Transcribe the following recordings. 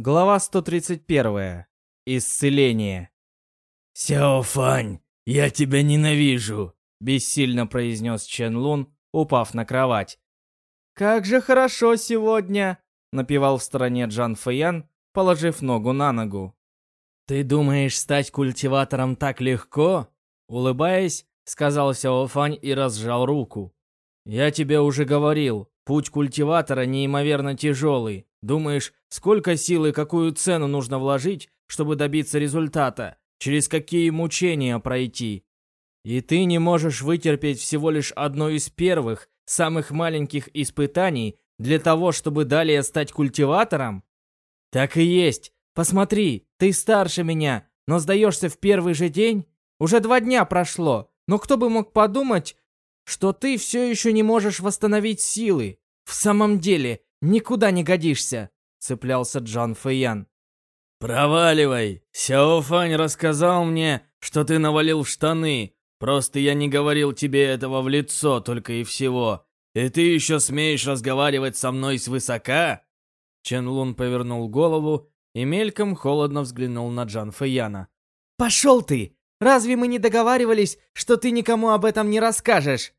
Глава 131. Исцеление. «Сяо Фань, я тебя ненавижу!» — бессильно произнес Чен Лун, упав на кровать. «Как же хорошо сегодня!» — напевал в стороне Джан Фэян, положив ногу на ногу. «Ты думаешь стать культиватором так легко?» Улыбаясь, сказал Сяо Фань и разжал руку. «Я тебе уже говорил, путь культиватора неимоверно тяжелый. Думаешь, сколько сил и какую цену нужно вложить, чтобы добиться результата? Через какие мучения пройти? И ты не можешь вытерпеть всего лишь одно из первых, самых маленьких испытаний для того, чтобы далее стать культиватором? Так и есть. Посмотри, ты старше меня, но сдаешься в первый же день? Уже два дня прошло, но кто бы мог подумать, что ты все еще не можешь восстановить силы? В самом деле, никуда не годишься!» — цеплялся Джан Фэян. «Проваливай! Сяо Фань рассказал мне, что ты навалил в штаны. Просто я не говорил тебе этого в лицо только и всего. И ты еще смеешь разговаривать со мной свысока?» Чен Лун повернул голову и мельком холодно взглянул на Джан Фэяна. «Пошел ты! Разве мы не договаривались, что ты никому об этом не расскажешь?»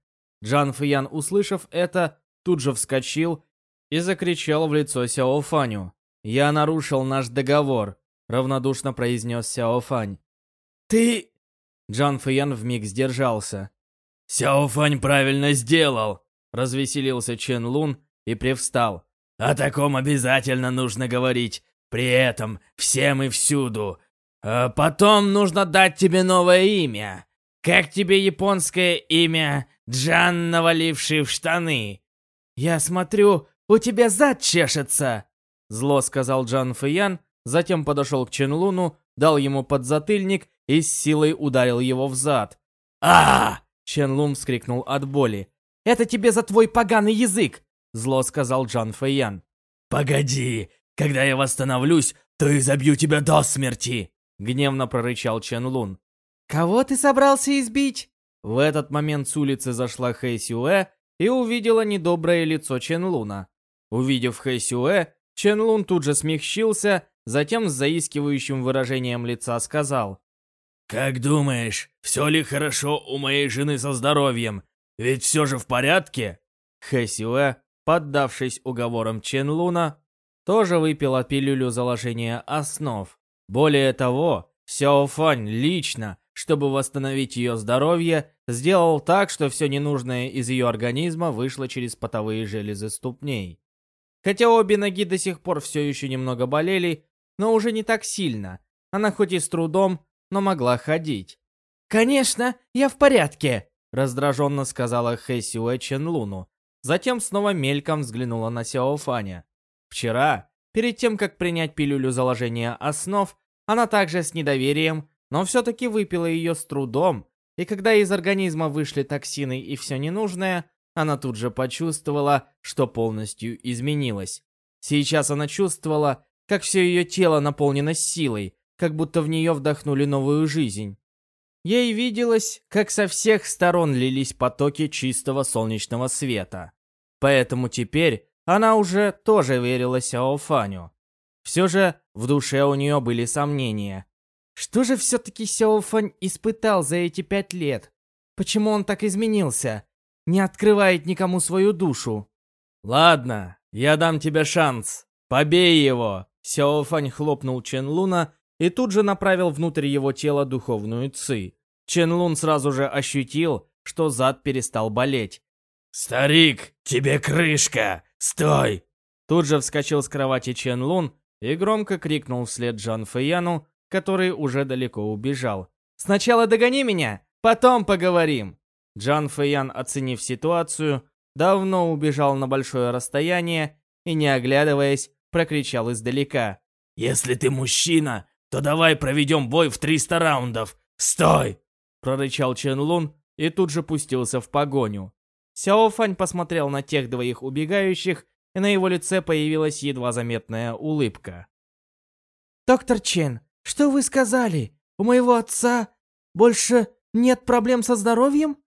Джан Фэян, услышав это, тут же вскочил и закричал в лицо Сяо Фаню. «Я нарушил наш договор», — равнодушно произнес Сяо Фань. «Ты...» Джан Фэян вмиг сдержался. «Сяо Фань правильно сделал», — развеселился Чен Лун и привстал. «О таком обязательно нужно говорить, при этом всем и всюду. А потом нужно дать тебе новое имя. Как тебе японское имя Джан, наваливший в штаны?» «Я смотрю, у тебя зад чешется!» Зло сказал Джан Фэян, затем подошел к Чен Луну, дал ему подзатыльник и с силой ударил его в зад. а Чен Лун вскрикнул от боли. «Это тебе за твой поганый язык!» Зло сказал Джан Фэян. «Погоди! Когда я восстановлюсь, то и забью тебя до смерти!» Гневно прорычал Чен Лун. «Кого ты собрался избить?» В этот момент с улицы зашла Хэй Сюэ и увидела недоброе лицо Чен Луна. Увидев Хэ Сюэ, Чен Лун тут же смягчился, затем с заискивающим выражением лица сказал. «Как думаешь, все ли хорошо у моей жены со здоровьем? Ведь все же в порядке?» Хэ Сюэ, поддавшись уговорам Чен Луна, тоже выпила пилюлю заложения основ. Более того, Сяо Фань лично, чтобы восстановить ее здоровье, сделал так, что все ненужное из ее организма вышло через потовые железы ступней. Хотя обе ноги до сих пор все еще немного болели, но уже не так сильно. Она хоть и с трудом, но могла ходить. «Конечно, я в порядке», — раздраженно сказала Хэ Сюэ Чен Луну. Затем снова мельком взглянула на Сяо Фаня. Вчера, перед тем, как принять пилюлю заложения основ, она также с недоверием, но все-таки выпила ее с трудом, и когда из организма вышли токсины и все ненужное, она тут же почувствовала, что полностью изменилась. Сейчас она чувствовала, как все ее тело наполнено силой, как будто в нее вдохнули новую жизнь. Ей виделось, как со всех сторон лились потоки чистого солнечного света. Поэтому теперь она уже тоже верила Сяо Фаню. Все же в душе у нее были сомнения. Что же все-таки Сяо Фань испытал за эти пять лет? Почему он так изменился? Не открывает никому свою душу. «Ладно, я дам тебе шанс. Побей его!» Сяофань хлопнул Чен Луна и тут же направил внутрь его тела духовную ци. Чен Лун сразу же ощутил, что зад перестал болеть. «Старик, тебе крышка! Стой!» Тут же вскочил с кровати Чен Лун и громко крикнул вслед Джан Фэяну, который уже далеко убежал. «Сначала догони меня, потом поговорим!» Джан Фэян, оценив ситуацию, давно убежал на большое расстояние и, не оглядываясь, прокричал издалека. «Если ты мужчина, то давай проведем бой в 300 раундов! Стой!» Прорычал Чен Лун и тут же пустился в погоню. Сяо Фань посмотрел на тех двоих убегающих, и на его лице появилась едва заметная улыбка. «Доктор Чен, что вы сказали? У моего отца больше нет проблем со здоровьем?»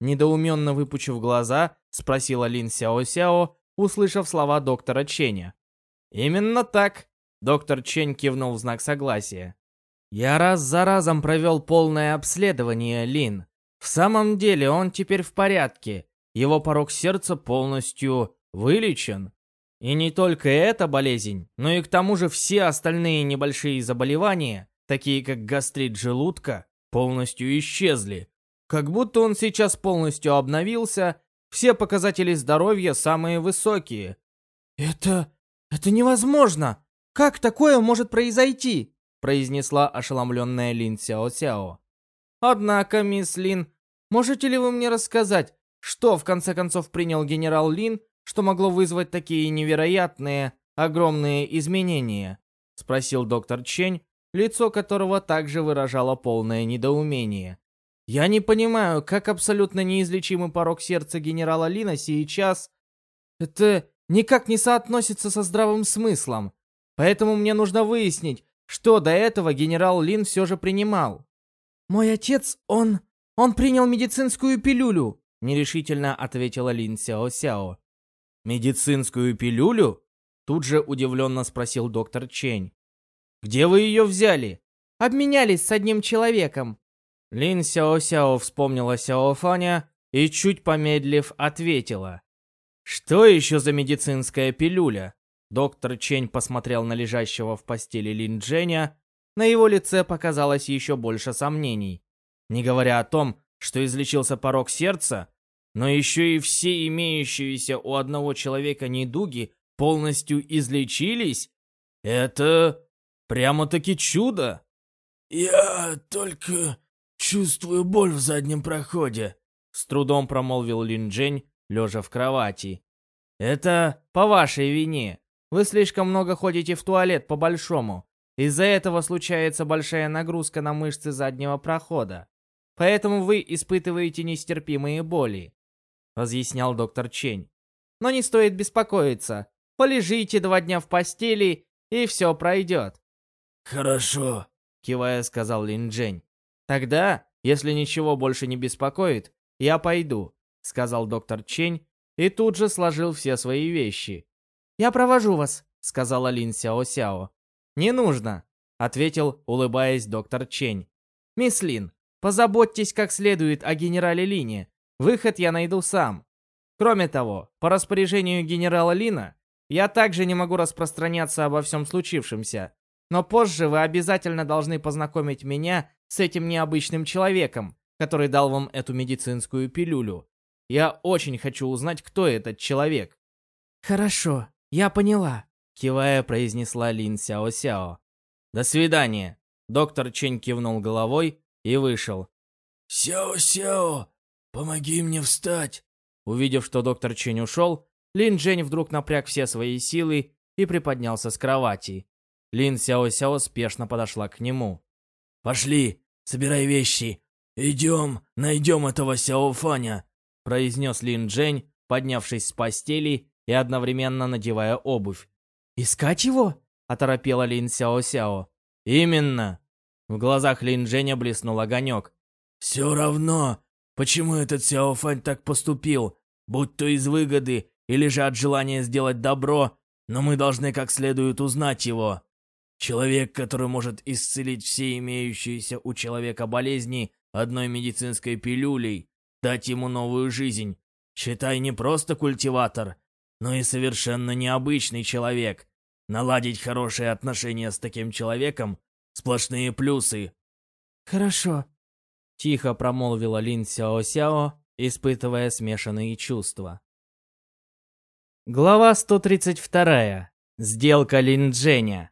Недоуменно выпучив глаза, спросила Лин Сяо Сяо, услышав слова доктора Ченя. «Именно так. Доктор Чень кивнул в знак согласия. Я раз за разом провел полное обследование Лин. В самом деле он теперь в порядке. Его порог сердца полностью вылечен. И не только эта болезнь, но и к тому же все остальные небольшие заболевания, такие как гастрит желудка, полностью исчезли. Как будто он сейчас полностью обновился, все показатели здоровья самые высокие. «Это... это невозможно! Как такое может произойти?» произнесла ошеломленная Лин Сяо Сяо. «Однако, мисс Лин, можете ли вы мне рассказать, что в конце концов принял генерал Лин, что могло вызвать такие невероятные, огромные изменения?» Спросил доктор Чень, лицо которого также выражало полное недоумение. «Я не понимаю, как абсолютно неизлечимый порог сердца генерала Лина сейчас... Это никак не соотносится со здравым смыслом. Поэтому мне нужно выяснить, что до этого генерал Лин все же принимал. «Мой отец, он... он принял медицинскую пилюлю», нерешительно ответила Лин Сяо Сяо. «Медицинскую пилюлю?» Тут же удивленно спросил доктор Чень. «Где вы ее взяли?» «Обменялись с одним человеком». Лин Сяо Сяо вспомнила Сяо Фаня и, чуть помедлив, ответила. «Что еще за медицинская пилюля?» Доктор Чень посмотрел на лежащего в постели Лин Дженя. На его лице показалось еще больше сомнений. Не говоря о том, что излечился порог сердца, но еще и все имеющиеся у одного человека недуги полностью излечились, это прямо-таки чудо. «Я только чувствую боль в заднем проходе», — с трудом промолвил Лин Джень, лежа в кровати. «Это по вашей вине. Вы слишком много ходите в туалет по-большому. Из-за этого случается большая нагрузка на мышцы заднего прохода. Поэтому вы испытываете нестерпимые боли», — разъяснял доктор Чень. «Но не стоит беспокоиться. Полежите два дня в постели, и все пройдет». «Хорошо», — кивая сказал Лин Джень. «Тогда, если ничего больше не беспокоит, я пойду», — сказал доктор Чень и тут же сложил все свои вещи. «Я провожу вас», — сказала Лин Сяо Сяо. «Не нужно», — ответил, улыбаясь доктор Чень. «Мисс Лин, позаботьтесь как следует о генерале Лине. Выход я найду сам. Кроме того, по распоряжению генерала Лина, я также не могу распространяться обо всем случившемся. Но позже вы обязательно должны познакомить меня с этим необычным человеком, который дал вам эту медицинскую пилюлю. Я очень хочу узнать, кто этот человек». «Хорошо», «Я поняла», — кивая, произнесла Лин Сяо Сяо. «До свидания». Доктор Чень кивнул головой и вышел. «Сяо Сяо, помоги мне встать». Увидев, что доктор Чень ушел, Лин Джень вдруг напряг все свои силы и приподнялся с кровати. Лин Сяо Сяо спешно подошла к нему. «Пошли, собирай вещи. Идем, найдем этого Сяо Фаня», произнес Лин Джень, поднявшись с постели и одновременно надевая обувь. «Искать его?» — оторопела Лин Сяо Сяо. «Именно!» В глазах Лин Дженя блеснул огонек. «Все равно, почему этот Сяо Фань так поступил? Будь то из выгоды или же от желания сделать добро, но мы должны как следует узнать его. Человек, который может исцелить все имеющиеся у человека болезни одной медицинской пилюлей, дать ему новую жизнь. Считай, не просто культиватор, но и совершенно необычный человек. Наладить хорошие отношения с таким человеком – сплошные плюсы. «Хорошо», – тихо промолвила Лин Сяо Сяо, испытывая смешанные чувства. Глава 132. Сделка Лин Дженя.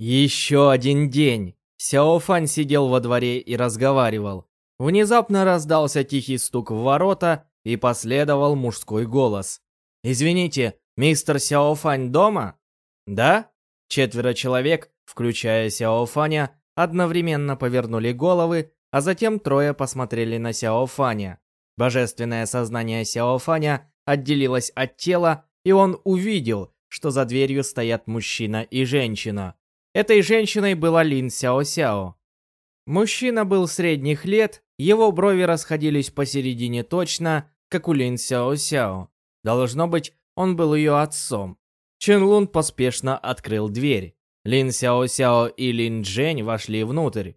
Еще один день. Сяо Фань сидел во дворе и разговаривал. Внезапно раздался тихий стук в ворота и последовал мужской голос. «Извините, мистер Сяофань дома?» «Да?» Четверо человек, включая Сяофаня, одновременно повернули головы, а затем трое посмотрели на Сяофаня. Божественное сознание Сяофаня отделилось от тела, и он увидел, что за дверью стоят мужчина и женщина. Этой женщиной была Лин Сяо-Сяо. Мужчина был средних лет, его брови расходились посередине точно, как у Лин Сяо-Сяо. Должно быть, он был ее отцом. Чен Лун поспешно открыл дверь. Лин Сяо Сяо и Лин Джень вошли внутрь.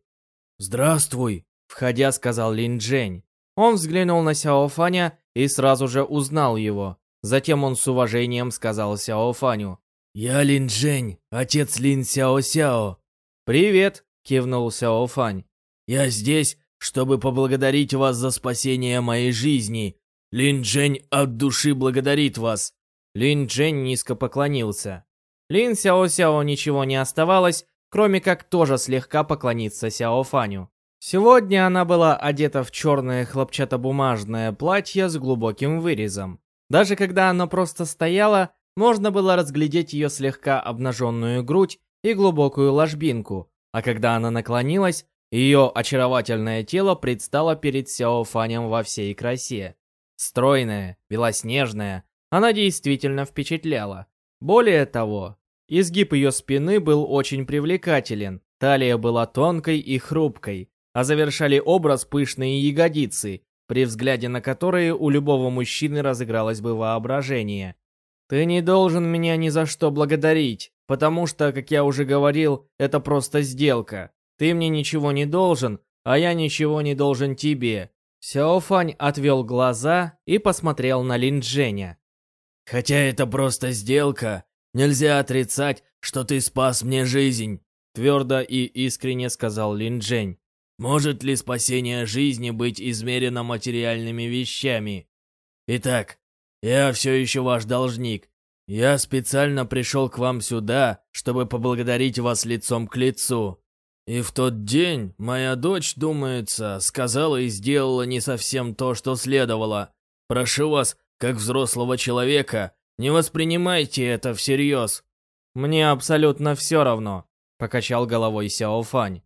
«Здравствуй», — входя сказал Лин Джень. Он взглянул на Сяо Фаня и сразу же узнал его. Затем он с уважением сказал Сяо Фаню. «Я Лин Джень, отец Лин Сяо Сяо». «Привет», — кивнул Сяо Фань. «Я здесь, чтобы поблагодарить вас за спасение моей жизни. Лин Джень от души благодарит вас». Лин Джень низко поклонился. Лин Сяо Сяо ничего не оставалось, кроме как тоже слегка поклониться Сяо Фаню. Сегодня она была одета в черное хлопчатобумажное платье с глубоким вырезом. Даже когда оно просто стояло, можно было разглядеть ее слегка обнаженную грудь и глубокую ложбинку, а когда она наклонилась, ее очаровательное тело предстало перед Сяо Фанем во всей красе. Стройная, белоснежная, она действительно впечатляла. Более того, изгиб ее спины был очень привлекателен, талия была тонкой и хрупкой, а завершали образ пышные ягодицы, при взгляде на которые у любого мужчины разыгралось бы воображение. «Ты не должен меня ни за что благодарить, потому что, как я уже говорил, это просто сделка. Ты мне ничего не должен, а я ничего не должен тебе». Сяофань отвел глаза и посмотрел на Лин Дженя. «Хотя это просто сделка, нельзя отрицать, что ты спас мне жизнь», твердо и искренне сказал Лин Джень. Может ли спасение жизни быть измерено материальными вещами? Итак, я все еще ваш должник. Я специально пришел к вам сюда, чтобы поблагодарить вас лицом к лицу. И в тот день моя дочь, думается, сказала и сделала не совсем то, что следовало. Прошу вас, как взрослого человека, не воспринимайте это всерьез. Мне абсолютно все равно, покачал головой Сяо Фань.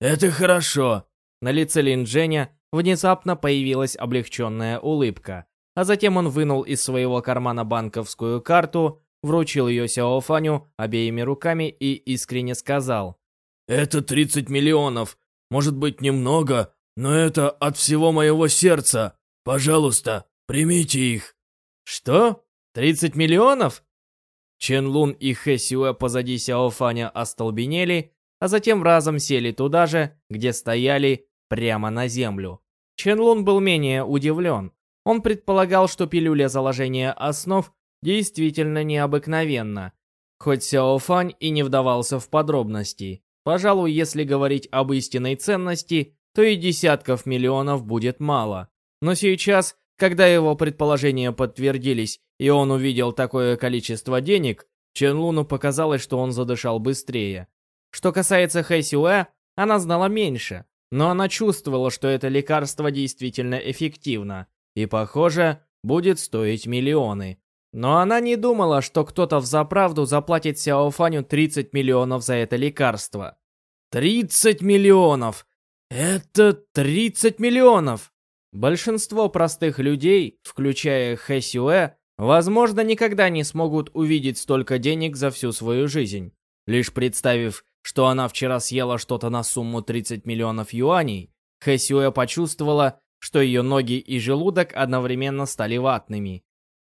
«Это хорошо!» На лице Лин Дженя внезапно появилась облегченная улыбка, а затем он вынул из своего кармана банковскую карту, вручил ее Сяо Фаню обеими руками и искренне сказал. «Это 30 миллионов. Может быть, немного, но это от всего моего сердца. Пожалуйста, примите их». «Что? 30 миллионов?» Чен Лун и Хэ Сюэ позади Сяо Фаня остолбенели, а затем разом сели туда же, где стояли, прямо на землю. Чен Лун был менее удивлен. Он предполагал, что пилюля заложения основ действительно необыкновенна. Хоть Сяо Фань и не вдавался в подробности. Пожалуй, если говорить об истинной ценности, то и десятков миллионов будет мало. Но сейчас, когда его предположения подтвердились, и он увидел такое количество денег, Чен Луну показалось, что он задышал быстрее. Что касается Хэ Сюэ, она знала меньше, но она чувствовала, что это лекарство действительно эффективно и, похоже, будет стоить миллионы. Но она не думала, что кто-то взаправду заплатит Сяофаню 30 миллионов за это лекарство. 30 миллионов! Это 30 миллионов! Большинство простых людей, включая Хэ Сюэ, возможно, никогда не смогут увидеть столько денег за всю свою жизнь. Лишь представив что она вчера съела что-то на сумму 30 миллионов юаней, Хэсюэ почувствовала, что ее ноги и желудок одновременно стали ватными.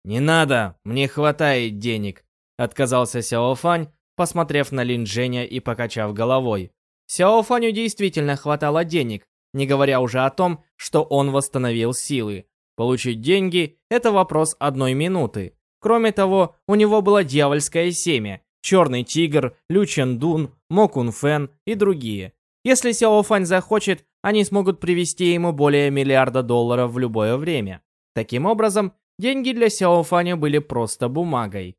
«Не надо, мне хватает денег», — отказался Сяофань, посмотрев на Лин Дженя и покачав головой. Сяофаню действительно хватало денег, не говоря уже о том, что он восстановил силы. Получить деньги — это вопрос одной минуты. Кроме того, у него было дьявольское семя, Черный Тигр, Лю Чендун, Мо Кун Фэн и другие. Если Сяо Фань захочет, они смогут привести ему более миллиарда долларов в любое время. Таким образом, деньги для Сяо Фаня были просто бумагой.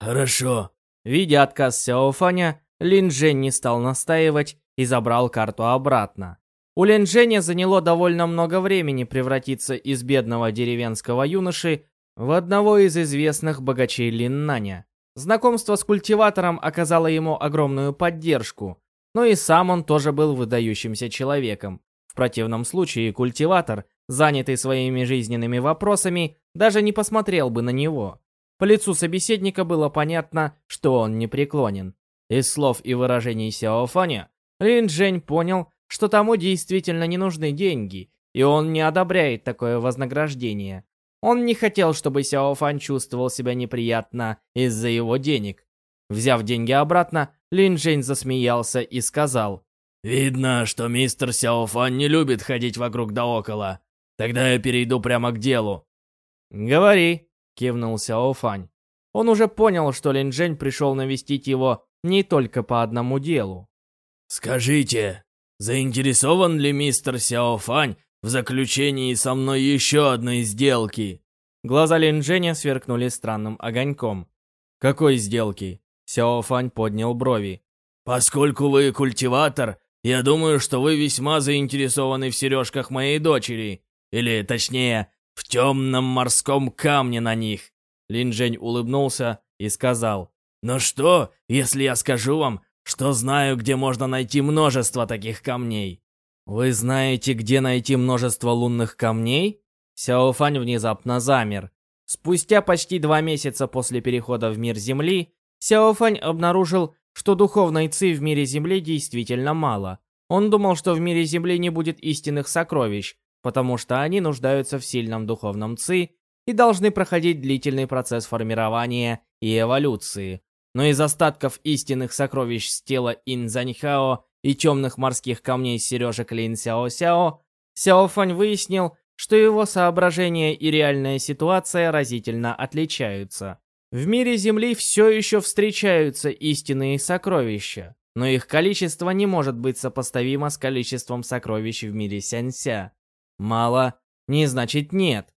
«Хорошо». Видя отказ Сяо Фаня, Лин Джен не стал настаивать и забрал карту обратно. У Лин Дженя заняло довольно много времени превратиться из бедного деревенского юноши в одного из известных богачей Лин Наня. Знакомство с культиватором оказало ему огромную поддержку, но и сам он тоже был выдающимся человеком. В противном случае культиватор, занятый своими жизненными вопросами, даже не посмотрел бы на него. По лицу собеседника было понятно, что он не преклонен. Из слов и выражений Сяофаня, Лин Джень понял, что тому действительно не нужны деньги, и он не одобряет такое вознаграждение. Он не хотел, чтобы Сяо Фан чувствовал себя неприятно из-за его денег. Взяв деньги обратно, Лин Джень засмеялся и сказал. «Видно, что мистер Сяофан не любит ходить вокруг да около. Тогда я перейду прямо к делу». «Говори», — кивнул Сяофань. Он уже понял, что Лин Джень пришел навестить его не только по одному делу. «Скажите, заинтересован ли мистер Сяофань в заключении со мной еще одной сделки?» Глаза Лин Дженя сверкнули странным огоньком. «Какой сделки?» Сяофань поднял брови. «Поскольку вы культиватор, я думаю, что вы весьма заинтересованы в сережках моей дочери. Или, точнее, в темном морском камне на них». Лин Джень улыбнулся и сказал. «Ну что, если я скажу вам, что знаю, где можно найти множество таких камней?» «Вы знаете, где найти множество лунных камней?» Сяофань внезапно замер. Спустя почти два месяца после перехода в мир Земли, Сяофань обнаружил, что духовной ци в мире Земли действительно мало. Он думал, что в мире Земли не будет истинных сокровищ, потому что они нуждаются в сильном духовном ци и должны проходить длительный процесс формирования и эволюции. Но из остатков истинных сокровищ с тела Ин Заньхао и темных морских камней сережек Лин Сяо Сяо, Сяофань выяснил, что его соображения и реальная ситуация разительно отличаются. В мире Земли все еще встречаются истинные сокровища, но их количество не может быть сопоставимо с количеством сокровищ в мире Сянься. Мало не значит нет.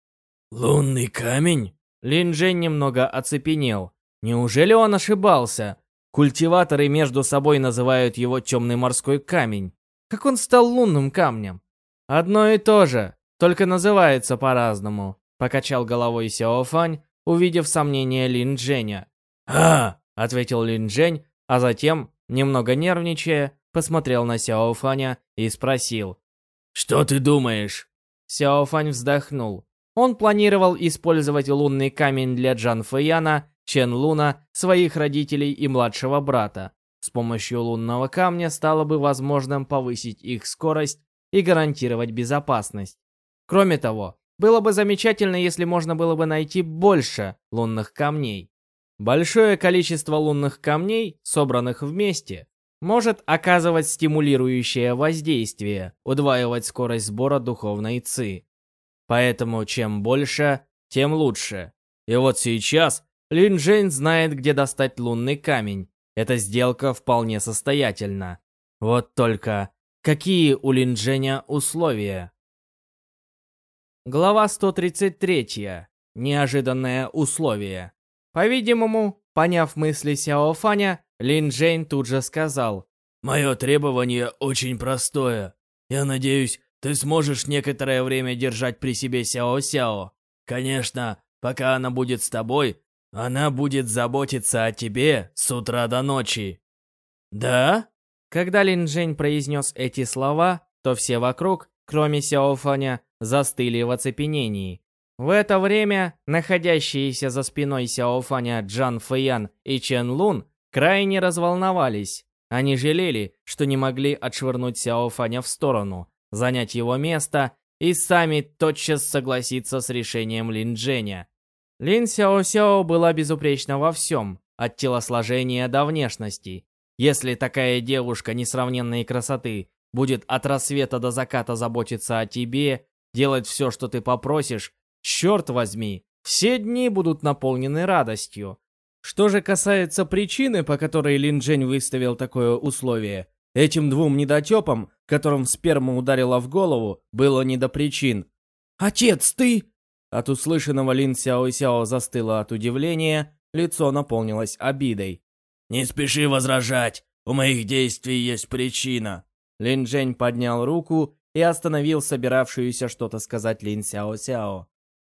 «Лунный камень?» Лин Джен немного оцепенел. Неужели он ошибался? Культиваторы между собой называют его темный морской камень. Как он стал лунным камнем? Одно и то же, только называется по-разному. Покачал головой Сяо Фань, увидев сомнение Лин Дженя. «А!» — ответил Лин Джень, а затем, немного нервничая, посмотрел на Сяо Фаня и спросил. «Что ты думаешь?» Сяо Фань вздохнул. Он планировал использовать лунный камень для Джан Фэяна, Чен Луна, своих родителей и младшего брата. С помощью лунного камня стало бы возможным повысить их скорость и гарантировать безопасность. Кроме того, было бы замечательно, если можно было бы найти больше лунных камней. Большое количество лунных камней, собранных вместе, может оказывать стимулирующее воздействие, удваивать скорость сбора духовной ци. Поэтому чем больше, тем лучше. И вот сейчас Лин Джейн знает, где достать лунный камень. Эта сделка вполне состоятельна. Вот только, какие у Лин Дженя условия? Глава 133. Неожиданное условие. По-видимому, поняв мысли Сяо Фаня, Лин Джейн тут же сказал. «Мое требование очень простое. Я надеюсь, ты сможешь некоторое время держать при себе Сяо-Сяо. Конечно, пока она будет с тобой, она будет заботиться о тебе с утра до ночи». «Да?» Когда Лин Джейн произнес эти слова, то все вокруг, кроме Сяо Фаня, застыли в оцепенении. В это время находящиеся за спиной Сяофаня Джан Фэян и Чен Лун крайне разволновались. Они жалели, что не могли отшвырнуть Сяофаня в сторону, занять его место и сами тотчас согласиться с решением Лин Дженя. Лин Сяо Сяо была безупречна во всем, от телосложения до внешности. Если такая девушка несравненной красоты будет от рассвета до заката заботиться о тебе делать все, что ты попросишь, черт возьми, все дни будут наполнены радостью. Что же касается причины, по которой Лин Джень выставил такое условие, этим двум недотепам, которым сперма ударила в голову, было не до причин. «Отец, ты...» От услышанного Лин Сяо Сяо застыло от удивления, лицо наполнилось обидой. «Не спеши возражать, у моих действий есть причина». Лин Джень поднял руку и остановил собиравшуюся что-то сказать Лин Сяо Сяо.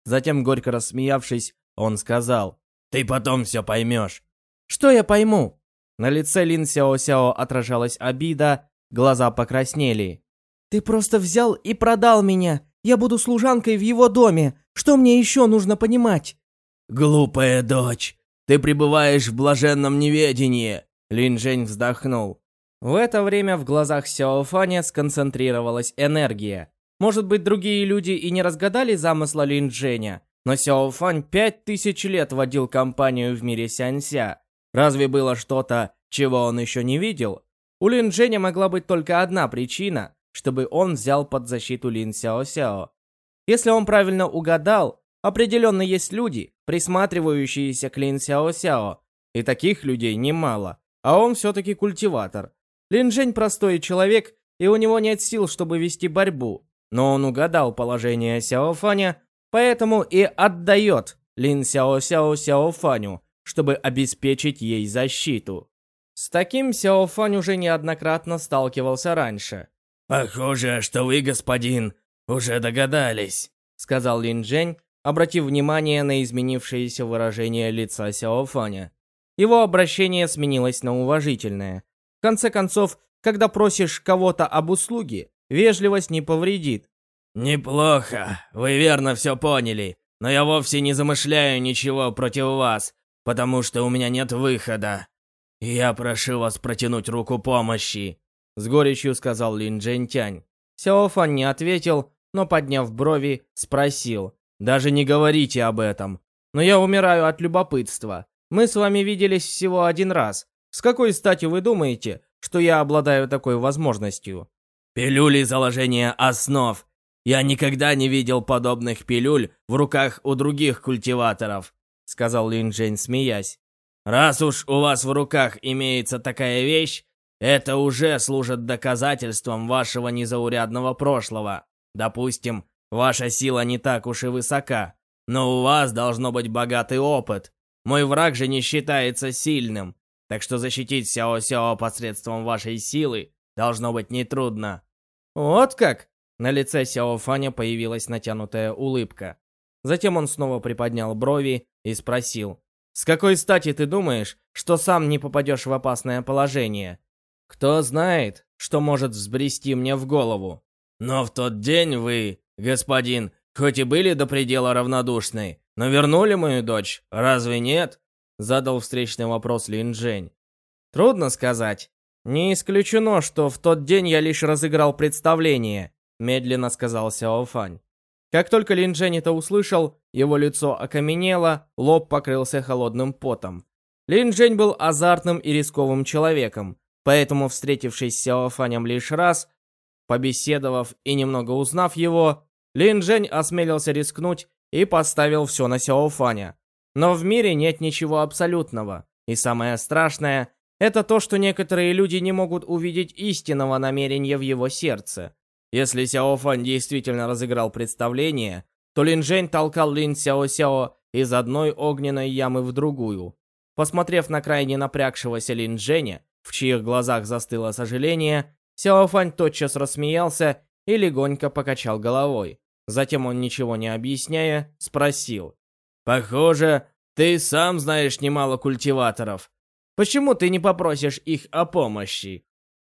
Затем, горько рассмеявшись, он сказал, «Ты потом все поймешь». «Что я пойму?» На лице Лин Сяо Сяо отражалась обида, глаза покраснели. «Ты просто взял и продал меня. Я буду служанкой в его доме. Что мне еще нужно понимать?» «Глупая дочь, ты пребываешь в блаженном неведении!» Лин Жень вздохнул. В это время в глазах Сяо Фаня сконцентрировалась энергия. Может быть, другие люди и не разгадали замысла Лин Дженя, но Сяо Фань пять тысяч лет водил компанию в мире Сянься. Разве было что-то, чего он еще не видел? У Лин Дженя могла быть только одна причина, чтобы он взял под защиту Лин Сяо Сяо. Если он правильно угадал, определенно есть люди, присматривающиеся к Лин Сяо Сяо, и таких людей немало, а он все-таки культиватор. Лин Джень простой человек, и у него нет сил, чтобы вести борьбу, но он угадал положение Сяо Фаня, поэтому и отдает Лин Сяо Сяо Сяо Фаню, чтобы обеспечить ей защиту. С таким Сяо Фань уже неоднократно сталкивался раньше. «Похоже, что вы, господин, уже догадались», — сказал Лин Джень, обратив внимание на изменившееся выражение лица Сяо Фаня. Его обращение сменилось на уважительное. В конце концов, когда просишь кого-то об услуге, вежливость не повредит. «Неплохо, вы верно все поняли, но я вовсе не замышляю ничего против вас, потому что у меня нет выхода. Я прошу вас протянуть руку помощи», — с горечью сказал Лин Джентянь. Сяофан не ответил, но, подняв брови, спросил. «Даже не говорите об этом. Но я умираю от любопытства. Мы с вами виделись всего один раз. С какой стати вы думаете, что я обладаю такой возможностью?» «Пилюли заложения основ. Я никогда не видел подобных пилюль в руках у других культиваторов», сказал Лин Джейн, смеясь. «Раз уж у вас в руках имеется такая вещь, это уже служит доказательством вашего незаурядного прошлого. Допустим, ваша сила не так уж и высока, но у вас должно быть богатый опыт. Мой враг же не считается сильным, так что защитить Сяо-Сяо посредством вашей силы должно быть нетрудно». «Вот как?» На лице Сяо Фаня появилась натянутая улыбка. Затем он снова приподнял брови и спросил. «С какой стати ты думаешь, что сам не попадешь в опасное положение? Кто знает, что может взбрести мне в голову?» «Но в тот день вы, господин, хоть и были до предела равнодушны, но вернули мою дочь, разве нет?» Задал встречный вопрос Лин Джень. «Трудно сказать. Не исключено, что в тот день я лишь разыграл представление медленно сказал Сяо Фань. Как только Лин Джен это услышал, его лицо окаменело, лоб покрылся холодным потом. Лин Джень был азартным и рисковым человеком, поэтому, встретившись с Сяо Фанем лишь раз, побеседовав и немного узнав его, Лин Джень осмелился рискнуть и поставил все на Сяо Фаня. Но в мире нет ничего абсолютного, и самое страшное — это то, что некоторые люди не могут увидеть истинного намерения в его сердце. Если Сяо Фан действительно разыграл представление, то Лин Жень толкал Лин Сяо Сяо из одной огненной ямы в другую. Посмотрев на крайне напрягшегося Лин Дженя, в чьих глазах застыло сожаление, Сяо Фань тотчас рассмеялся и легонько покачал головой. Затем он, ничего не объясняя, спросил. «Похоже, ты сам знаешь немало культиваторов. Почему ты не попросишь их о помощи?»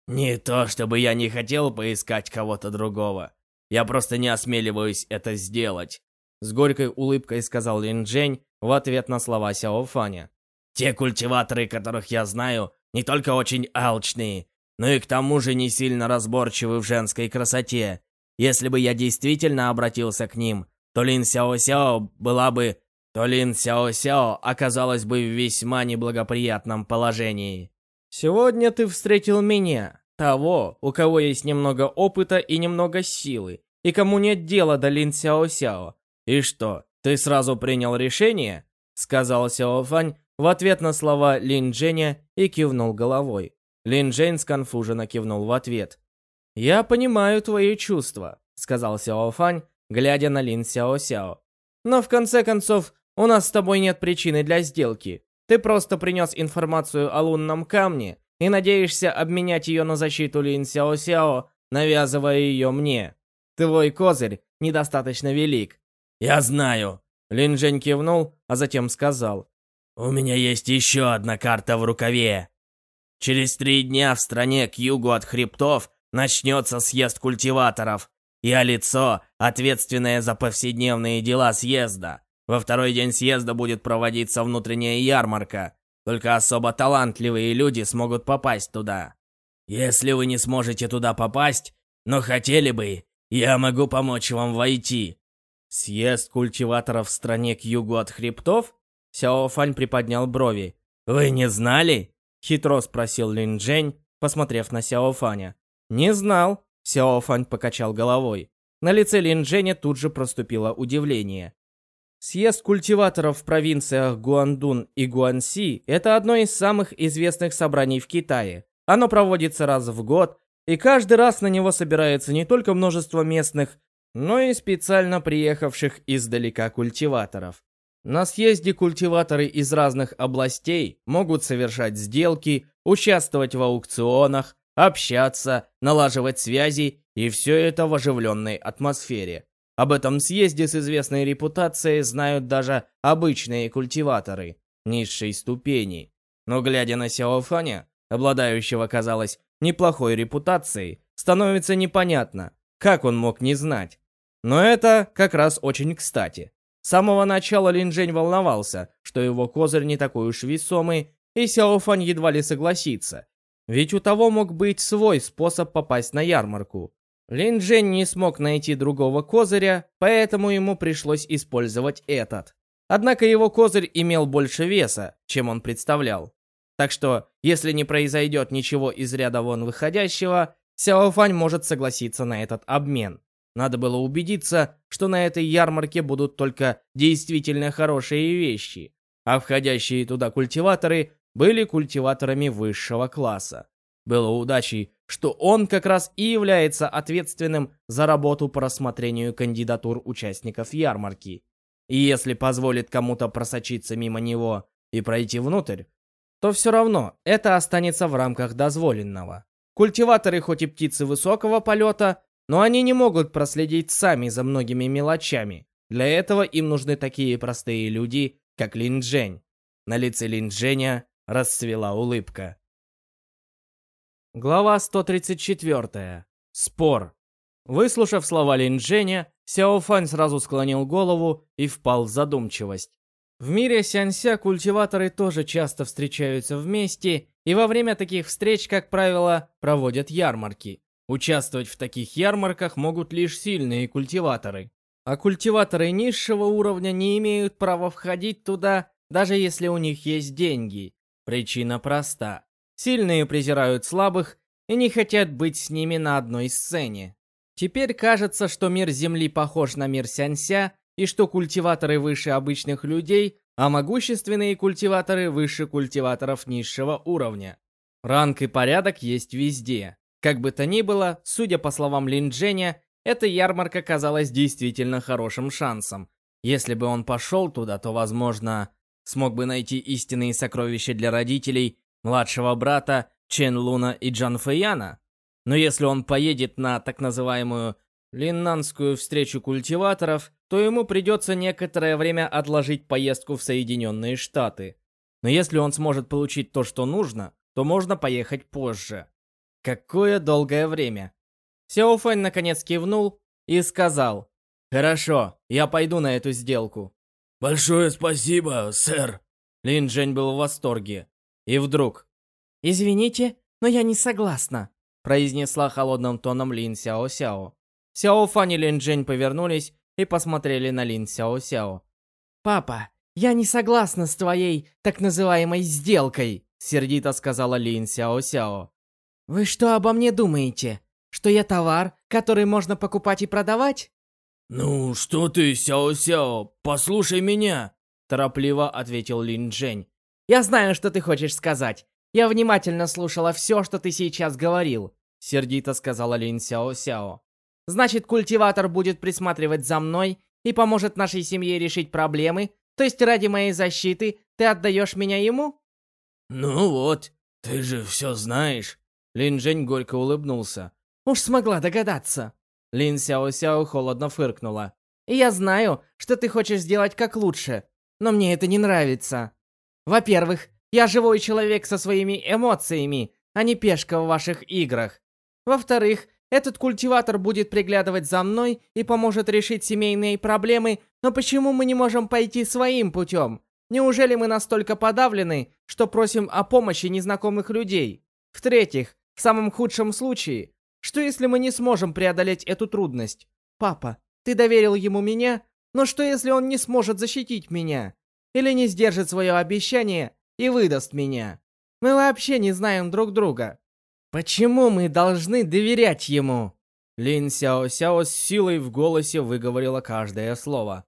Не то, чтобы я не хотел поискать кого-то другого. Я просто не осмеливаюсь это сделать. С горькой улыбкой сказал Лин Джень в ответ на слова Сяо Фаня. Те культиваторы, которых я знаю, не только очень алчные, но и к тому же не сильно разборчивы в женской красоте. Если бы я действительно обратился к ним, то Лин Сяо Сяо была бы... То Лин Сяо Сяо оказалась бы в весьма неблагоприятном положении. «Сегодня ты встретил меня, того, у кого есть немного опыта и немного силы, и кому нет дела до Лин Сяо Сяо. И что, ты сразу принял решение?» Сказал Сяо Фань в ответ на слова Лин Дженя и кивнул головой. Лин Джень сконфуженно кивнул в ответ. «Я понимаю твои чувства», — сказал Сяо Фань, глядя на Лин Сяо Сяо. «Но в конце концов, у нас с тобой нет причины для сделки. Ты просто принес информацию о лунном камне и надеешься обменять ее на защиту Лин Сяо Сяо, навязывая ее мне. Твой козырь недостаточно велик. Я знаю. Лин Жень кивнул, а затем сказал. У меня есть еще одна карта в рукаве. Через три дня в стране к югу от хребтов начнется съезд культиваторов. Я лицо, ответственное за повседневные дела съезда. Во второй день съезда будет проводиться внутренняя ярмарка. Только особо талантливые люди смогут попасть туда. Если вы не сможете туда попасть, но хотели бы, я могу помочь вам войти. Съезд культиваторов в стране к югу от хребтов? Сяо Фань приподнял брови. Вы не знали? Хитро спросил Лин Джень, посмотрев на Сяо Фаня. Не знал. Сяо Фань покачал головой. На лице Лин Дженя тут же проступило удивление. Съезд культиваторов в провинциях Гуандун и Гуанси – это одно из самых известных собраний в Китае. Оно проводится раз в год, и каждый раз на него собирается не только множество местных, но и специально приехавших издалека культиваторов. На съезде культиваторы из разных областей могут совершать сделки, участвовать в аукционах, общаться, налаживать связи, и все это в оживленной атмосфере. Об этом съезде с известной репутацией знают даже обычные культиваторы низшей ступени. Но глядя на Сяофаня, обладающего, казалось, неплохой репутацией, становится непонятно, как он мог не знать. Но это как раз очень кстати. С самого начала Линжень волновался, что его козырь не такой уж весомый, и Сяофань едва ли согласится. Ведь у того мог быть свой способ попасть на ярмарку. Линжень не смог найти другого козыря, поэтому ему пришлось использовать этот. Однако его козырь имел больше веса, чем он представлял. Так что, если не произойдет ничего из ряда вон выходящего, Сяофань может согласиться на этот обмен. Надо было убедиться, что на этой ярмарке будут только действительно хорошие вещи, а входящие туда культиваторы были культиваторами высшего класса. Было удачей, что он как раз и является ответственным за работу по рассмотрению кандидатур участников ярмарки. И если позволит кому-то просочиться мимо него и пройти внутрь, то все равно это останется в рамках дозволенного. Культиваторы хоть и птицы высокого полета, но они не могут проследить сами за многими мелочами. Для этого им нужны такие простые люди, как Лин Джень. На лице Лин Дженя расцвела улыбка. Глава 134. Спор. Выслушав слова Лин Дженя, Сяо Фань сразу склонил голову и впал в задумчивость. В мире Сянся культиваторы тоже часто встречаются вместе, и во время таких встреч, как правило, проводят ярмарки. Участвовать в таких ярмарках могут лишь сильные культиваторы. А культиваторы низшего уровня не имеют права входить туда, даже если у них есть деньги. Причина проста. Сильные презирают слабых и не хотят быть с ними на одной сцене. Теперь кажется, что мир Земли похож на мир Сянся, и что культиваторы выше обычных людей, а могущественные культиваторы выше культиваторов низшего уровня. Ранг и порядок есть везде. Как бы то ни было, судя по словам Лин Дженя, эта ярмарка казалась действительно хорошим шансом. Если бы он пошел туда, то, возможно, смог бы найти истинные сокровища для родителей, младшего брата Чен Луна и Джан Фэяна. Но если он поедет на так называемую линнанскую встречу культиваторов, то ему придется некоторое время отложить поездку в Соединенные Штаты. Но если он сможет получить то, что нужно, то можно поехать позже. Какое долгое время. Сяо Фэн наконец кивнул и сказал, «Хорошо, я пойду на эту сделку». «Большое спасибо, сэр!» Лин Джень был в восторге. И вдруг... «Извините, но я не согласна», произнесла холодным тоном Лин Сяо Сяо. Сяо Фан и Лин Джень повернулись и посмотрели на Лин Сяо Сяо. «Папа, я не согласна с твоей так называемой сделкой», сердито сказала Лин Сяо Сяо. «Вы что обо мне думаете? Что я товар, который можно покупать и продавать?» «Ну, что ты, Сяо-Сяо, послушай меня!» Торопливо ответил Лин Джень. «Я знаю, что ты хочешь сказать. Я внимательно слушала все, что ты сейчас говорил», сердито сказала Лин Сяо-Сяо. «Значит, культиватор будет присматривать за мной и поможет нашей семье решить проблемы? То есть ради моей защиты ты отдаешь меня ему?» «Ну вот, ты же все знаешь. Лин Джень горько улыбнулся. «Уж смогла догадаться!» Лин Сяо Сяо холодно фыркнула. «И я знаю, что ты хочешь сделать как лучше, но мне это не нравится. Во-первых, я живой человек со своими эмоциями, а не пешка в ваших играх. Во-вторых, этот культиватор будет приглядывать за мной и поможет решить семейные проблемы, но почему мы не можем пойти своим путем? Неужели мы настолько подавлены, что просим о помощи незнакомых людей? В-третьих, в самом худшем случае, что если мы не сможем преодолеть эту трудность? Папа, ты доверил ему меня, но что если он не сможет защитить меня? Или не сдержит свое обещание, и выдаст меня. Мы вообще не знаем друг друга. Почему мы должны доверять ему?» Лин Сяо Сяо с силой в голосе выговорила каждое слово.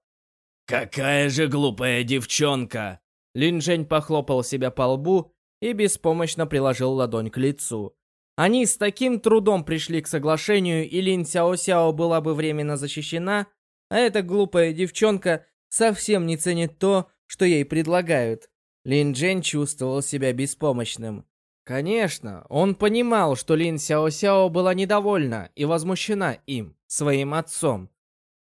«Какая же глупая девчонка!» Лин Жень похлопал себя по лбу и беспомощно приложил ладонь к лицу. Они с таким трудом пришли к соглашению, и Лин Сяо Сяо была бы временно защищена, а эта глупая девчонка совсем не ценит то, что ей предлагают. Лин Джен чувствовал себя беспомощным. Конечно, он понимал, что Лин Сяо Сяо была недовольна и возмущена им, своим отцом.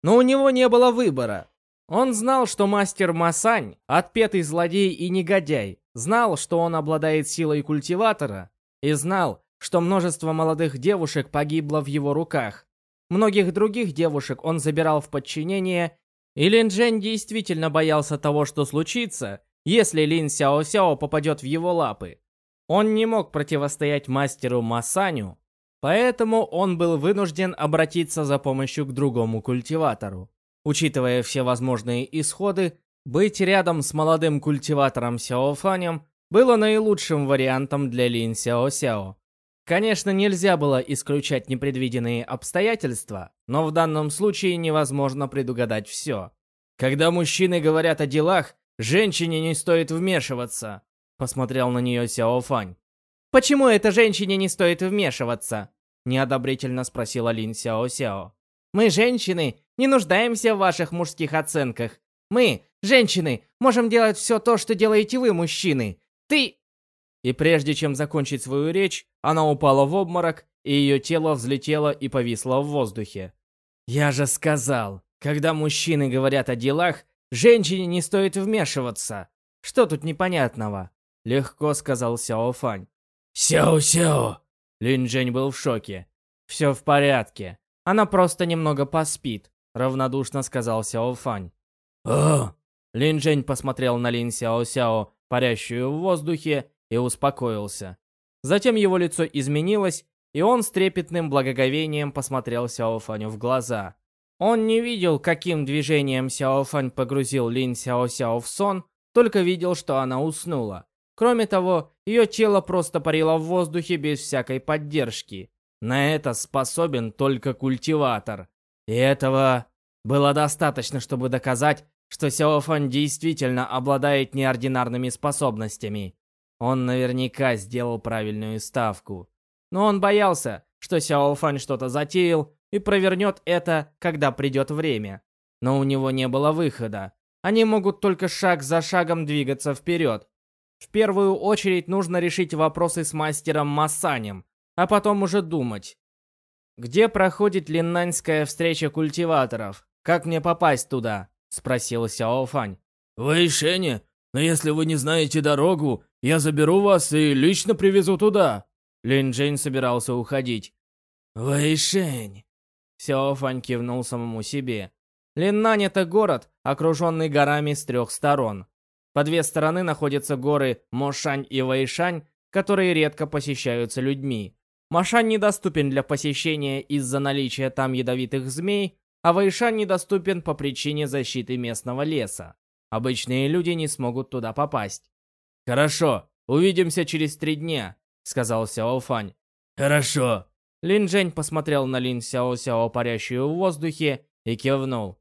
Но у него не было выбора. Он знал, что мастер Масань – отпетый злодей и негодяй, знал, что он обладает силой культиватора, и знал, что множество молодых девушек погибло в его руках. Многих других девушек он забирал в подчинение, и Лин Джен действительно боялся того, что случится, если Лин Сяо Сяо попадет в его лапы. Он не мог противостоять мастеру Масаню, поэтому он был вынужден обратиться за помощью к другому культиватору. Учитывая все возможные исходы, быть рядом с молодым культиватором Сяофанем было наилучшим вариантом для Лин Сяо Сяо. Конечно, нельзя было исключать непредвиденные обстоятельства, но в данном случае невозможно предугадать все. Когда мужчины говорят о делах, женщине не стоит вмешиваться. Посмотрел на нее Сяо Фань. «Почему этой женщине не стоит вмешиваться?» Неодобрительно спросила Лин Сяо Сяо. «Мы, женщины, не нуждаемся в ваших мужских оценках. Мы, женщины, можем делать все то, что делаете вы, мужчины. Ты...» И прежде чем закончить свою речь, она упала в обморок, и ее тело взлетело и повисло в воздухе. «Я же сказал, когда мужчины говорят о делах, женщине не стоит вмешиваться. Что тут непонятного?» Легко сказал Сяо Фань. «Сяо-сяо!» Лин Джень был в шоке. «Все в порядке. Она просто немного поспит», равнодушно сказал Сяо Фань. «О!» Лин Джень посмотрел на Лин Сяо Сяо, парящую в воздухе, и успокоился. Затем его лицо изменилось, и он с трепетным благоговением посмотрел Сяо Фаню в глаза. Он не видел, каким движением Сяо Фань погрузил Лин Сяо Сяо в сон, только видел, что она уснула. Кроме того, ее тело просто парило в воздухе без всякой поддержки. На это способен только культиватор. И этого было достаточно, чтобы доказать, что Сяофан действительно обладает неординарными способностями. Он наверняка сделал правильную ставку. Но он боялся, что Сяофан что-то затеял и провернет это, когда придет время. Но у него не было выхода. Они могут только шаг за шагом двигаться вперед. В первую очередь нужно решить вопросы с мастером Масанем, а потом уже думать. «Где проходит линнаньская встреча культиваторов? Как мне попасть туда?» — спросил Сяо Фань. «В Эйшене, но если вы не знаете дорогу, я заберу вас и лично привезу туда». Лин Джейн собирался уходить. «Вэйшень!» Сяо кивнул самому себе. Линнань — это город, окруженный горами с трех сторон. По две стороны находятся горы Мошань и Вэйшань, которые редко посещаются людьми. Мошань недоступен для посещения из-за наличия там ядовитых змей, а Вэйшань недоступен по причине защиты местного леса. Обычные люди не смогут туда попасть. «Хорошо, увидимся через три дня», — сказал Сяо Фань. «Хорошо». Лин Джень посмотрел на Лин Сяо Сяо, парящую в воздухе, и кивнул.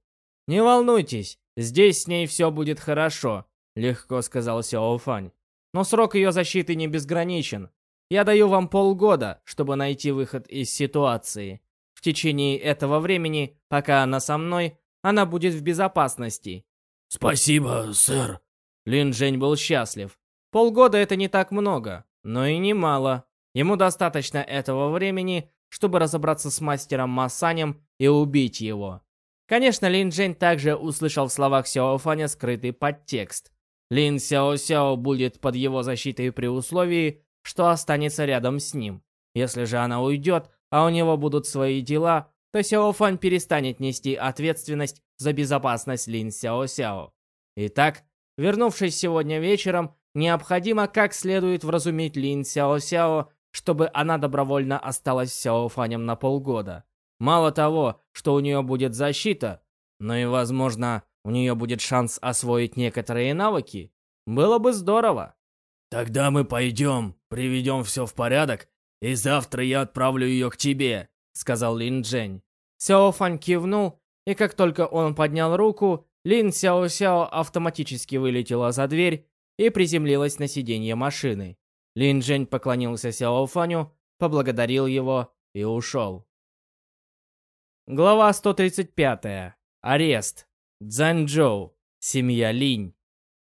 «Не волнуйтесь, здесь с ней все будет хорошо. Легко сказал Сяо Фань. Но срок ее защиты не безграничен. Я даю вам полгода, чтобы найти выход из ситуации. В течение этого времени, пока она со мной, она будет в безопасности. Спасибо, сэр. Лин Джень был счастлив. Полгода это не так много, но и не мало. Ему достаточно этого времени, чтобы разобраться с мастером Масанем и убить его. Конечно, Лин Джень также услышал в словах Сяо Фаня скрытый подтекст. Лин Сяо Сяо будет под его защитой при условии, что останется рядом с ним. Если же она уйдет, а у него будут свои дела, то Сяо Фан перестанет нести ответственность за безопасность Лин Сяо Сяо. Итак, вернувшись сегодня вечером, необходимо как следует вразумить Лин Сяо Сяо, чтобы она добровольно осталась Сяо Фанем на полгода. Мало того, что у нее будет защита, но и, возможно, у нее будет шанс освоить некоторые навыки. Было бы здорово. Тогда мы пойдем, приведем все в порядок, и завтра я отправлю ее к тебе», — сказал Лин. Сяо Фань кивнул, и как только он поднял руку, Лин Сяо Сяо автоматически вылетела за дверь и приземлилась на сиденье машины. Лин Джень поклонился Сяо Фаню, поблагодарил его и ушел. Глава 135. Арест. Цзанчжоу. Семья Линь.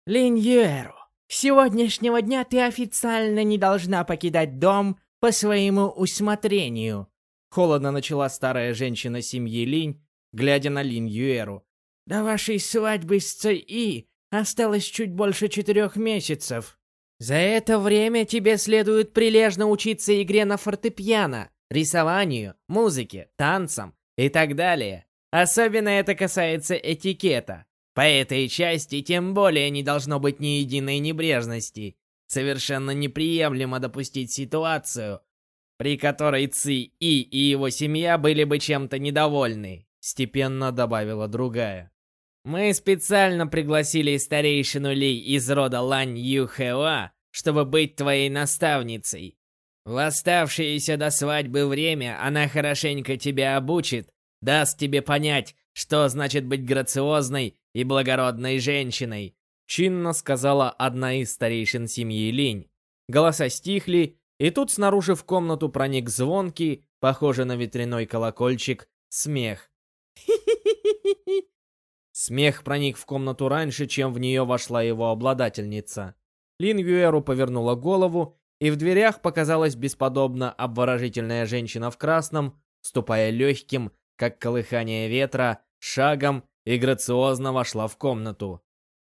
Линь Юэру, с сегодняшнего дня ты официально не должна покидать дом по своему усмотрению. Холодно начала старая женщина семьи Линь, глядя на Линь Юэру. До вашей свадьбы с Цai осталось чуть больше четырех месяцев. За это время тебе следует прилежно учиться игре на фортепиано, рисованию, музыке, танцам и так далее. Особенно это касается этикета. По этой части тем более не должно быть ни единой небрежности. Совершенно неприемлемо допустить ситуацию, при которой Ци И и его семья были бы чем-то недовольны, степенно добавила другая. Мы специально пригласили старейшину Ли из рода Лань Юхэуа, чтобы быть твоей наставницей. В оставшееся до свадьбы время она хорошенько тебя обучит, даст тебе понять, что значит быть грациозной и благородной женщиной, чинно сказала одна из старейшин семьи Линь. Голоса стихли, и тут снаружи в комнату проник звонкий, похожий на ветряной колокольчик, смех. Смех проник в комнату раньше, чем в нее вошла его обладательница. Лин Юэру повернула голову, и в дверях показалась бесподобно обворожительная женщина в красном, ступая легким, как колыхание ветра, шагом и грациозно вошла в комнату.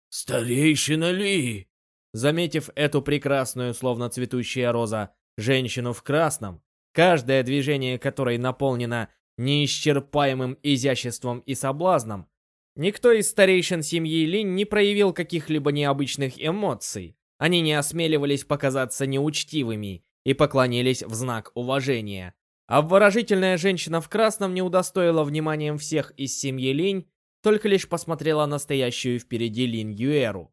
«Старейшина Ли!» Заметив эту прекрасную, словно цветущая роза, женщину в красном, каждое движение которой наполнено неисчерпаемым изяществом и соблазном, Никто из старейшин семьи Линь не проявил каких-либо необычных эмоций. Они не осмеливались показаться неучтивыми и поклонились в знак уважения. Обворожительная женщина в красном не удостоила вниманием всех из семьи Линь, только лишь посмотрела на стоящую впереди Линь Юэру.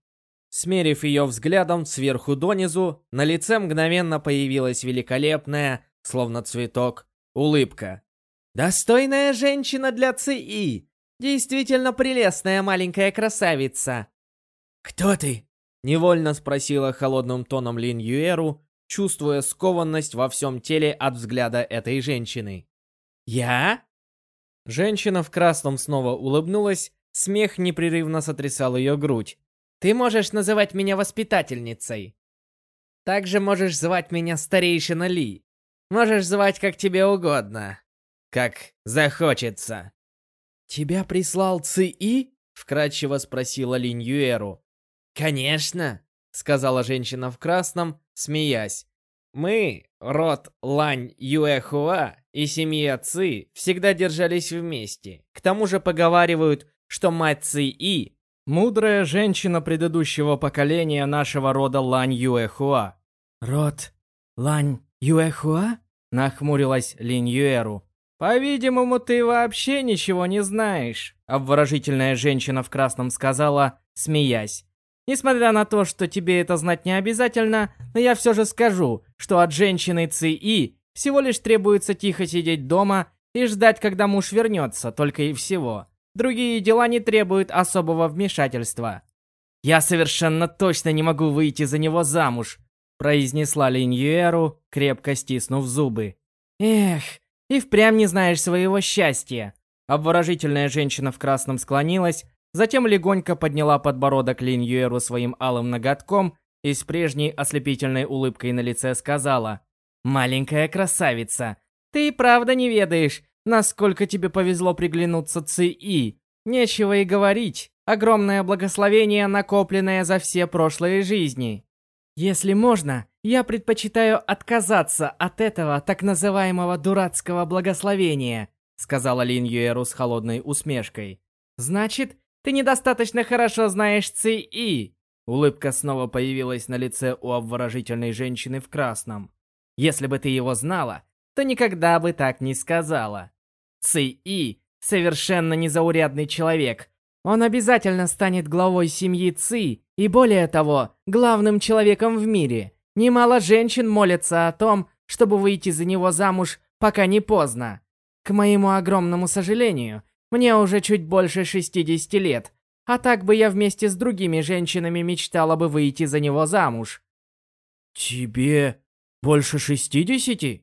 Смерив ее взглядом сверху донизу, на лице мгновенно появилась великолепная, словно цветок, улыбка. «Достойная женщина для ЦИ! Действительно прелестная маленькая красавица. Кто ты? Невольно спросила холодным тоном Лин Юэру, чувствуя скованность во всем теле от взгляда этой женщины. Я? Женщина в красном снова улыбнулась, смех непрерывно сотрясал ее грудь. Ты можешь называть меня воспитательницей. Также можешь звать меня старейшина Ли. Можешь звать как тебе угодно. Как захочется. «Тебя прислал Ци-И?» — вкратчиво спросила Линь Юэру. «Конечно», — сказала женщина в красном, смеясь. «Мы, род Лань Юэхуа и семья Ци, всегда держались вместе. К тому же поговаривают, что мать Ци-И — мудрая женщина предыдущего поколения нашего рода Лань Юэхуа». «Род Лань Юэхуа?» — нахмурилась Линь Юэру. «По-видимому, ты вообще ничего не знаешь», — обворожительная женщина в красном сказала, смеясь. «Несмотря на то, что тебе это знать не обязательно, но я все же скажу, что от женщины ЦИ всего лишь требуется тихо сидеть дома и ждать, когда муж вернется, только и всего. Другие дела не требуют особого вмешательства». «Я совершенно точно не могу выйти за него замуж», произнесла Линьюэру, крепко стиснув зубы. «Эх, и впрямь не знаешь своего счастья. Обворожительная женщина в красном склонилась, затем легонько подняла подбородок Лин Юэру своим алым ноготком и с прежней ослепительной улыбкой на лице сказала «Маленькая красавица, ты и правда не ведаешь, насколько тебе повезло приглянуться Ци-И. Нечего и говорить, огромное благословение, накопленное за все прошлые жизни. Если можно, я предпочитаю отказаться от этого так называемого дурацкого благословения, сказала Лин Юэру с холодной усмешкой. Значит, ты недостаточно хорошо знаешь Ци-И. Улыбка снова появилась на лице у обворожительной женщины в красном. Если бы ты его знала, то никогда бы так не сказала. Ци-И совершенно незаурядный человек. Он обязательно станет главой семьи Ци И более того, главным человеком в мире. Немало женщин молятся о том, чтобы выйти за него замуж, пока не поздно. К моему огромному сожалению, мне уже чуть больше 60 лет, а так бы я вместе с другими женщинами мечтала бы выйти за него замуж. «Тебе больше шестидесяти?»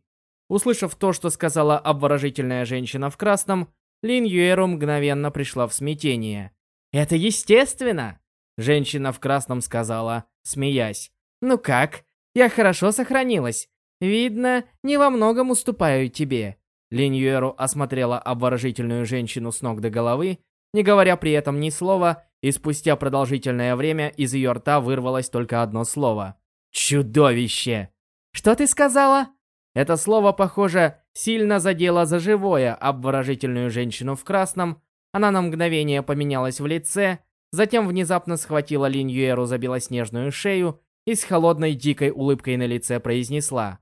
Услышав то, что сказала обворожительная женщина в красном, Лин Юэру мгновенно пришла в смятение. «Это естественно!» Женщина в красном сказала, смеясь. «Ну как? Я хорошо сохранилась. Видно, не во многом уступаю тебе». Лин Юэру осмотрела обворожительную женщину с ног до головы, не говоря при этом ни слова, и спустя продолжительное время из ее рта вырвалось только одно слово. «Чудовище!» «Что ты сказала?» Это слово, похоже, сильно задело за живое обворожительную женщину в красном. Она на мгновение поменялась в лице, затем внезапно схватила Линьюэру за белоснежную шею и с холодной дикой улыбкой на лице произнесла.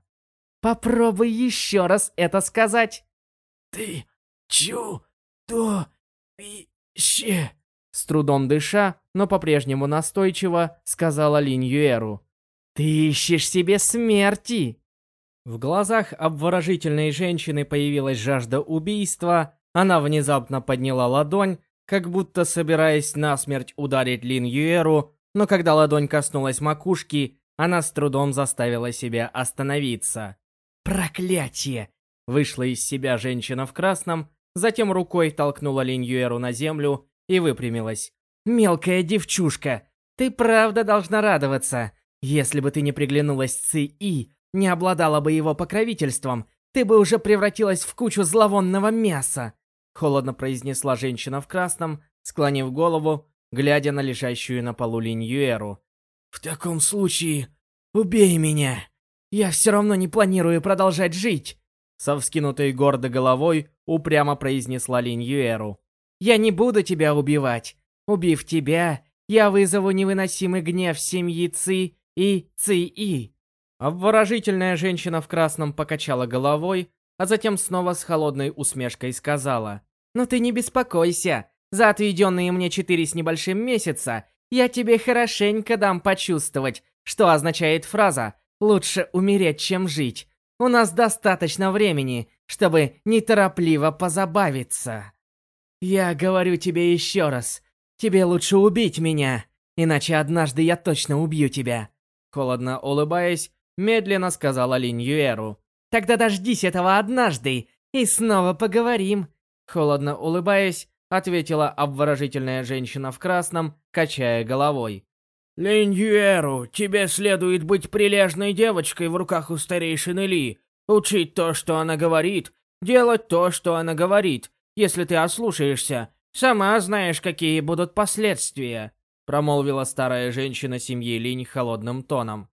«Попробуй еще раз это сказать!» «Ты чудовище!» С трудом дыша, но по-прежнему настойчиво, сказала Линьюэру. «Ты ищешь себе смерти!» В глазах обворожительной женщины появилась жажда убийства. Она внезапно подняла ладонь, как будто собираясь насмерть ударить Лин Юэру, но когда ладонь коснулась макушки, она с трудом заставила себя остановиться. «Проклятие!» Вышла из себя женщина в красном, затем рукой толкнула Лин Юэру на землю и выпрямилась. «Мелкая девчушка, ты правда должна радоваться. Если бы ты не приглянулась Ци И, не обладала бы его покровительством, ты бы уже превратилась в кучу зловонного мяса!» Холодно произнесла женщина в красном, склонив голову, глядя на лежащую на полу Линьюэру. «В таком случае, убей меня! Я все равно не планирую продолжать жить!» Со вскинутой гордо головой упрямо произнесла Линьюэру. «Я не буду тебя убивать. Убив тебя, я вызову невыносимый гнев семьи Ци и Ци-И. Обворожительная женщина в красном покачала головой, а затем снова с холодной усмешкой сказала. «Но ты не беспокойся. За отведенные мне четыре с небольшим месяца я тебе хорошенько дам почувствовать, что означает фраза «лучше умереть, чем жить». У нас достаточно времени, чтобы неторопливо позабавиться. Я говорю тебе еще раз, тебе лучше убить меня, иначе однажды я точно убью тебя. Холодно улыбаясь, медленно сказала Линь Юэру. «Тогда дождись этого однажды, и снова поговорим!» Холодно улыбаясь, ответила обворожительная женщина в красном, качая головой. «Линь Юэру, тебе следует быть прилежной девочкой в руках у старейшины Ли, учить то, что она говорит, делать то, что она говорит. Если ты ослушаешься, сама знаешь, какие будут последствия», промолвила старая женщина семьи Линь холодным тоном.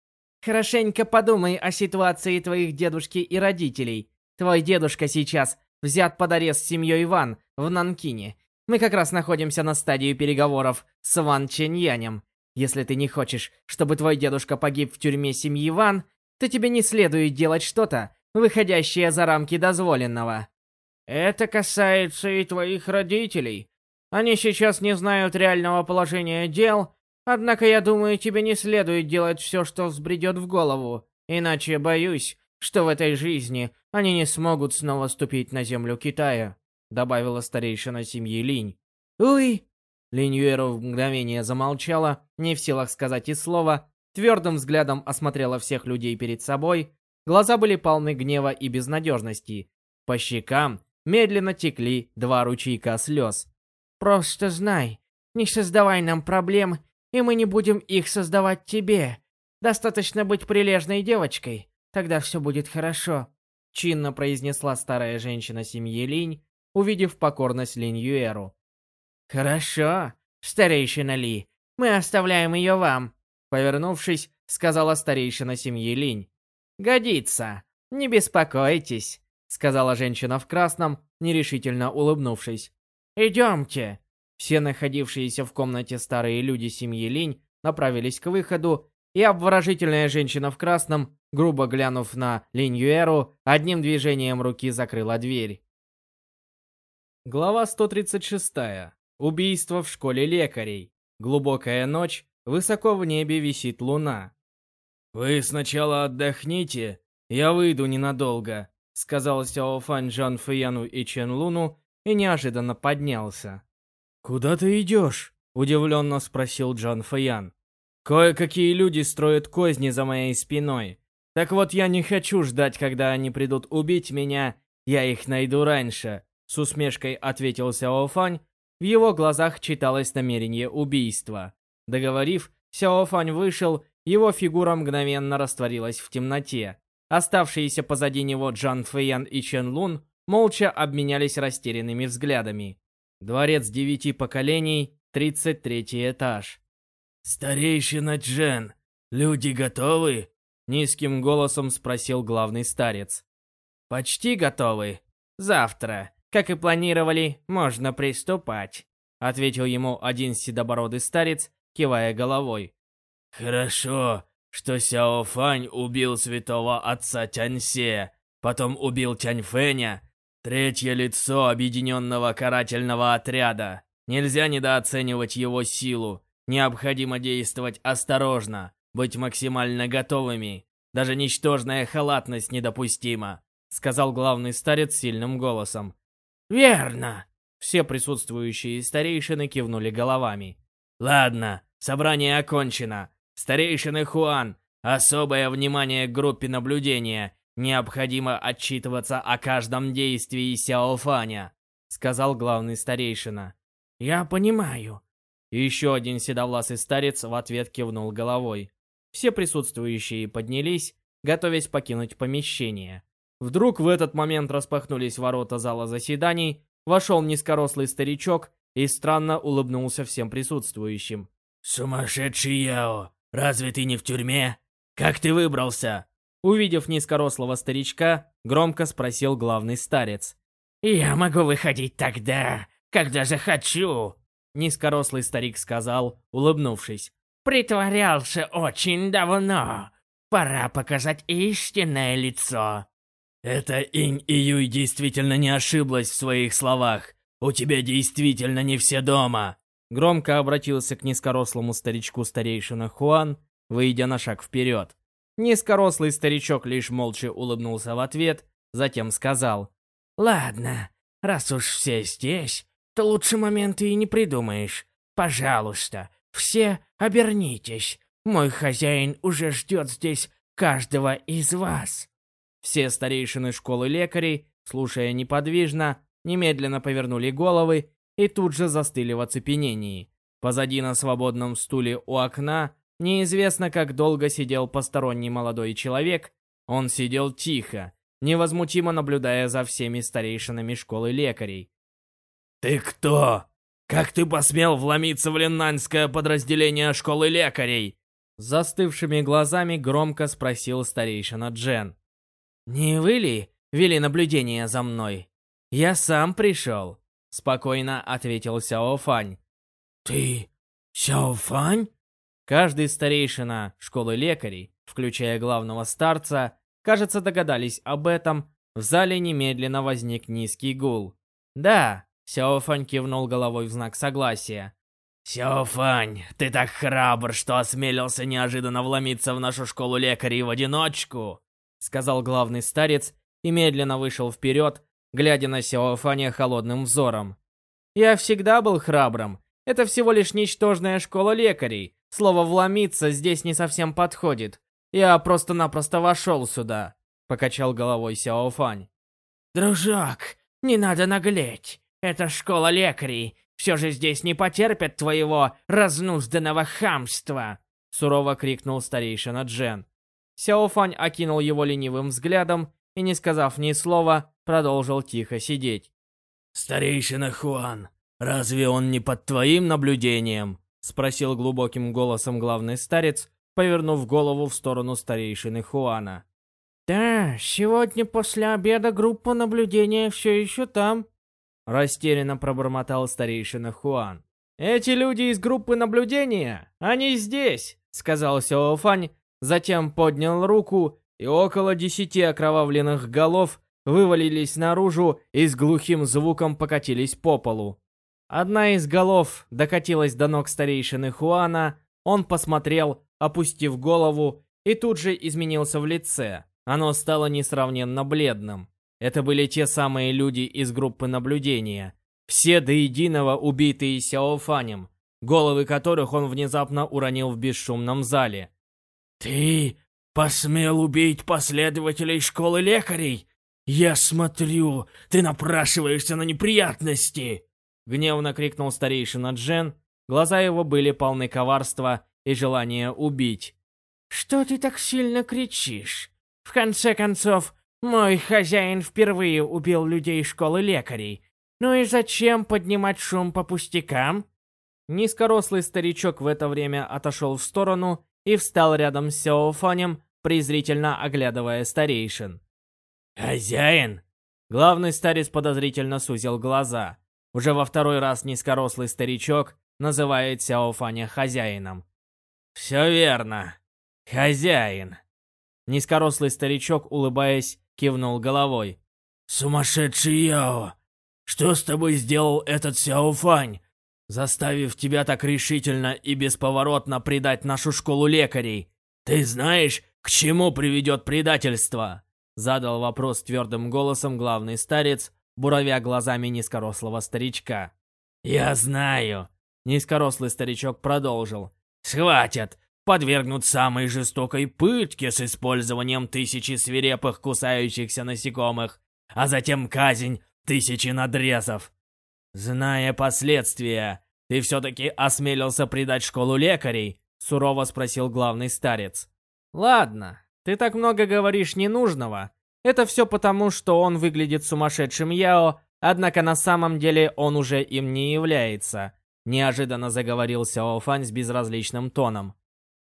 Хорошенько подумай о ситуации твоих дедушки и родителей. Твой дедушка сейчас взят под арест семьей Ван в Нанкине. Мы как раз находимся на стадии переговоров с Ван Ченьянем. Если ты не хочешь, чтобы твой дедушка погиб в тюрьме семьи Ван, то тебе не следует делать что-то, выходящее за рамки дозволенного. Это касается и твоих родителей. Они сейчас не знают реального положения дел Однако я думаю, тебе не следует делать все, что взбредет в голову. Иначе боюсь, что в этой жизни они не смогут снова ступить на землю Китая», добавила старейшина семьи Линь. «Уй!» Линь Юэру в мгновение замолчала, не в силах сказать и слова, твердым взглядом осмотрела всех людей перед собой. Глаза были полны гнева и безнадежности. По щекам медленно текли два ручейка слез. «Просто знай, не создавай нам проблем и мы не будем их создавать тебе. Достаточно быть прилежной девочкой, тогда все будет хорошо», — чинно произнесла старая женщина семьи Линь, увидев покорность Линь Юэру. «Хорошо, старейшина Ли, мы оставляем ее вам», — повернувшись, сказала старейшина семьи Линь. «Годится, не беспокойтесь», — сказала женщина в красном, нерешительно улыбнувшись. «Идемте, все находившиеся в комнате старые люди семьи Линь направились к выходу, и обворожительная женщина в красном, грубо глянув на Линь Юэру, одним движением руки закрыла дверь. Глава 136. Убийство в школе лекарей. Глубокая ночь, Высоко в небе висит луна. «Вы сначала отдохните, я выйду ненадолго», сказал Сяо Фань Джан Фэяну и Чен Луну и неожиданно поднялся. «Куда ты идешь?» – удивленно спросил Джан Фэян. «Кое-какие люди строят козни за моей спиной. Так вот, я не хочу ждать, когда они придут убить меня, я их найду раньше», — с усмешкой ответил Сяо Фань. В его глазах читалось намерение убийства. Договорив, Сяо Фань вышел, его фигура мгновенно растворилась в темноте. Оставшиеся позади него Джан Фэян и Чен Лун молча обменялись растерянными взглядами. Дворец девяти поколений, 33 этаж. «Старейшина Джен, люди готовы?» Низким голосом спросил главный старец. «Почти готовы. Завтра, как и планировали, можно приступать», ответил ему один седобородый старец, кивая головой. «Хорошо, что Сяо Фань убил святого отца Тяньсе, потом убил Тяньфэня, третье лицо объединенного карательного отряда. Нельзя недооценивать его силу. Необходимо действовать осторожно, быть максимально готовыми. Даже ничтожная халатность недопустима», — сказал главный старец сильным голосом. «Верно!» Все присутствующие старейшины кивнули головами. «Ладно, собрание окончено. Старейшины Хуан, особое внимание к группе наблюдения. Необходимо отчитываться о каждом действии Сяофаня», — сказал главный старейшина. «Я понимаю. Еще один седовласый старец в ответ кивнул головой. Все присутствующие поднялись, готовясь покинуть помещение. Вдруг в этот момент распахнулись ворота зала заседаний, вошел низкорослый старичок и странно улыбнулся всем присутствующим. «Сумасшедший Яо, разве ты не в тюрьме? Как ты выбрался?» Увидев низкорослого старичка, громко спросил главный старец. «Я могу выходить тогда, когда захочу», Низкорослый старик сказал, улыбнувшись. «Притворялся очень давно. Пора показать истинное лицо». Это Инь и Юй действительно не ошиблась в своих словах. У тебя действительно не все дома. Громко обратился к низкорослому старичку старейшина Хуан, выйдя на шаг вперед. Низкорослый старичок лишь молча улыбнулся в ответ, затем сказал. «Ладно, раз уж все здесь, то лучше момента и не придумаешь. Пожалуйста, все обернитесь. Мой хозяин уже ждет здесь каждого из вас». Все старейшины школы лекарей, слушая неподвижно, немедленно повернули головы и тут же застыли в оцепенении. Позади на свободном стуле у окна неизвестно как долго сидел посторонний молодой человек. Он сидел тихо, невозмутимо наблюдая за всеми старейшинами школы лекарей. «Ты кто? Как ты посмел вломиться в леннанское подразделение школы лекарей?» Застывшими глазами громко спросил старейшина Джен. «Не вы ли вели наблюдение за мной? Я сам пришел», — спокойно ответил Сяо Фань. «Ты Сяо Фань?» Каждый старейшина школы лекарей, включая главного старца, кажется, догадались об этом. В зале немедленно возник низкий гул. «Да, Сяофань кивнул головой в знак согласия. «Сяофань, ты так храбр, что осмелился неожиданно вломиться в нашу школу лекарей в одиночку!» Сказал главный старец и медленно вышел вперед, глядя на Сяофаня холодным взором. «Я всегда был храбрым. Это всего лишь ничтожная школа лекарей. Слово «вломиться» здесь не совсем подходит. Я просто-напросто вошел сюда», — покачал головой Сяофань. «Дружок, не надо наглеть. Это школа лекарей. Все же здесь не потерпят твоего разнузданного хамства!» Сурово крикнул старейшина Джен. Сяофань окинул его ленивым взглядом и, не сказав ни слова, продолжил тихо сидеть. «Старейшина Хуан, разве он не под твоим наблюдением?» Спросил глубоким голосом главный старец, повернув голову в сторону старейшины Хуана. «Да, сегодня после обеда группа наблюдения все еще там», Растерянно пробормотал старейшина Хуан. «Эти люди из группы наблюдения, они здесь!» Сказал Сяофань, затем поднял руку, и около десяти окровавленных голов вывалились наружу и с глухим звуком покатились по полу. Одна из голов докатилась до ног старейшины Хуана, Он посмотрел, опустив голову, и тут же изменился в лице. Оно стало несравненно бледным. Это были те самые люди из группы наблюдения. Все до единого убитые Сяофанем, головы которых он внезапно уронил в бесшумном зале. «Ты посмел убить последователей школы лекарей? Я смотрю, ты напрашиваешься на неприятности!» Гневно крикнул старейшина Джен. Глаза его были полны коварства и желания убить. «Что ты так сильно кричишь? В конце концов, мой хозяин впервые убил людей школы лекарей. Ну и зачем поднимать шум по пустякам?» Низкорослый старичок в это время отошел в сторону и встал рядом с Сяофанем, презрительно оглядывая старейшин. «Хозяин!» Главный старец подозрительно сузил глаза. Уже во второй раз низкорослый старичок называет Сяофаня хозяином. «Все верно. Хозяин». Низкорослый старичок, улыбаясь, кивнул головой. «Сумасшедший Яо! Что с тобой сделал этот Сяофань, заставив тебя так решительно и бесповоротно предать нашу школу лекарей? Ты знаешь, к чему приведет предательство?» Задал вопрос твердым голосом главный старец, буровя глазами низкорослого старичка. «Я знаю!» Низкорослый старичок продолжил. «Схватят! Подвергнут самой жестокой пытке с использованием тысячи свирепых кусающихся насекомых, а затем казнь тысячи надрезов. Зная последствия, ты все-таки осмелился предать школу лекарей?» Сурово спросил главный старец. «Ладно, ты так много говоришь ненужного. Это все потому, что он выглядит сумасшедшим Яо, однако на самом деле он уже им не является. Неожиданно заговорил Сяо Фань с безразличным тоном.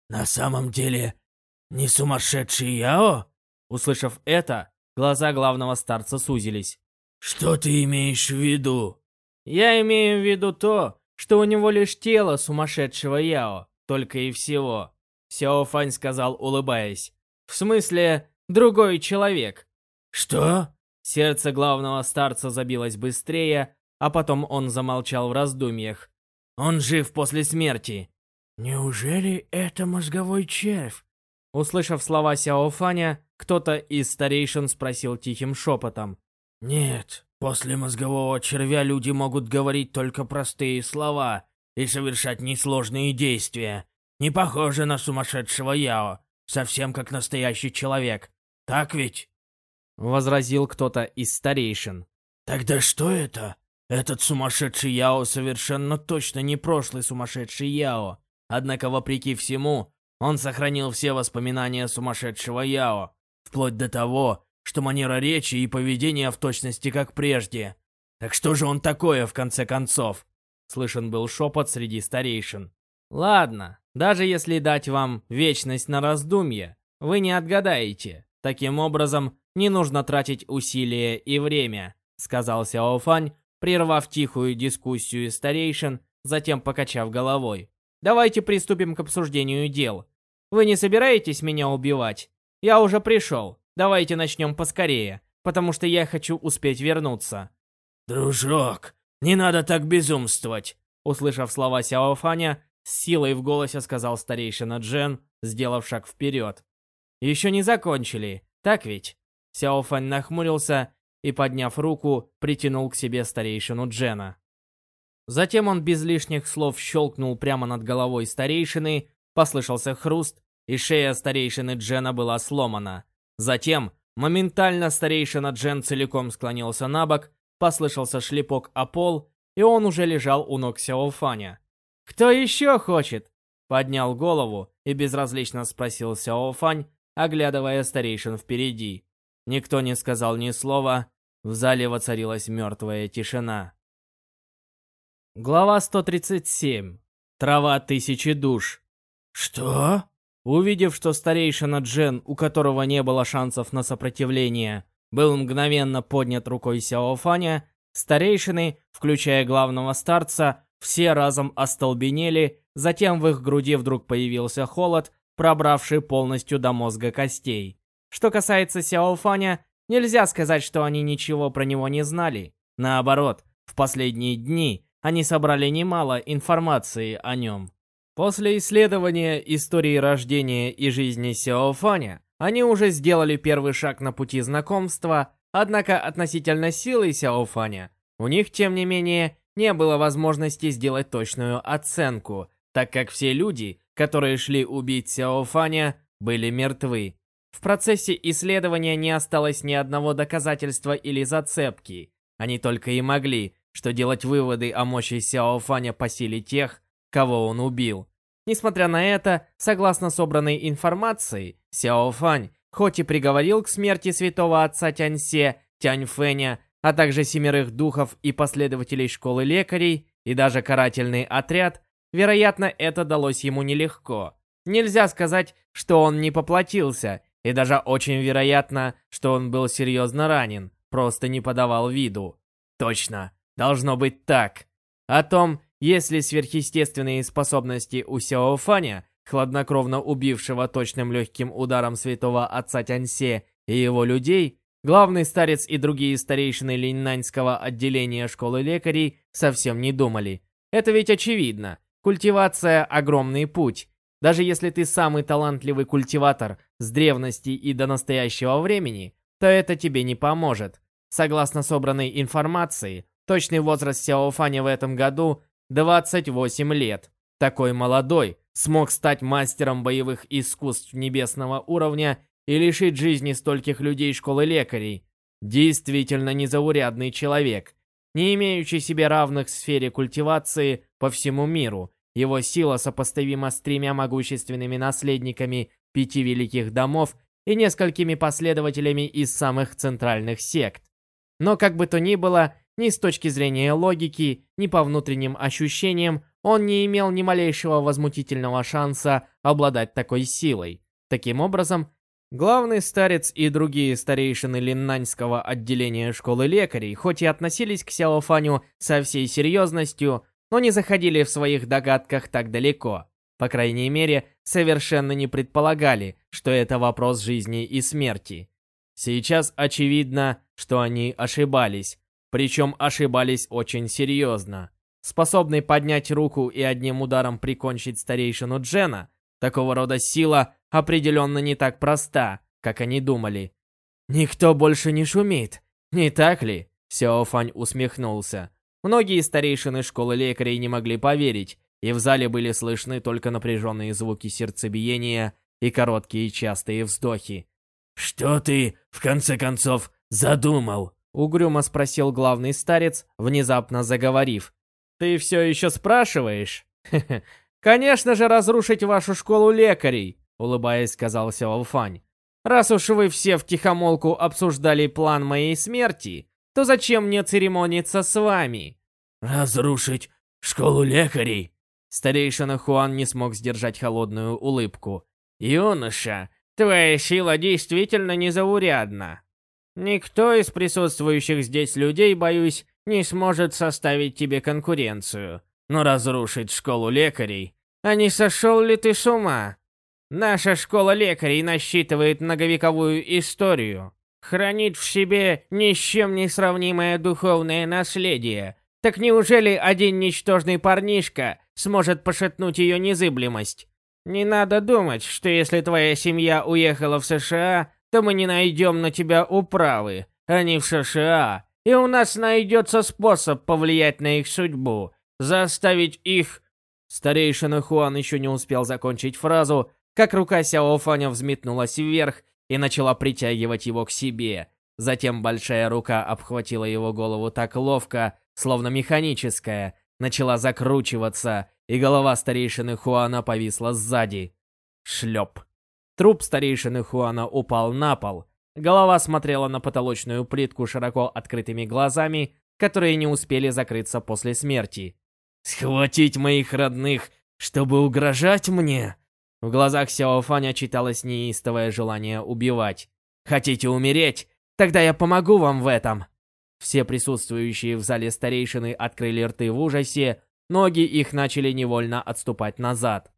«На самом деле, не сумасшедший Яо?» Услышав это, глаза главного старца сузились. «Что ты имеешь в виду?» «Я имею в виду то, что у него лишь тело сумасшедшего Яо, только и всего», Сяо Фань сказал, улыбаясь. «В смысле, Другой человек. Что? Сердце главного старца забилось быстрее, а потом он замолчал в раздумьях. Он жив после смерти. Неужели это мозговой червь? Услышав слова Сяофаня, кто-то из старейшин спросил тихим шепотом. Нет, после мозгового червя люди могут говорить только простые слова и совершать несложные действия. Не похоже на сумасшедшего Яо, совсем как настоящий человек. Так ведь?» Возразил кто-то из старейшин. «Тогда что это? Этот сумасшедший Яо совершенно точно не прошлый сумасшедший Яо. Однако, вопреки всему, он сохранил все воспоминания сумасшедшего Яо, вплоть до того, что манера речи и поведения в точности как прежде. Так что же он такое, в конце концов?» Слышен был шепот среди старейшин. «Ладно, даже если дать вам вечность на раздумье, вы не отгадаете. Таким образом, не нужно тратить усилия и время, сказал Сяофань, прервав тихую дискуссию старейшин, затем покачав головой. Давайте приступим к обсуждению дел. Вы не собираетесь меня убивать? Я уже пришел. Давайте начнем поскорее, потому что я хочу успеть вернуться. Дружок, не надо так безумствовать. Услышав слова Сяофаня, с силой в голосе сказал старейшина Джен, сделав шаг вперед. Еще не закончили, так ведь? Сяофань нахмурился и, подняв руку, притянул к себе старейшину Джена. Затем он без лишних слов щелкнул прямо над головой старейшины, послышался хруст, и шея старейшины Джена была сломана. Затем, моментально старейшина Джен целиком склонился на бок, послышался шлепок о пол, и он уже лежал у ног Сяофаня. «Кто еще хочет?» Поднял голову и безразлично спросил Сяофань, оглядывая старейшин впереди. Никто не сказал ни слова, в зале воцарилась мертвая тишина. Глава 137. Трава тысячи душ. «Что?» Увидев, что старейшина Джен, у которого не было шансов на сопротивление, был мгновенно поднят рукой Сяофаня, старейшины, включая главного старца, все разом остолбенели, затем в их груди вдруг появился холод, пробравший полностью до мозга костей. Что касается Сяофаня, нельзя сказать, что они ничего про него не знали. Наоборот, в последние дни они собрали немало информации о нем. После исследования истории рождения и жизни Сяофаня, они уже сделали первый шаг на пути знакомства, однако относительно силы Сяофаня, у них, тем не менее, не было возможности сделать точную оценку, так как все люди, которые шли убить Сяофаня, были мертвы. В процессе исследования не осталось ни одного доказательства или зацепки. Они только и могли, что делать выводы о мощи Сяофаня по силе тех, кого он убил. Несмотря на это, согласно собранной информации, Сяофань, хоть и приговорил к смерти святого отца Тяньсе, Тяньфэня, а также семерых духов и последователей школы лекарей, и даже карательный отряд, вероятно, это далось ему нелегко. Нельзя сказать, что он не поплатился, и даже очень вероятно, что он был серьезно ранен, просто не подавал виду. Точно, должно быть так. О том, есть ли сверхъестественные способности у Сяо Фаня, хладнокровно убившего точным легким ударом святого отца Тяньсе и его людей, главный старец и другие старейшины линьнаньского отделения школы лекарей совсем не думали. Это ведь очевидно. Культивация – огромный путь. Даже если ты самый талантливый культиватор с древности и до настоящего времени, то это тебе не поможет. Согласно собранной информации, точный возраст Сяофаня в этом году 28 лет. Такой молодой смог стать мастером боевых искусств небесного уровня и лишить жизни стольких людей школы лекарей. Действительно незаурядный человек, не имеющий себе равных в сфере культивации по всему миру. Его сила сопоставима с тремя могущественными наследниками пяти великих домов и несколькими последователями из самых центральных сект. Но как бы то ни было, ни с точки зрения логики, ни по внутренним ощущениям, он не имел ни малейшего возмутительного шанса обладать такой силой. Таким образом, главный старец и другие старейшины линнаньского отделения школы лекарей хоть и относились к Сяофаню со всей серьезностью, но не заходили в своих догадках так далеко. По крайней мере, совершенно не предполагали, что это вопрос жизни и смерти. Сейчас очевидно, что они ошибались, причем ошибались очень серьезно. Способный поднять руку и одним ударом прикончить старейшину Джена, такого рода сила определенно не так проста, как они думали. «Никто больше не шумит, не так ли?» Сяофань усмехнулся. Многие старейшины школы лекарей не могли поверить, и в зале были слышны только напряженные звуки сердцебиения и короткие частые вздохи. «Что ты, в конце концов, задумал?» Угрюмо спросил главный старец, внезапно заговорив. «Ты все еще спрашиваешь?» «Конечно же разрушить вашу школу лекарей», улыбаясь, сказал Сяофань. «Раз уж вы все втихомолку обсуждали план моей смерти, то зачем мне церемониться с вами?» «Разрушить школу лекарей?» Старейшина Хуан не смог сдержать холодную улыбку. «Юноша, твоя сила действительно незаурядна. Никто из присутствующих здесь людей, боюсь, не сможет составить тебе конкуренцию. Но разрушить школу лекарей... А не сошел ли ты с ума? Наша школа лекарей насчитывает многовековую историю, хранит в себе ни с чем не сравнимое духовное наследие. Так неужели один ничтожный парнишка сможет пошатнуть ее незыблемость? Не надо думать, что если твоя семья уехала в США, то мы не найдем на тебя управы. Они в США, и у нас найдется способ повлиять на их судьбу, заставить их...» Старейшина Хуан еще не успел закончить фразу, как рука Сяо Фаня взметнулась вверх и начала притягивать его к себе. Затем большая рука обхватила его голову так ловко, словно механическая, начала закручиваться, и голова старейшины Хуана повисла сзади. Шлеп. Труп старейшины Хуана упал на пол. Голова смотрела на потолочную плитку широко открытыми глазами, которые не успели закрыться после смерти. «Схватить моих родных, чтобы угрожать мне?» В глазах Сяо Фаня читалось неистовое желание убивать. «Хотите умереть? Тогда я помогу вам в этом!» Все присутствующие в зале старейшины открыли рты в ужасе, ноги их начали невольно отступать назад.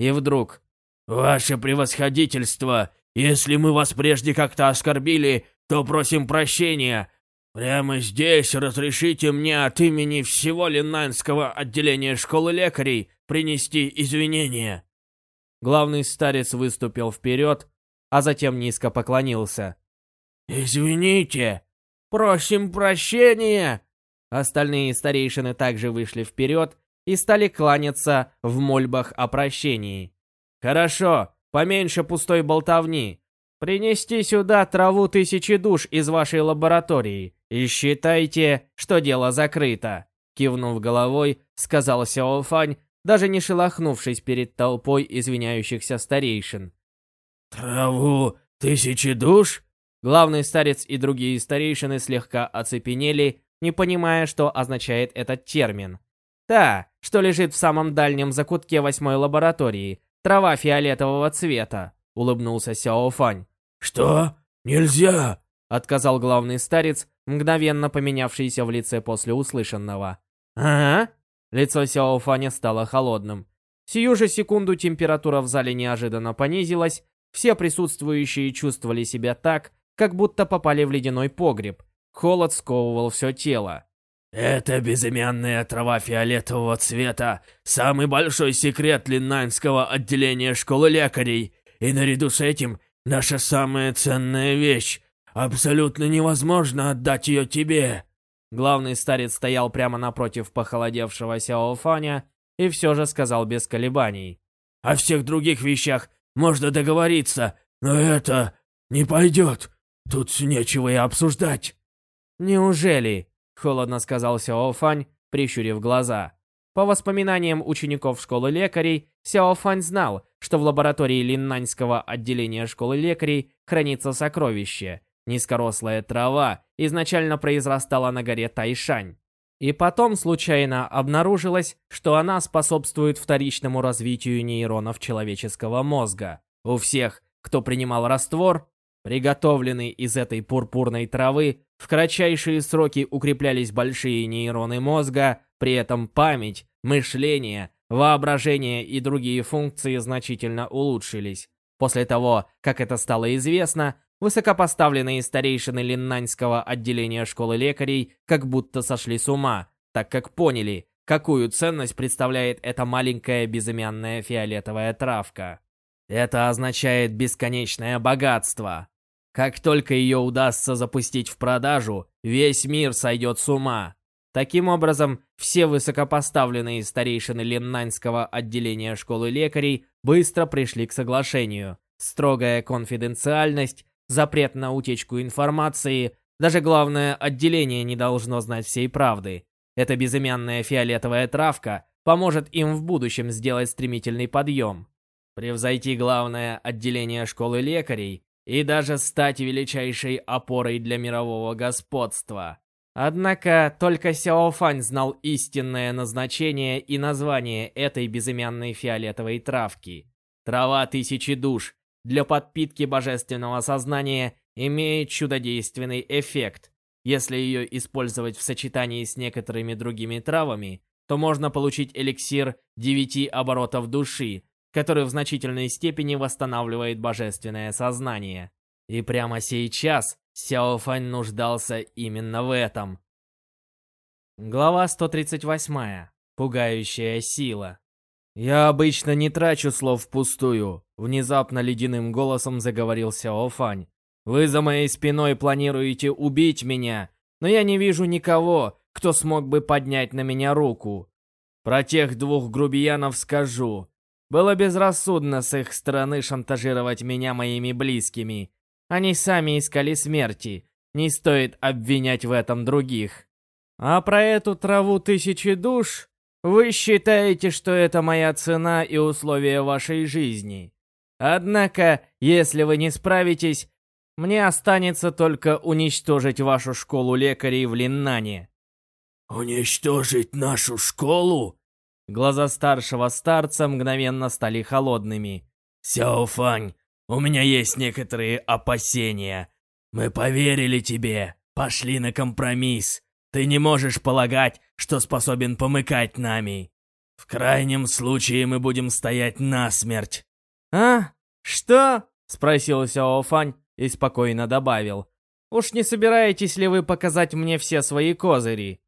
И вдруг «Ваше превосходительство, если мы вас прежде как-то оскорбили, то просим прощения. Прямо здесь разрешите мне от имени всего Линнанского отделения школы лекарей принести извинения». Главный старец выступил вперед, а затем низко поклонился. «Извините! Просим прощения!» Остальные старейшины также вышли вперед и стали кланяться в мольбах о прощении. «Хорошо, поменьше пустой болтовни. Принести сюда траву тысячи душ из вашей лаборатории и считайте, что дело закрыто», кивнув головой, сказал Сяо Фань, даже не шелохнувшись перед толпой извиняющихся старейшин. «Траву тысячи душ?» Главный старец и другие старейшины слегка оцепенели, не понимая, что означает этот термин. Та, что лежит в самом дальнем закутке восьмой лаборатории, трава фиолетового цвета, улыбнулся Сяо Фань. «Что? Нельзя!» — отказал главный старец, мгновенно поменявшийся в лице после услышанного. «Ага?» Лицо Сяо Фаня стало холодным. Сию же секунду температура в зале неожиданно понизилась, все присутствующие чувствовали себя так, как будто попали в ледяной погреб. Холод сковывал все тело. «Это безымянная трава фиолетового цвета, самый большой секрет линнанского отделения школы лекарей, и наряду с этим наша самая ценная вещь. Абсолютно невозможно отдать ее тебе». Главный старец стоял прямо напротив похолодевшего Сяофаня и все же сказал без колебаний. «О всех других вещах можно договориться, но это не пойдет. Тут нечего и обсуждать». «Неужели?» — холодно сказал Сяофань, прищурив глаза. По воспоминаниям учеников школы лекарей, Сяофань знал, что в лаборатории Линнаньского отделения школы лекарей хранится сокровище. Низкорослая трава изначально произрастала на горе Тайшань. И потом случайно обнаружилось, что она способствует вторичному развитию нейронов человеческого мозга. У всех, кто принимал раствор, приготовленный из этой пурпурной травы, в кратчайшие сроки укреплялись большие нейроны мозга, при этом память, мышление, воображение и другие функции значительно улучшились. После того, как это стало известно, Высокопоставленные старейшины Линнаньского отделения школы лекарей как будто сошли с ума, так как поняли, какую ценность представляет эта маленькая безымянная фиолетовая травка. Это означает бесконечное богатство. Как только ее удастся запустить в продажу, весь мир сойдет с ума. Таким образом, все высокопоставленные старейшины Линнаньского отделения школы лекарей быстро пришли к соглашению. Строгая конфиденциальность запрет на утечку информации, даже главное отделение не должно знать всей правды. Эта безымянная фиолетовая травка поможет им в будущем сделать стремительный подъем, превзойти главное отделение школы лекарей и даже стать величайшей опорой для мирового господства. Однако только Сяо Фань знал истинное назначение и название этой безымянной фиолетовой травки. Трава тысячи душ, для подпитки божественного сознания имеет чудодейственный эффект. Если ее использовать в сочетании с некоторыми другими травами, то можно получить эликсир девяти оборотов души, который в значительной степени восстанавливает божественное сознание. И прямо сейчас Сяо Фань нуждался именно в этом. Глава 138. Пугающая сила. «Я обычно не трачу слов впустую», — внезапно ледяным голосом заговорил Сяо Фань. «Вы за моей спиной планируете убить меня, но я не вижу никого, кто смог бы поднять на меня руку. Про тех двух грубиянов скажу. Было безрассудно с их стороны шантажировать меня моими близкими. Они сами искали смерти. Не стоит обвинять в этом других. А про эту траву тысячи душ вы считаете, что это моя цена и условия вашей жизни. Однако, если вы не справитесь, мне останется только уничтожить вашу школу лекарей в Линнане. Уничтожить нашу школу? Глаза старшего старца мгновенно стали холодными. Сяофань, у меня есть некоторые опасения. Мы поверили тебе, пошли на компромисс. Ты не можешь полагать, что способен помыкать нами. В крайнем случае мы будем стоять насмерть». «А? Что?» — спросил Сяо Фань и спокойно добавил. «Уж не собираетесь ли вы показать мне все свои козыри?»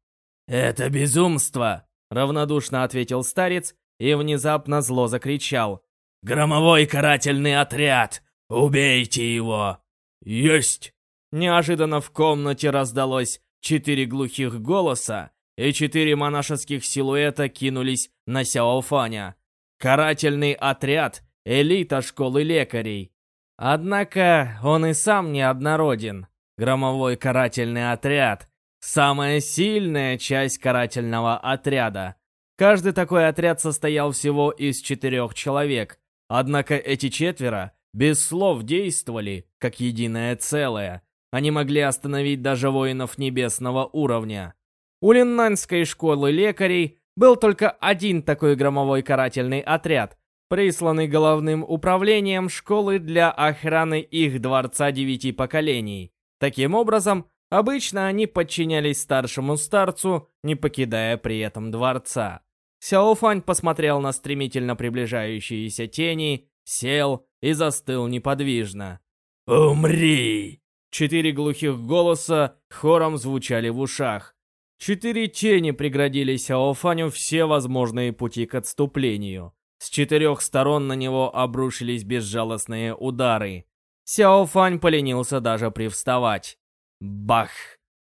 «Это безумство!» — равнодушно ответил старец и внезапно зло закричал. «Громовой карательный отряд! Убейте его!» «Есть!» Неожиданно в комнате раздалось четыре глухих голоса, и четыре монашеских силуэта кинулись на Сяофаня. Карательный отряд — элита школы лекарей. Однако он и сам неоднороден. Громовой карательный отряд — самая сильная часть карательного отряда. Каждый такой отряд состоял всего из четырех человек. Однако эти четверо без слов действовали, как единое целое. Они могли остановить даже воинов небесного уровня. У Линнанской школы лекарей был только один такой громовой карательный отряд, присланный головным управлением школы для охраны их дворца девяти поколений. Таким образом, обычно они подчинялись старшему старцу, не покидая при этом дворца. Сяофань посмотрел на стремительно приближающиеся тени, сел и застыл неподвижно. «Умри!» Четыре глухих голоса хором звучали в ушах. Четыре тени преградили Сяофаню все возможные пути к отступлению. С четырех сторон на него обрушились безжалостные удары. Сяофань поленился даже привставать. Бах!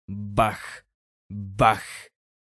Бах! Бах!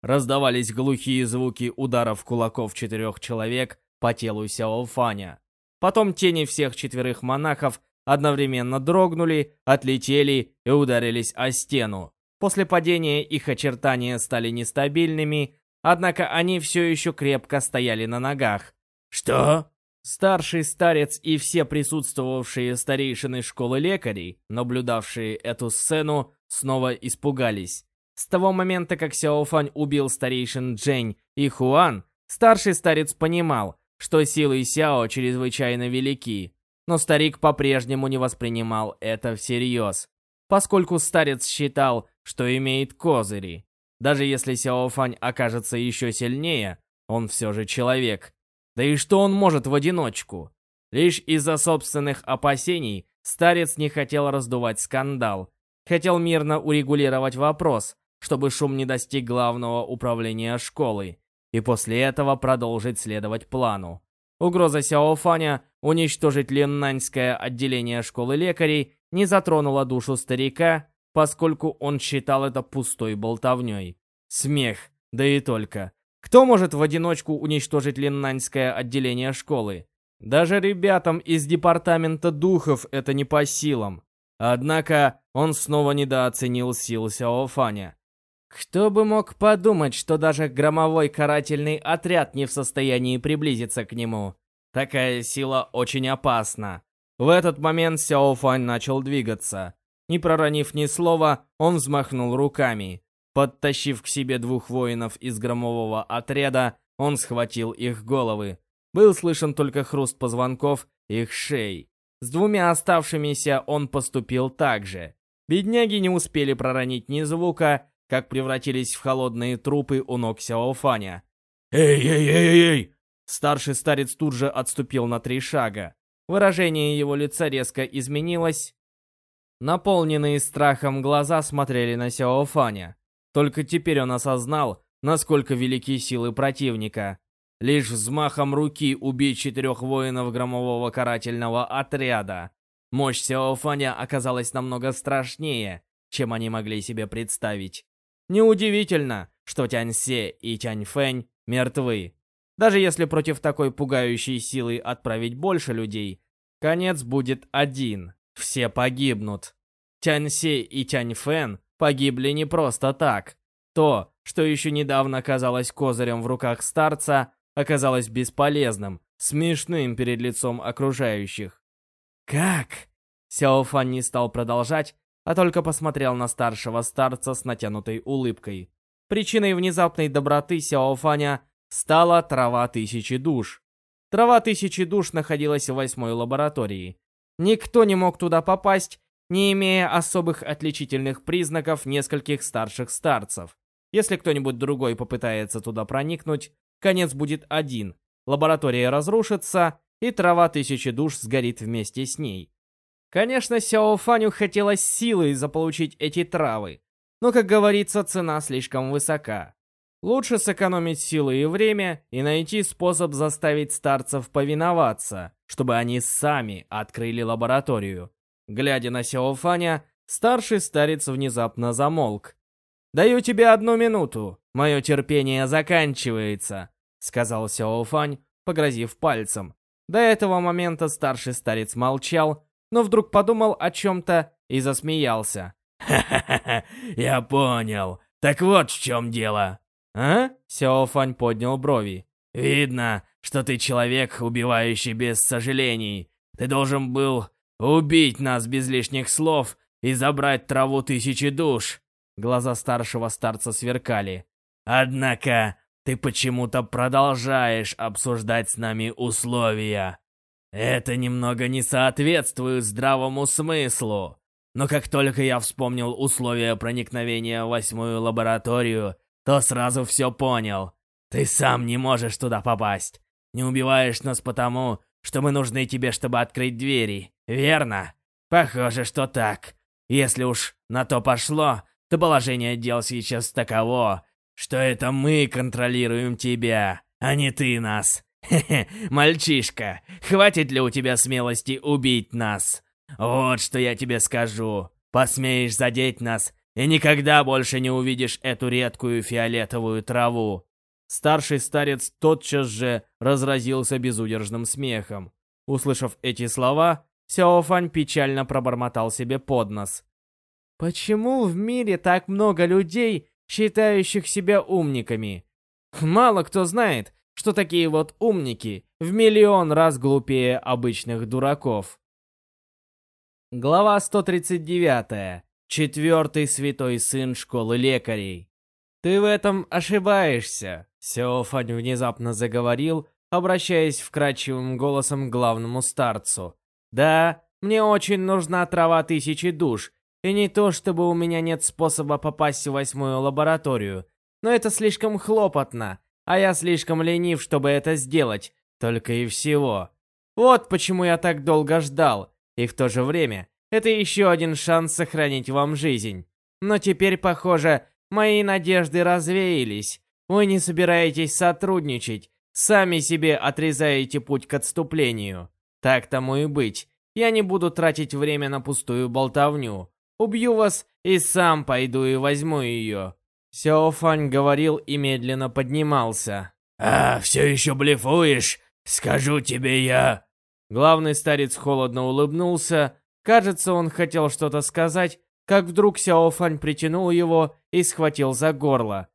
Раздавались глухие звуки ударов кулаков четырех человек по телу Сяофаня. Потом тени всех четверых монахов одновременно дрогнули, отлетели и ударились о стену. После падения их очертания стали нестабильными, однако они все еще крепко стояли на ногах. «Что?» Старший старец и все присутствовавшие старейшины школы лекарей, наблюдавшие эту сцену, снова испугались. С того момента, как Сяофань убил старейшин Джень и Хуан, старший старец понимал, что силы Сяо чрезвычайно велики, но старик по-прежнему не воспринимал это всерьез, поскольку старец считал, что имеет козыри. Даже если Сяофань окажется еще сильнее, он все же человек. Да и что он может в одиночку? Лишь из-за собственных опасений старец не хотел раздувать скандал. Хотел мирно урегулировать вопрос, чтобы шум не достиг главного управления школы, и после этого продолжить следовать плану. Угроза Сяофаня уничтожить Леннаньское отделение школы лекарей не затронула душу старика, поскольку он считал это пустой болтовней. Смех, да и только. Кто может в одиночку уничтожить Леннаньское отделение школы? Даже ребятам из департамента духов это не по силам. Однако он снова недооценил сил Сяофаня. Кто бы мог подумать, что даже громовой карательный отряд не в состоянии приблизиться к нему. Такая сила очень опасна. В этот момент Сяо Фань начал двигаться. Не проронив ни слова, он взмахнул руками. Подтащив к себе двух воинов из громового отряда, он схватил их головы. Был слышен только хруст позвонков их шеи. С двумя оставшимися он поступил так же. Бедняги не успели проронить ни звука, как превратились в холодные трупы у ног Сяофаня. «Эй, эй, эй, эй!» Старший старец тут же отступил на три шага. Выражение его лица резко изменилось. Наполненные страхом глаза смотрели на Сяофаня. Только теперь он осознал, насколько велики силы противника. Лишь взмахом руки убить четырех воинов громового карательного отряда. Мощь Сяофаня оказалась намного страшнее, чем они могли себе представить. Неудивительно, что Тяньсе и Тяньфэнь мертвы. Даже если против такой пугающей силы отправить больше людей, конец будет один. Все погибнут. Тяньсе и Тяньфэн погибли не просто так. То, что еще недавно казалось козырем в руках старца, оказалось бесполезным, смешным перед лицом окружающих. «Как?» Сяофан не стал продолжать, а только посмотрел на старшего старца с натянутой улыбкой. Причиной внезапной доброты Сяофаня стала трава тысячи душ. Трава тысячи душ находилась в восьмой лаборатории. Никто не мог туда попасть, не имея особых отличительных признаков нескольких старших старцев. Если кто-нибудь другой попытается туда проникнуть, конец будет один. Лаборатория разрушится, и трава тысячи душ сгорит вместе с ней. Конечно, Сяо Фаню хотелось силой заполучить эти травы, но, как говорится, цена слишком высока. Лучше сэкономить силы и время и найти способ заставить старцев повиноваться, чтобы они сами открыли лабораторию. Глядя на Сяофаня, старший старец внезапно замолк. «Даю тебе одну минуту, мое терпение заканчивается», — сказал Сяофань, погрозив пальцем. До этого момента старший старец молчал, но вдруг подумал о чем-то и засмеялся. «Ха-ха-ха, я понял. Так вот в чем дело. «А?» — Сяофань поднял брови. «Видно, что ты человек, убивающий без сожалений. Ты должен был убить нас без лишних слов и забрать траву тысячи душ». Глаза старшего старца сверкали. «Однако ты почему-то продолжаешь обсуждать с нами условия. Это немного не соответствует здравому смыслу. Но как только я вспомнил условия проникновения в восьмую лабораторию, то сразу все понял. Ты сам не можешь туда попасть. Не убиваешь нас потому, что мы нужны тебе, чтобы открыть двери, верно? Похоже, что так. Если уж на то пошло, то положение дел сейчас таково, что это мы контролируем тебя, а не ты нас. Хе-хе, мальчишка, хватит ли у тебя смелости убить нас? Вот что я тебе скажу. Посмеешь задеть нас, и никогда больше не увидишь эту редкую фиолетовую траву. Старший старец тотчас же разразился безудержным смехом. Услышав эти слова, Сяофань печально пробормотал себе под нос. «Почему в мире так много людей, считающих себя умниками? Мало кто знает, что такие вот умники в миллион раз глупее обычных дураков». Глава 139. Четвертый святой сын школы лекарей. «Ты в этом ошибаешься», — Сеофань внезапно заговорил, обращаясь вкрадчивым голосом к главному старцу. «Да, мне очень нужна трава тысячи душ, и не то, чтобы у меня нет способа попасть в восьмую лабораторию, но это слишком хлопотно, а я слишком ленив, чтобы это сделать, только и всего. Вот почему я так долго ждал, и в то же время это еще один шанс сохранить вам жизнь. Но теперь, похоже, мои надежды развеялись. Вы не собираетесь сотрудничать, сами себе отрезаете путь к отступлению. Так тому и быть. Я не буду тратить время на пустую болтовню. Убью вас и сам пойду и возьму ее. Сяофань говорил и медленно поднимался. «А, все еще блефуешь? Скажу тебе я...» Главный старец холодно улыбнулся, Кажется, он хотел что-то сказать, как вдруг Сяофань притянул его и схватил за горло.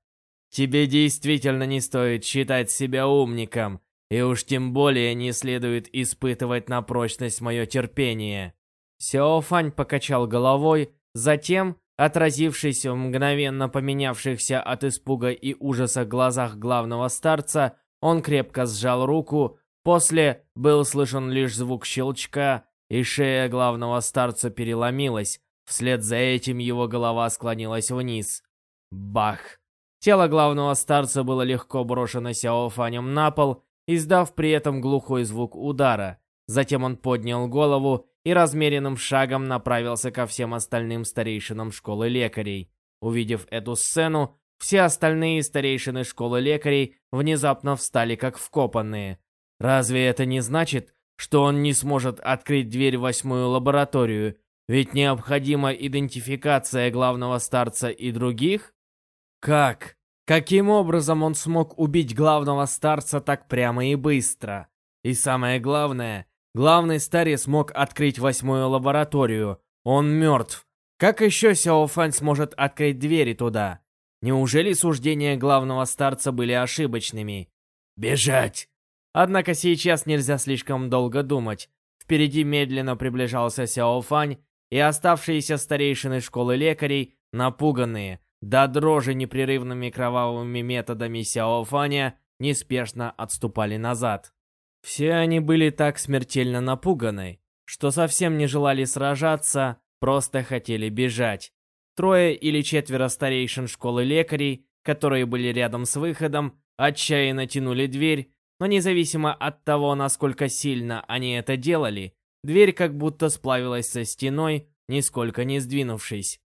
«Тебе действительно не стоит считать себя умником, и уж тем более не следует испытывать на прочность мое терпение». Сяофань покачал головой, затем, отразившись в мгновенно поменявшихся от испуга и ужаса глазах главного старца, он крепко сжал руку, после был слышен лишь звук щелчка, и шея главного старца переломилась, вслед за этим его голова склонилась вниз. Бах! Тело главного старца было легко брошено Сяофанем на пол, издав при этом глухой звук удара. Затем он поднял голову и размеренным шагом направился ко всем остальным старейшинам школы лекарей. Увидев эту сцену, все остальные старейшины школы лекарей внезапно встали как вкопанные. Разве это не значит, что он не сможет открыть дверь в восьмую лабораторию, ведь необходима идентификация главного старца и других? Как? Каким образом он смог убить главного старца так прямо и быстро? И самое главное, главный старец смог открыть восьмую лабораторию. Он мертв. Как еще Сяофань сможет открыть двери туда? Неужели суждения главного старца были ошибочными? «Бежать!» Однако сейчас нельзя слишком долго думать. Впереди медленно приближался Сяо Фань, и оставшиеся старейшины школы лекарей, напуганные, до дрожи непрерывными кровавыми методами Сяо Фаня, неспешно отступали назад. Все они были так смертельно напуганы, что совсем не желали сражаться, просто хотели бежать. Трое или четверо старейшин школы лекарей, которые были рядом с выходом, отчаянно тянули дверь, но независимо от того, насколько сильно они это делали, дверь как будто сплавилась со стеной, нисколько не сдвинувшись.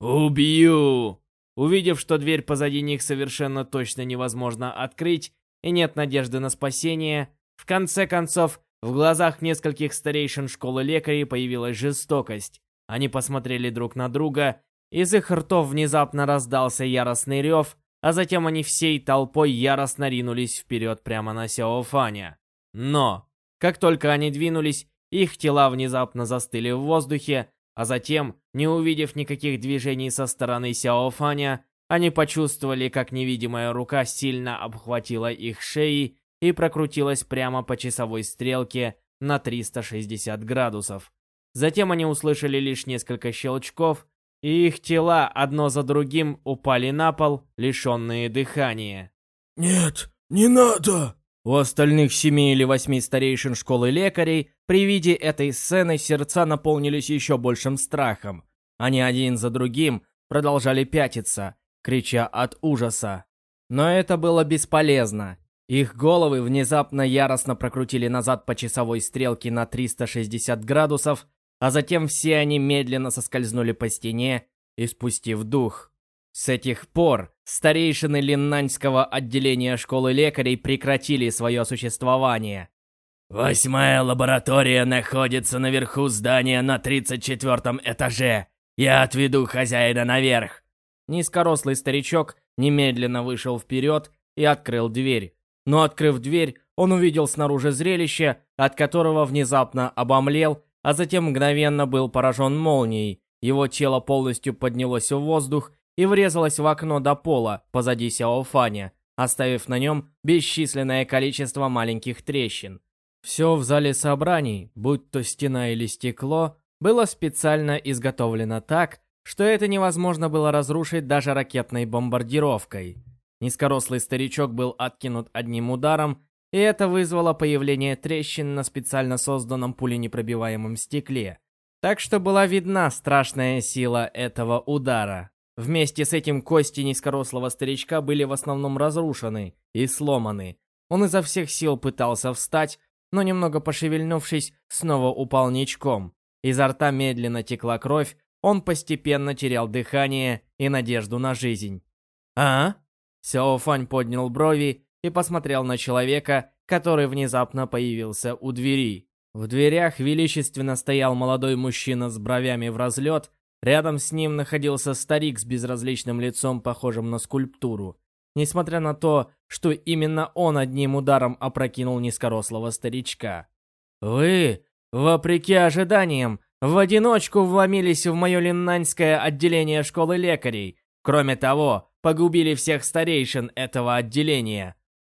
«Убью!» Увидев, что дверь позади них совершенно точно невозможно открыть и нет надежды на спасение, в конце концов, в глазах нескольких старейшин школы лекарей появилась жестокость. Они посмотрели друг на друга, из их ртов внезапно раздался яростный рев, а затем они всей толпой яростно ринулись вперед прямо на Сяофаня. Но, как только они двинулись, их тела внезапно застыли в воздухе, а затем, не увидев никаких движений со стороны Сяофаня, они почувствовали, как невидимая рука сильно обхватила их шеи и прокрутилась прямо по часовой стрелке на 360 градусов. Затем они услышали лишь несколько щелчков, и их тела одно за другим упали на пол, лишенные дыхания. «Нет, не надо!» У остальных семи или восьми старейшин школы лекарей при виде этой сцены сердца наполнились еще большим страхом. Они один за другим продолжали пятиться, крича от ужаса. Но это было бесполезно. Их головы внезапно яростно прокрутили назад по часовой стрелке на 360 градусов, а затем все они медленно соскользнули по стене, испустив дух. С этих пор старейшины Линнаньского отделения школы лекарей прекратили свое существование. «Восьмая лаборатория находится наверху здания на 34 этаже. Я отведу хозяина наверх». Низкорослый старичок немедленно вышел вперед и открыл дверь. Но открыв дверь, он увидел снаружи зрелище, от которого внезапно обомлел, а затем мгновенно был поражен молнией. Его тело полностью поднялось в воздух и врезалась в окно до пола позади Сяофаня, оставив на нем бесчисленное количество маленьких трещин. Все в зале собраний, будь то стена или стекло, было специально изготовлено так, что это невозможно было разрушить даже ракетной бомбардировкой. Низкорослый старичок был откинут одним ударом, и это вызвало появление трещин на специально созданном пуленепробиваемом стекле. Так что была видна страшная сила этого удара. Вместе с этим кости низкорослого старичка были в основном разрушены и сломаны. Он изо всех сил пытался встать, но немного пошевельнувшись, снова упал ничком. Изо рта медленно текла кровь, он постепенно терял дыхание и надежду на жизнь. «А?» Сяо Фань поднял брови и посмотрел на человека, который внезапно появился у двери. В дверях величественно стоял молодой мужчина с бровями в разлет Рядом с ним находился старик с безразличным лицом, похожим на скульптуру. Несмотря на то, что именно он одним ударом опрокинул низкорослого старичка. «Вы, вопреки ожиданиям, в одиночку вломились в мое линнаньское отделение школы лекарей. Кроме того, погубили всех старейшин этого отделения».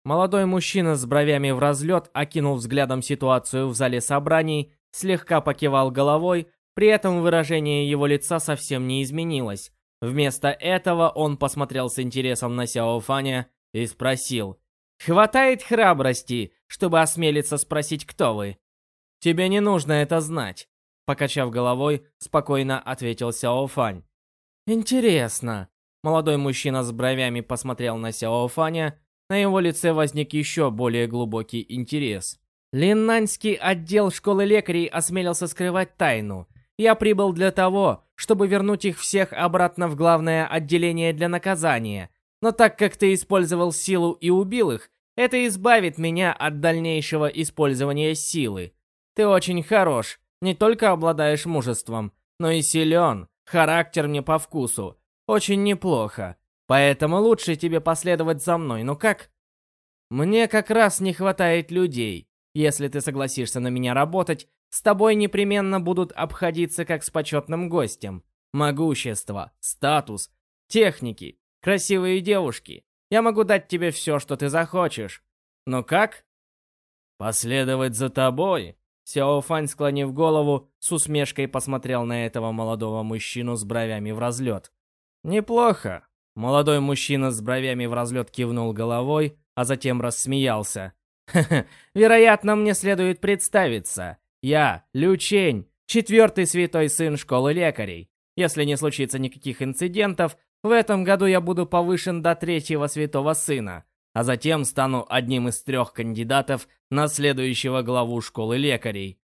Молодой мужчина с бровями в разлет окинул взглядом ситуацию в зале собраний, слегка покивал головой, при этом выражение его лица совсем не изменилось. Вместо этого он посмотрел с интересом на Сяо Фаня и спросил. «Хватает храбрости, чтобы осмелиться спросить, кто вы?» «Тебе не нужно это знать», — покачав головой, спокойно ответил Сяо Фань. «Интересно». Молодой мужчина с бровями посмотрел на Сяо Фаня, на его лице возник еще более глубокий интерес. Линнаньский отдел школы лекарей осмелился скрывать тайну, я прибыл для того, чтобы вернуть их всех обратно в главное отделение для наказания. Но так как ты использовал силу и убил их, это избавит меня от дальнейшего использования силы. Ты очень хорош, не только обладаешь мужеством, но и силен, характер мне по вкусу. Очень неплохо. Поэтому лучше тебе последовать за мной, ну как? Мне как раз не хватает людей. Если ты согласишься на меня работать, с тобой непременно будут обходиться как с почетным гостем. Могущество, статус, техники, красивые девушки. Я могу дать тебе все, что ты захочешь. Но как? Последовать за тобой? Сяо Фань, склонив голову, с усмешкой посмотрел на этого молодого мужчину с бровями в разлет. Неплохо. Молодой мужчина с бровями в разлет кивнул головой, а затем рассмеялся. «Ха -ха, вероятно, мне следует представиться. Я, Лю Чень, четвертый святой сын школы лекарей. Если не случится никаких инцидентов, в этом году я буду повышен до третьего святого сына, а затем стану одним из трех кандидатов на следующего главу школы лекарей.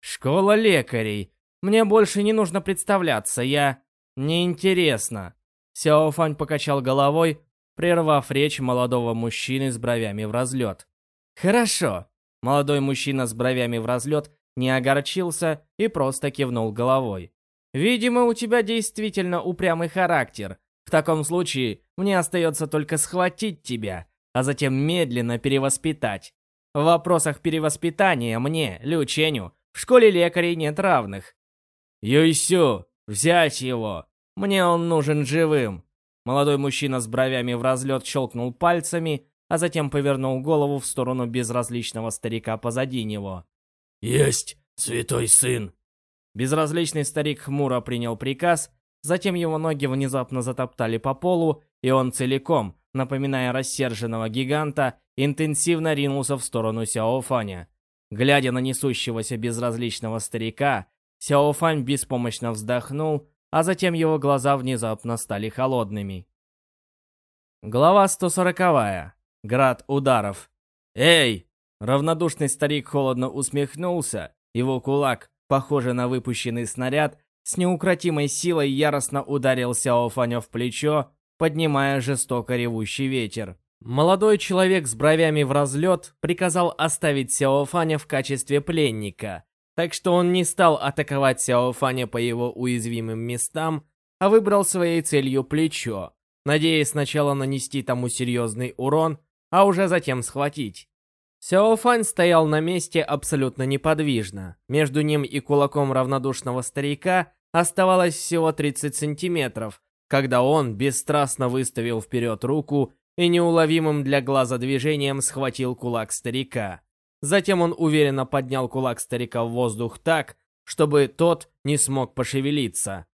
Школа лекарей. Мне больше не нужно представляться, я... Неинтересно. Сяо Фань покачал головой, прервав речь молодого мужчины с бровями в разлет. «Хорошо». Молодой мужчина с бровями в разлет не огорчился и просто кивнул головой. «Видимо, у тебя действительно упрямый характер. В таком случае мне остается только схватить тебя, а затем медленно перевоспитать. В вопросах перевоспитания мне, Лю Ченю, в школе лекарей нет равных. Юйсю, взять его! Мне он нужен живым!» Молодой мужчина с бровями в разлет щелкнул пальцами, а затем повернул голову в сторону безразличного старика позади него. «Есть, святой сын!» Безразличный старик хмуро принял приказ, затем его ноги внезапно затоптали по полу, и он целиком, напоминая рассерженного гиганта, интенсивно ринулся в сторону Сяофаня. Глядя на несущегося безразличного старика, Сяофань беспомощно вздохнул, а затем его глаза внезапно стали холодными. Глава 140. Град ударов. «Эй!» Равнодушный старик холодно усмехнулся. Его кулак, похожий на выпущенный снаряд, с неукротимой силой яростно ударил Сяофаня в плечо, поднимая жестоко ревущий ветер. Молодой человек с бровями в разлет приказал оставить Сяофаня в качестве пленника, так что он не стал атаковать Сяофаня по его уязвимым местам, а выбрал своей целью плечо, надеясь сначала нанести тому серьезный урон, а уже затем схватить. Сяофань стоял на месте абсолютно неподвижно. Между ним и кулаком равнодушного старика оставалось всего 30 сантиметров, когда он бесстрастно выставил вперед руку и неуловимым для глаза движением схватил кулак старика. Затем он уверенно поднял кулак старика в воздух так, чтобы тот не смог пошевелиться.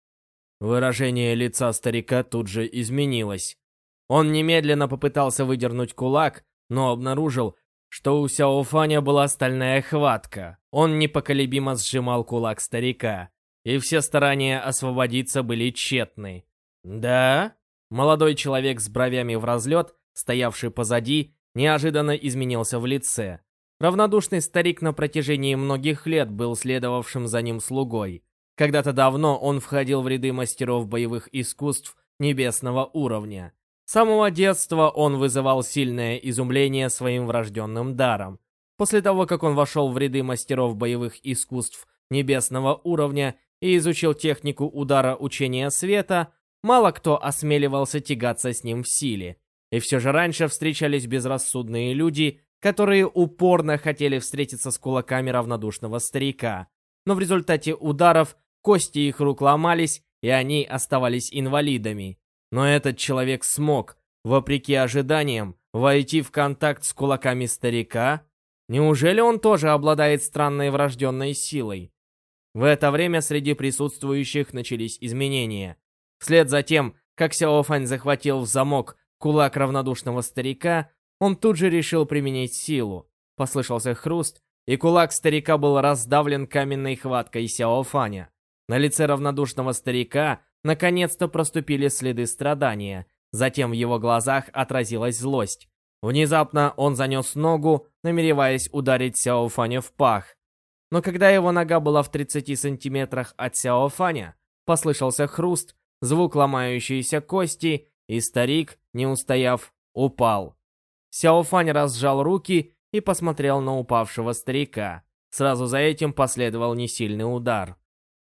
Выражение лица старика тут же изменилось. Он немедленно попытался выдернуть кулак, но обнаружил, что у Сяофаня была стальная хватка. Он непоколебимо сжимал кулак старика, и все старания освободиться были тщетны. «Да?» Молодой человек с бровями в разлет, стоявший позади, неожиданно изменился в лице. Равнодушный старик на протяжении многих лет был следовавшим за ним слугой. Когда-то давно он входил в ряды мастеров боевых искусств небесного уровня. С самого детства он вызывал сильное изумление своим врожденным даром. После того, как он вошел в ряды мастеров боевых искусств небесного уровня и изучил технику удара учения света, Мало кто осмеливался тягаться с ним в силе. И все же раньше встречались безрассудные люди, которые упорно хотели встретиться с кулаками равнодушного старика. Но в результате ударов кости их рук ломались, и они оставались инвалидами. Но этот человек смог, вопреки ожиданиям, войти в контакт с кулаками старика? Неужели он тоже обладает странной врожденной силой? В это время среди присутствующих начались изменения. Вслед за тем, как Сяо Фань захватил в замок кулак равнодушного старика, он тут же решил применить силу. Послышался хруст, и кулак старика был раздавлен каменной хваткой Сяо Фаня. На лице равнодушного старика наконец-то проступили следы страдания. Затем в его глазах отразилась злость. Внезапно он занес ногу, намереваясь ударить Сяо Фаня в пах. Но когда его нога была в 30 сантиметрах от Сяо Фаня, послышался хруст, звук ломающейся кости, и старик, не устояв, упал. Сяофань разжал руки и посмотрел на упавшего старика. Сразу за этим последовал несильный удар.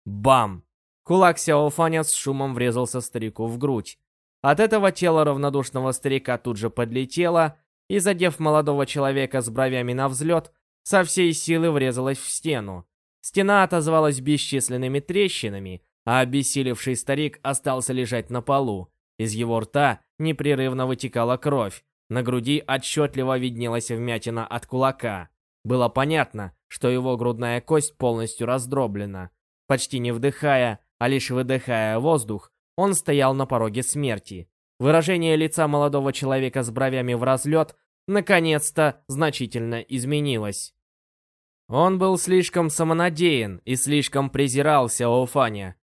Бам! Кулак Сяофаня с шумом врезался старику в грудь. От этого тело равнодушного старика тут же подлетело и, задев молодого человека с бровями на взлет, со всей силы врезалась в стену. Стена отозвалась бесчисленными трещинами, а обессилевший старик остался лежать на полу. Из его рта непрерывно вытекала кровь, на груди отчетливо виднелась вмятина от кулака. Было понятно, что его грудная кость полностью раздроблена. Почти не вдыхая, а лишь выдыхая воздух, он стоял на пороге смерти. Выражение лица молодого человека с бровями в разлет наконец-то значительно изменилось. Он был слишком самонадеян и слишком презирал Сяофаня.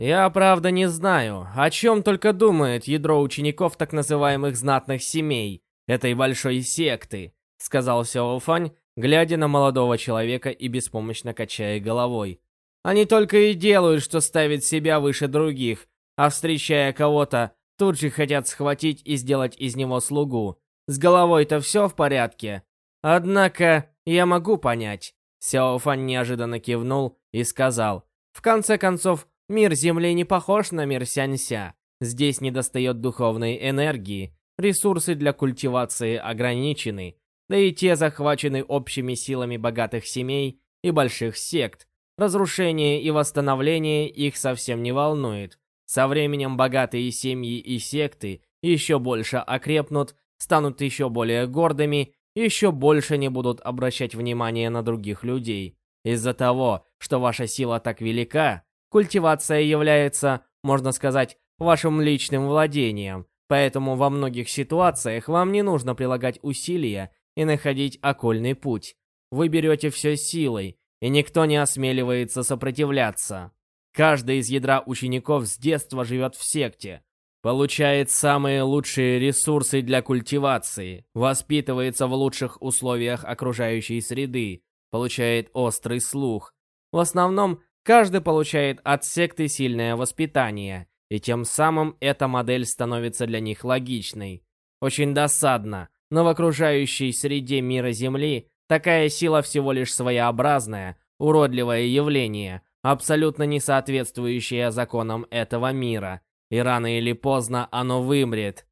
Я, правда, не знаю, о чем только думает ядро учеников так называемых знатных семей, этой большой секты, сказал Сяофань, глядя на молодого человека и беспомощно качая головой. Они только и делают, что ставят себя выше других, а встречая кого-то, тут же хотят схватить и сделать из него слугу. С головой-то все в порядке. Однако, я могу понять. Сяо Фань неожиданно кивнул и сказал, «В конце концов, мир Земли не похож на мир Сянься. Здесь недостает духовной энергии, ресурсы для культивации ограничены, да и те захвачены общими силами богатых семей и больших сект. Разрушение и восстановление их совсем не волнует. Со временем богатые семьи и секты еще больше окрепнут, станут еще более гордыми, еще больше не будут обращать внимание на других людей. Из-за того, что ваша сила так велика, культивация является, можно сказать, вашим личным владением, поэтому во многих ситуациях вам не нужно прилагать усилия и находить окольный путь. Вы берете все силой, и никто не осмеливается сопротивляться. Каждый из ядра учеников с детства живет в секте, получает самые лучшие ресурсы для культивации, воспитывается в лучших условиях окружающей среды, получает острый слух. В основном, каждый получает от секты сильное воспитание, и тем самым эта модель становится для них логичной. Очень досадно, но в окружающей среде мира Земли такая сила всего лишь своеобразное, уродливое явление, абсолютно не соответствующее законам этого мира, и рано или поздно оно вымрет.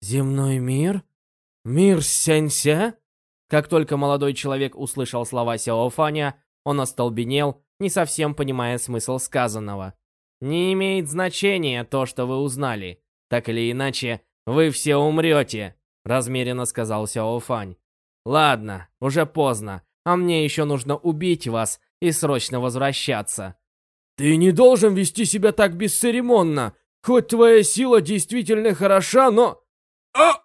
«Земной мир? Мир Сянься?» Как только молодой человек услышал слова Сяофаня, он остолбенел, не совсем понимая смысл сказанного. Не имеет значения то, что вы узнали. Так или иначе, вы все умрете, размеренно сказал Сяо Фань. Ладно, уже поздно, а мне еще нужно убить вас и срочно возвращаться. Ты не должен вести себя так бесцеремонно. Хоть твоя сила действительно хороша, но... А!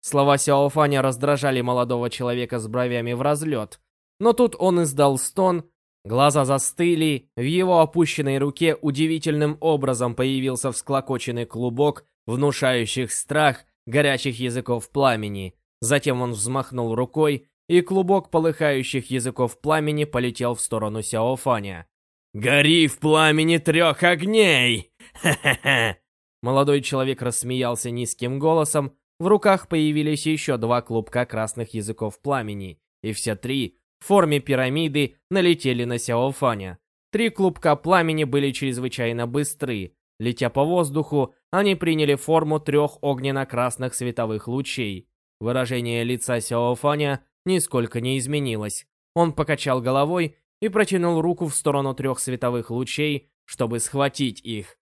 Слова Сяо Фаня раздражали молодого человека с бровями в разлет. Но тут он издал стон Глаза застыли, в его опущенной руке удивительным образом появился всклокоченный клубок, внушающих страх горячих языков пламени. Затем он взмахнул рукой, и клубок полыхающих языков пламени полетел в сторону Сяофаня. «Гори в пламени трех огней! Ха-ха-ха!» Молодой человек рассмеялся низким голосом, в руках появились еще два клубка красных языков пламени, и все три в форме пирамиды налетели на Сяофаня. Три клубка пламени были чрезвычайно быстры. Летя по воздуху, они приняли форму трех огненно-красных световых лучей. Выражение лица Сяофаня нисколько не изменилось. Он покачал головой и протянул руку в сторону трех световых лучей, чтобы схватить их.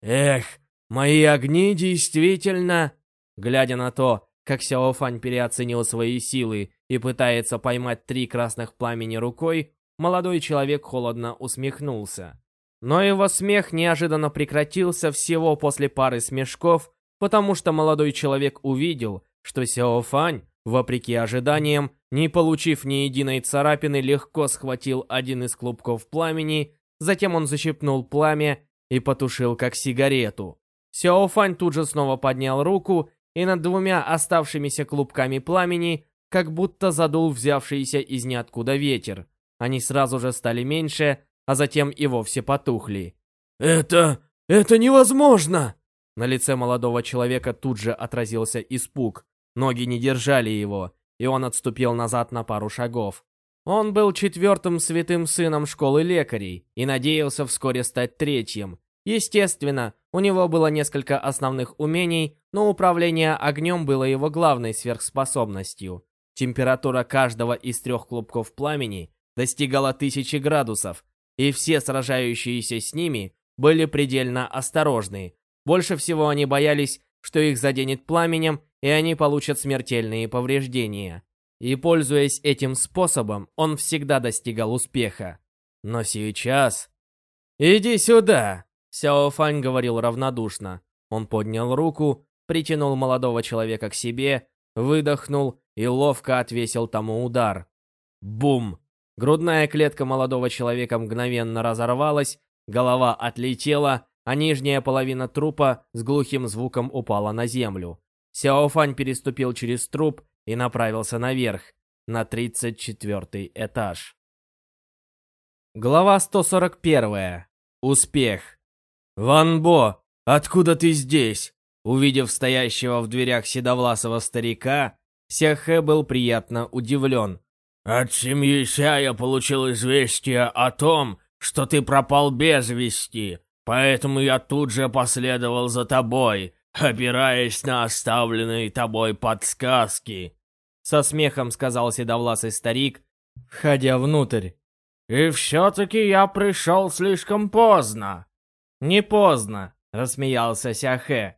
«Эх, мои огни действительно...» Глядя на то, как Сяофань переоценил свои силы и пытается поймать три красных пламени рукой, молодой человек холодно усмехнулся. Но его смех неожиданно прекратился всего после пары смешков, потому что молодой человек увидел, что Сяофань, вопреки ожиданиям, не получив ни единой царапины, легко схватил один из клубков пламени, затем он защипнул пламя и потушил как сигарету. Сяофань тут же снова поднял руку и над двумя оставшимися клубками пламени как будто задул взявшийся из ниоткуда ветер. Они сразу же стали меньше, а затем и вовсе потухли. «Это... это невозможно!» На лице молодого человека тут же отразился испуг. Ноги не держали его, и он отступил назад на пару шагов. Он был четвертым святым сыном школы лекарей и надеялся вскоре стать третьим. Естественно, у него было несколько основных умений, но управление огнем было его главной сверхспособностью. Температура каждого из трех клубков пламени достигала тысячи градусов, и все сражающиеся с ними были предельно осторожны. Больше всего они боялись, что их заденет пламенем, и они получат смертельные повреждения. И пользуясь этим способом, он всегда достигал успеха. Но сейчас... «Иди сюда!» Сяо Фань говорил равнодушно. Он поднял руку, притянул молодого человека к себе, выдохнул и ловко отвесил тому удар. Бум! Грудная клетка молодого человека мгновенно разорвалась, голова отлетела, а нижняя половина трупа с глухим звуком упала на землю. Сяофань переступил через труп и направился наверх, на 34 этаж. Глава 141. Успех. «Ван Бо, откуда ты здесь?» Увидев стоящего в дверях седовласого старика, Сяхэ был приятно удивлен. «От семьи Ся я получил известие о том, что ты пропал без вести, поэтому я тут же последовал за тобой, опираясь на оставленные тобой подсказки», — со смехом сказал седовласый старик, входя внутрь. «И все-таки я пришел слишком поздно». «Не поздно», — рассмеялся Сяхэ.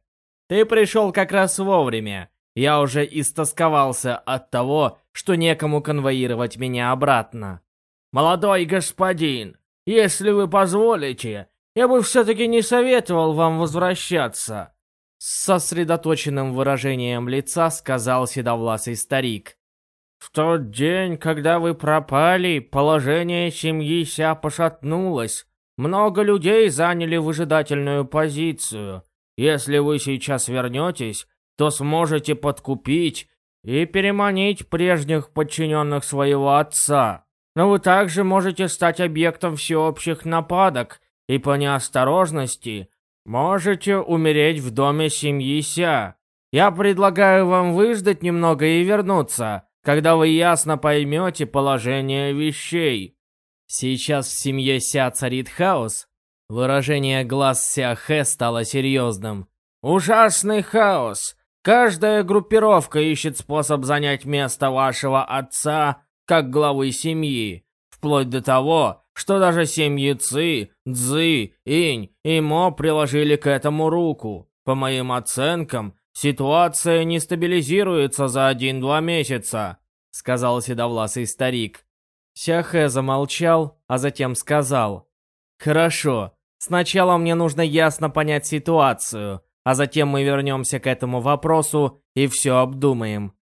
«Ты пришел как раз вовремя. Я уже истосковался от того, что некому конвоировать меня обратно». «Молодой господин, если вы позволите, я бы все-таки не советовал вам возвращаться». С сосредоточенным выражением лица сказал седовласый старик. В тот день, когда вы пропали, положение семьи Ся пошатнулось. Много людей заняли выжидательную позицию. Если вы сейчас вернетесь, то сможете подкупить и переманить прежних подчиненных своего отца. Но вы также можете стать объектом всеобщих нападок и по неосторожности можете умереть в доме семьи Ся. Я предлагаю вам выждать немного и вернуться, когда вы ясно поймете положение вещей. Сейчас в семье Ся царит хаос. Выражение глаз Ся Хэ стало серьезным. Ужасный хаос. Каждая группировка ищет способ занять место вашего отца как главы семьи. Вплоть до того, что даже семьи Ци, Цзы, Инь и Мо приложили к этому руку. По моим оценкам, «Ситуация не стабилизируется за один-два месяца», — сказал седовласый старик. Сяхэ замолчал, а затем сказал. «Хорошо, сначала мне нужно ясно понять ситуацию, а затем мы вернемся к этому вопросу и все обдумаем».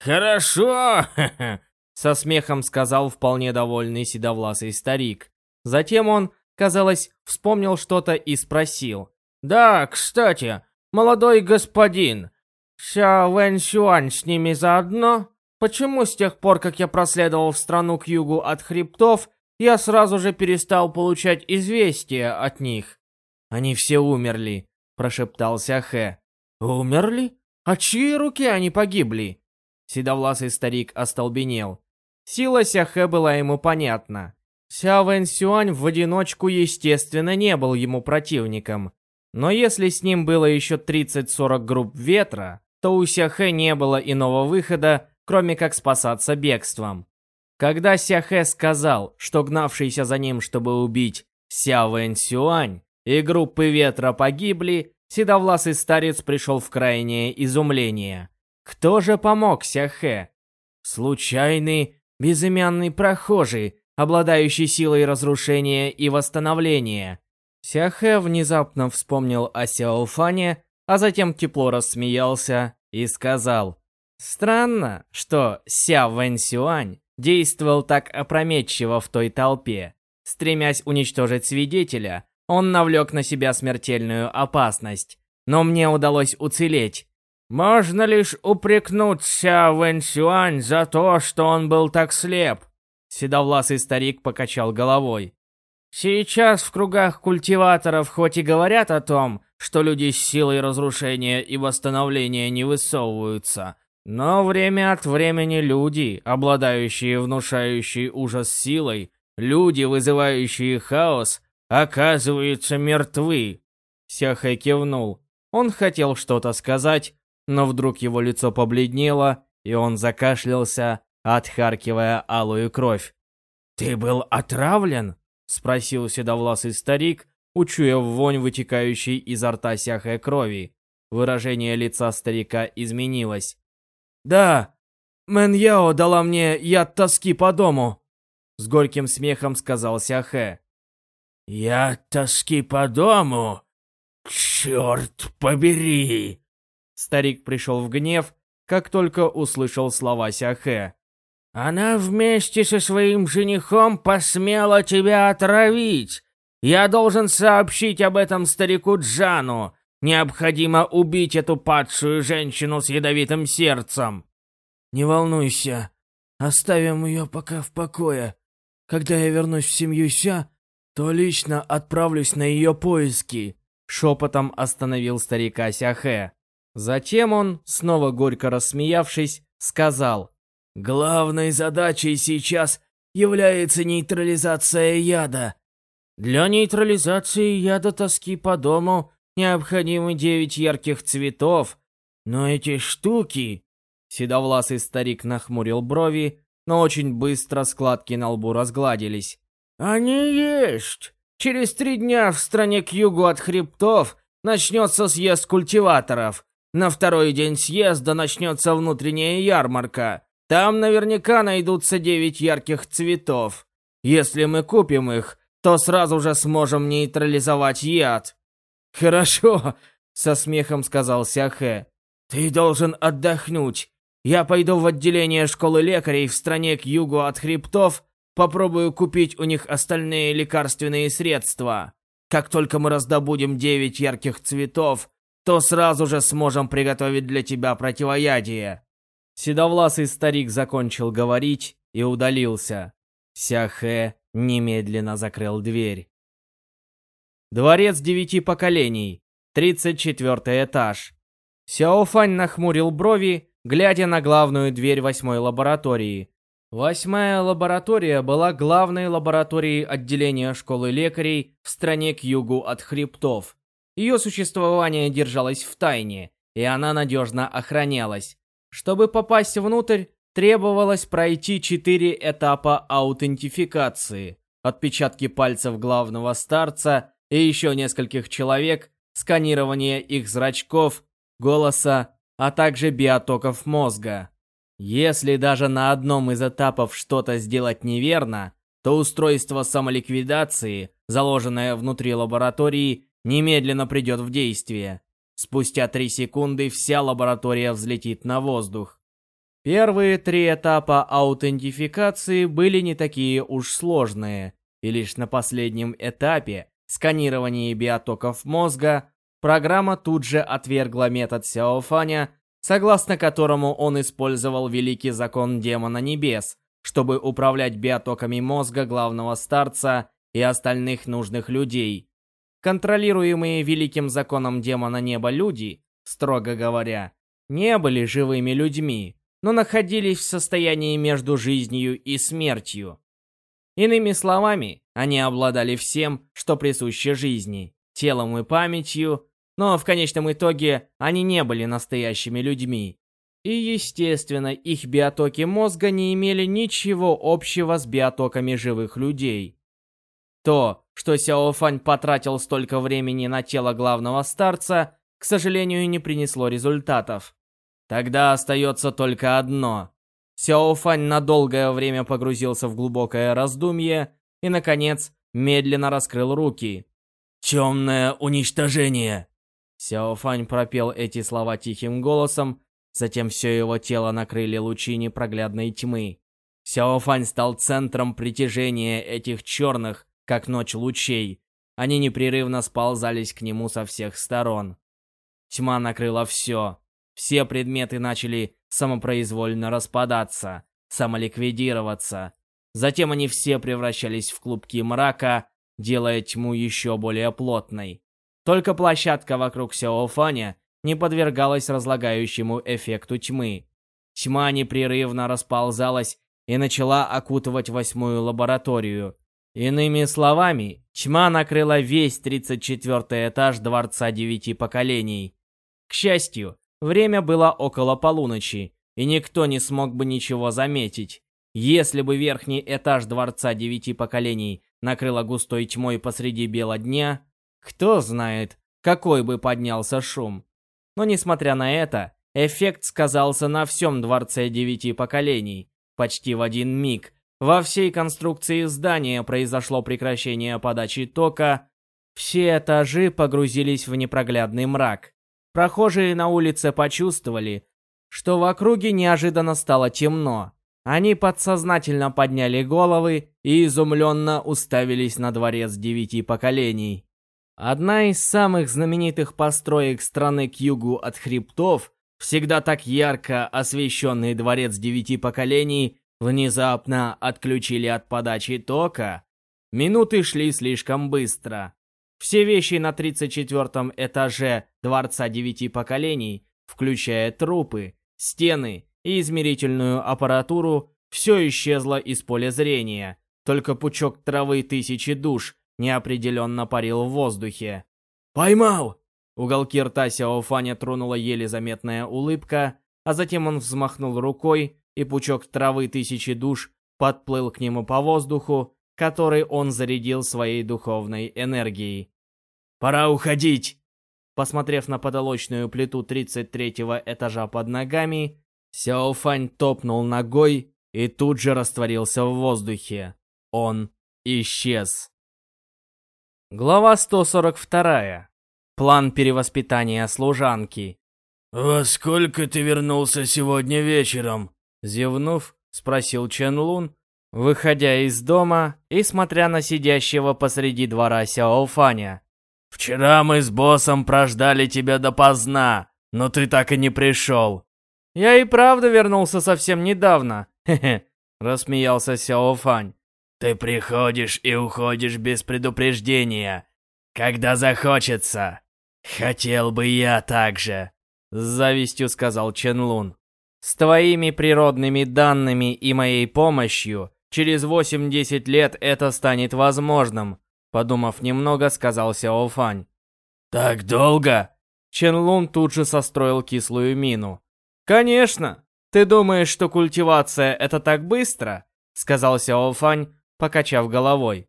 «Хорошо!» — со смехом сказал вполне довольный седовласый старик. Затем он, казалось, вспомнил что-то и спросил. «Да, кстати, «Молодой господин, Ся Вэнь Сюань с ними заодно? Почему с тех пор, как я проследовал в страну к югу от хребтов, я сразу же перестал получать известия от них?» «Они все умерли», — прошептал Сяхэ. «Умерли? А чьи руки они погибли?» Седовласый старик остолбенел. Сила Сяхэ была ему понятна. Ся Вэнь Сюань в одиночку, естественно, не был ему противником. Но если с ним было еще 30-40 групп ветра, то у Сяхэ не было иного выхода, кроме как спасаться бегством. Когда Сяхэ сказал, что гнавшийся за ним, чтобы убить Ся Вэнь Сюань и группы ветра погибли, седовласый старец пришел в крайнее изумление. Кто же помог Сяхэ? Случайный, безымянный прохожий, обладающий силой разрушения и восстановления. Сяхэ внезапно вспомнил о Сяофане, а затем тепло рассмеялся и сказал, «Странно, что Ся Вэньсюань действовал так опрометчиво в той толпе. Стремясь уничтожить свидетеля, он навлек на себя смертельную опасность. Но мне удалось уцелеть. Можно лишь упрекнуть Ся Вэньсюань за то, что он был так слеп. Седовласый старик покачал головой. Сейчас в кругах культиваторов хоть и говорят о том, что люди с силой разрушения и восстановления не высовываются, но время от времени люди, обладающие внушающей ужас силой, люди, вызывающие хаос, оказываются мертвы. Сяхэ кивнул. Он хотел что-то сказать, но вдруг его лицо побледнело, и он закашлялся, отхаркивая алую кровь. «Ты был отравлен?» Спросил седовласый старик, учуя вонь, вытекающей изо рта сяхой крови. Выражение лица старика изменилось. «Да, Мэн Яо дала мне яд тоски по дому», — с горьким смехом сказал Сяхэ. «Яд тоски по дому? Черт побери!» Старик пришел в гнев, как только услышал слова Сяхэ. Она вместе со своим женихом посмела тебя отравить. Я должен сообщить об этом старику Джану. Необходимо убить эту падшую женщину с ядовитым сердцем. Не волнуйся. Оставим ее пока в покое. Когда я вернусь в семью Ся, то лично отправлюсь на ее поиски. Шепотом остановил старика Сяхэ. Затем он, снова горько рассмеявшись, сказал. «Главной задачей сейчас является нейтрализация яда. Для нейтрализации яда тоски по дому необходимы девять ярких цветов. Но эти штуки...» Седовласый старик нахмурил брови, но очень быстро складки на лбу разгладились. «Они есть! Через три дня в стране к югу от хребтов начнется съезд культиваторов. На второй день съезда начнется внутренняя ярмарка. Там наверняка найдутся девять ярких цветов. Если мы купим их, то сразу же сможем нейтрализовать яд. Хорошо, со смехом сказал Сяхэ. Ты должен отдохнуть. Я пойду в отделение школы лекарей в стране к югу от хребтов, попробую купить у них остальные лекарственные средства. Как только мы раздобудем девять ярких цветов, то сразу же сможем приготовить для тебя противоядие». Седовласый старик закончил говорить и удалился. Сяхэ немедленно закрыл дверь. Дворец девяти поколений. 34 этаж. Сяофань нахмурил брови, глядя на главную дверь восьмой лаборатории. Восьмая лаборатория была главной лабораторией отделения школы лекарей в стране к югу от хребтов. Ее существование держалось в тайне, и она надежно охранялась. Чтобы попасть внутрь, требовалось пройти четыре этапа аутентификации. Отпечатки пальцев главного старца и еще нескольких человек, сканирование их зрачков, голоса, а также биотоков мозга. Если даже на одном из этапов что-то сделать неверно, то устройство самоликвидации, заложенное внутри лаборатории, немедленно придет в действие. Спустя три секунды вся лаборатория взлетит на воздух. Первые три этапа аутентификации были не такие уж сложные, и лишь на последнем этапе, сканировании биотоков мозга, программа тут же отвергла метод Сяофаня, согласно которому он использовал великий закон демона небес, чтобы управлять биотоками мозга главного старца и остальных нужных людей, Контролируемые великим законом демона неба люди, строго говоря, не были живыми людьми, но находились в состоянии между жизнью и смертью. Иными словами, они обладали всем, что присуще жизни, телом и памятью, но в конечном итоге они не были настоящими людьми. И, естественно, их биотоки мозга не имели ничего общего с биотоками живых людей. То, что Сяо Фань потратил столько времени на тело главного старца, к сожалению, не принесло результатов. Тогда остается только одно. Сяо Фань на долгое время погрузился в глубокое раздумье и, наконец, медленно раскрыл руки. «Темное уничтожение!» Сяо Фань пропел эти слова тихим голосом, затем все его тело накрыли лучи непроглядной тьмы. Сяо Фань стал центром притяжения этих черных, как ночь лучей. Они непрерывно сползались к нему со всех сторон. Тьма накрыла все. Все предметы начали самопроизвольно распадаться, самоликвидироваться. Затем они все превращались в клубки мрака, делая тьму еще более плотной. Только площадка вокруг Сяофаня не подвергалась разлагающему эффекту тьмы. Тьма непрерывно расползалась и начала окутывать восьмую лабораторию. Иными словами, тьма накрыла весь 34 этаж Дворца Девяти Поколений. К счастью, время было около полуночи, и никто не смог бы ничего заметить. Если бы верхний этаж Дворца Девяти Поколений накрыло густой тьмой посреди бела дня, кто знает, какой бы поднялся шум. Но несмотря на это, эффект сказался на всем Дворце Девяти Поколений. Почти в один миг во всей конструкции здания произошло прекращение подачи тока. Все этажи погрузились в непроглядный мрак. Прохожие на улице почувствовали, что в округе неожиданно стало темно. Они подсознательно подняли головы и изумленно уставились на дворец девяти поколений. Одна из самых знаменитых построек страны к югу от хребтов, всегда так ярко освещенный дворец девяти поколений, внезапно отключили от подачи тока, минуты шли слишком быстро. Все вещи на 34 этаже Дворца Девяти Поколений включая трупы, стены и измерительную аппаратуру, все исчезло из поля зрения. Только пучок травы тысячи душ неопределенно парил в воздухе. «Поймал!» Уголки рта Сяофаня тронула еле заметная улыбка, а затем он взмахнул рукой, и пучок травы тысячи душ подплыл к нему по воздуху, который он зарядил своей духовной энергией. «Пора уходить!» Посмотрев на потолочную плиту 33-го этажа под ногами, Сяофань топнул ногой и тут же растворился в воздухе. Он исчез. Глава 142. План перевоспитания служанки. «Во сколько ты вернулся сегодня вечером?» Зевнув, спросил Чен Лун, выходя из дома и смотря на сидящего посреди двора Сяо Фаня. «Вчера мы с боссом прождали тебя допоздна, но ты так и не пришел». «Я и правда вернулся совсем недавно», хе-хе, рассмеялся Сяо Фань. «Ты приходишь и уходишь без предупреждения, когда захочется. Хотел бы я так же», — с завистью сказал Чен Лун. С твоими природными данными и моей помощью через 8-10 лет это станет возможным, подумав немного, сказал Сяо Фань. Так долго? Чен Лун тут же состроил кислую мину. Конечно. Ты думаешь, что культивация это так быстро? сказал Сяо Фань, покачав головой.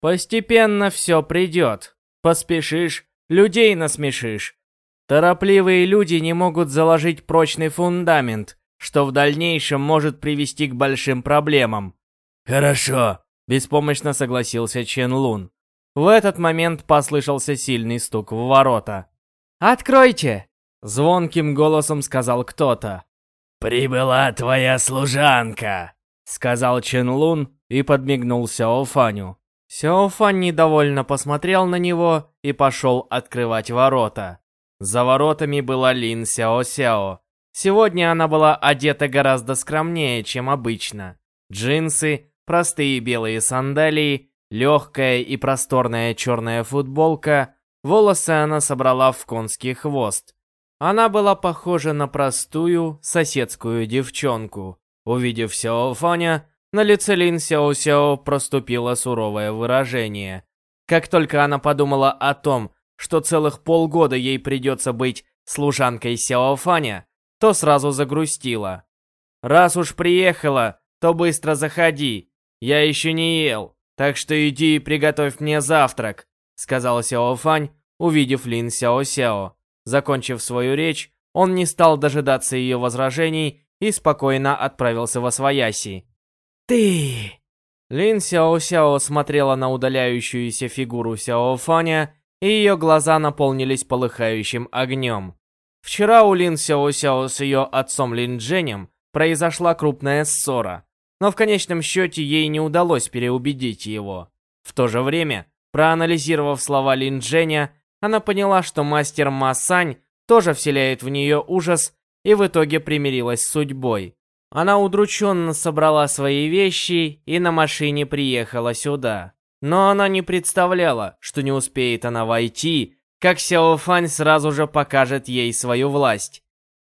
Постепенно все придет. Поспешишь, людей насмешишь. Торопливые люди не могут заложить прочный фундамент, что в дальнейшем может привести к большим проблемам. «Хорошо», — беспомощно согласился Чен Лун. В этот момент послышался сильный стук в ворота. «Откройте!» — звонким голосом сказал кто-то. «Прибыла твоя служанка!» — сказал Чен Лун и подмигнул Сяо Фаню. Сяо Фань недовольно посмотрел на него и пошел открывать ворота. За воротами была Лин Сяо Сяо. Сегодня она была одета гораздо скромнее, чем обычно. Джинсы, простые белые сандалии, легкая и просторная черная футболка, волосы она собрала в конский хвост. Она была похожа на простую соседскую девчонку. Увидев Сяо Фаня, на лице Лин Сяо Сяо проступило суровое выражение. Как только она подумала о том, что целых полгода ей придется быть служанкой Сяофаня, то сразу загрустила. «Раз уж приехала, то быстро заходи. Я еще не ел, так что иди и приготовь мне завтрак», сказал Сяофань, увидев Лин Сяо-Сяо. Закончив свою речь, он не стал дожидаться ее возражений и спокойно отправился во свояси. «Ты!» Лин Сяо-Сяо смотрела на удаляющуюся фигуру Сяофаня и ее глаза наполнились полыхающим огнем. Вчера у Лин Сяо Сяо с ее отцом Лин Дженем произошла крупная ссора, но в конечном счете ей не удалось переубедить его. В то же время, проанализировав слова Лин Дженя, она поняла, что мастер Ма Сань тоже вселяет в нее ужас и в итоге примирилась с судьбой. Она удрученно собрала свои вещи и на машине приехала сюда. Но она не представляла, что не успеет она войти, как Сяо Фань сразу же покажет ей свою власть.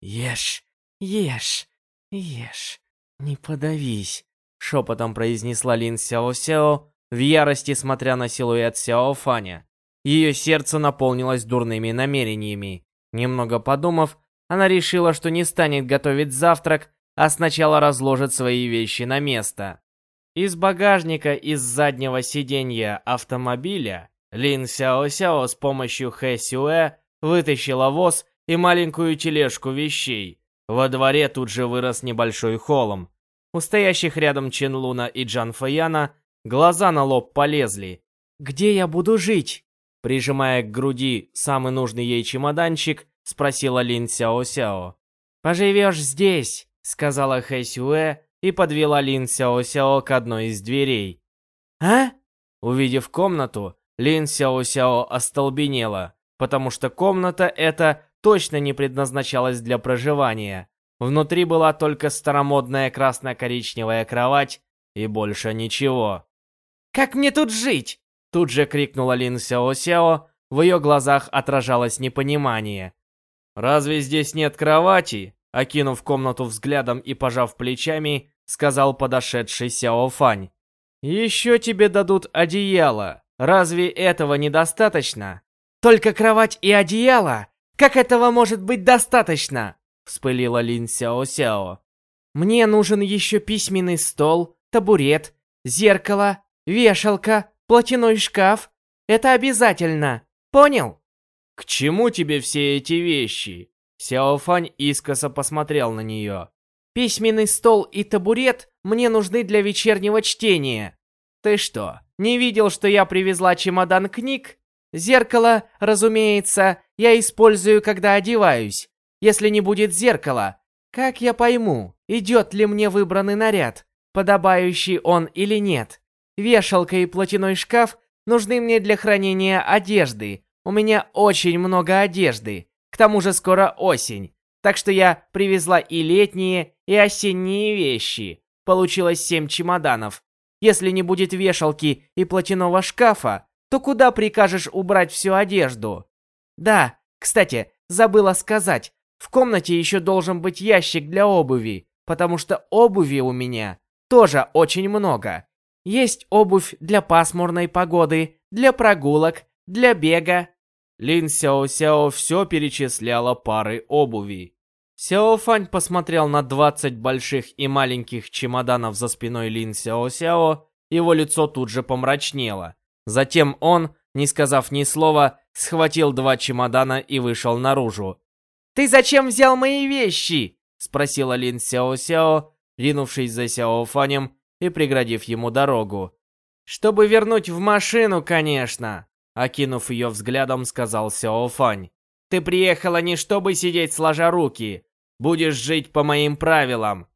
«Ешь, ешь, ешь, не подавись», — шепотом произнесла Лин Сяо Сяо, в ярости смотря на силуэт Сяо Фаня. Ее сердце наполнилось дурными намерениями. Немного подумав, она решила, что не станет готовить завтрак, а сначала разложит свои вещи на место. Из багажника из заднего сиденья автомобиля Лин Сяо Сяо с помощью Хэ Сюэ вытащила воз и маленькую тележку вещей. Во дворе тут же вырос небольшой холм. У стоящих рядом Чен Луна и Джан Фэяна глаза на лоб полезли. «Где я буду жить?» Прижимая к груди самый нужный ей чемоданчик, спросила Лин Сяо Сяо. «Поживешь здесь», — сказала Хэ Сюэ, и подвела Лин Сяо Сяо к одной из дверей. «А?» Увидев комнату, Лин Сяо Сяо остолбенела, потому что комната эта точно не предназначалась для проживания. Внутри была только старомодная красно-коричневая кровать и больше ничего. «Как мне тут жить?» Тут же крикнула Лин Сяо Сяо, в ее глазах отражалось непонимание. «Разве здесь нет кровати?» Окинув комнату взглядом и пожав плечами, сказал подошедший Сяо Фань. «Еще тебе дадут одеяло. Разве этого недостаточно?» «Только кровать и одеяло? Как этого может быть достаточно?» Вспылила Лин Сяо Сяо. «Мне нужен еще письменный стол, табурет, зеркало, вешалка, платяной шкаф. Это обязательно. Понял?» «К чему тебе все эти вещи?» Сяофань искоса посмотрел на нее. «Письменный стол и табурет мне нужны для вечернего чтения. Ты что, не видел, что я привезла чемодан книг? Зеркало, разумеется, я использую, когда одеваюсь. Если не будет зеркала, как я пойму, идет ли мне выбранный наряд, подобающий он или нет? Вешалка и платяной шкаф нужны мне для хранения одежды. У меня очень много одежды. К тому же скоро осень. Так что я привезла и летние, и осенние вещи. Получилось семь чемоданов. Если не будет вешалки и платяного шкафа, то куда прикажешь убрать всю одежду? Да, кстати, забыла сказать. В комнате еще должен быть ящик для обуви, потому что обуви у меня тоже очень много. Есть обувь для пасмурной погоды, для прогулок, для бега. Лин Сяо Сяо все перечисляла пары обуви. Сяо Фань посмотрел на 20 больших и маленьких чемоданов за спиной Лин Сяо Сяо, его лицо тут же помрачнело. Затем он, не сказав ни слова, схватил два чемодана и вышел наружу. «Ты зачем взял мои вещи?» — спросила Лин Сяо Сяо, ринувшись за Сяо Фанем и преградив ему дорогу. «Чтобы вернуть в машину, конечно!» Окинув ее взглядом, сказал Сяо Фань. «Ты приехала не чтобы сидеть сложа руки. Будешь жить по моим правилам.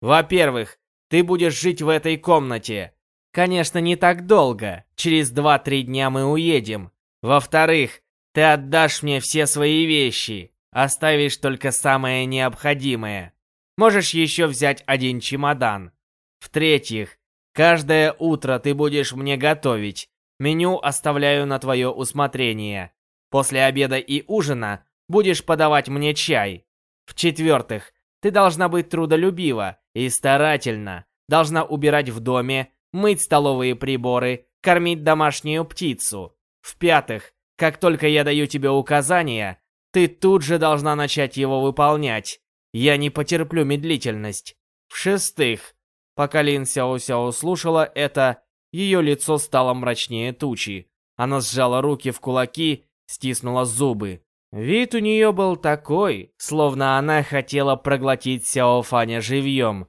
Во-первых, ты будешь жить в этой комнате. Конечно, не так долго. Через два-три дня мы уедем. Во-вторых, ты отдашь мне все свои вещи. Оставишь только самое необходимое. Можешь еще взять один чемодан. В-третьих, каждое утро ты будешь мне готовить. Меню оставляю на твое усмотрение. После обеда и ужина будешь подавать мне чай. В-четвертых, ты должна быть трудолюбива и старательна. Должна убирать в доме, мыть столовые приборы, кормить домашнюю птицу. В-пятых, как только я даю тебе указания, ты тут же должна начать его выполнять. Я не потерплю медлительность. В-шестых, пока Лин Сяо Сяо слушала это, ее лицо стало мрачнее тучи. Она сжала руки в кулаки, стиснула зубы. Вид у нее был такой, словно она хотела проглотить Сяо Фаня живьем.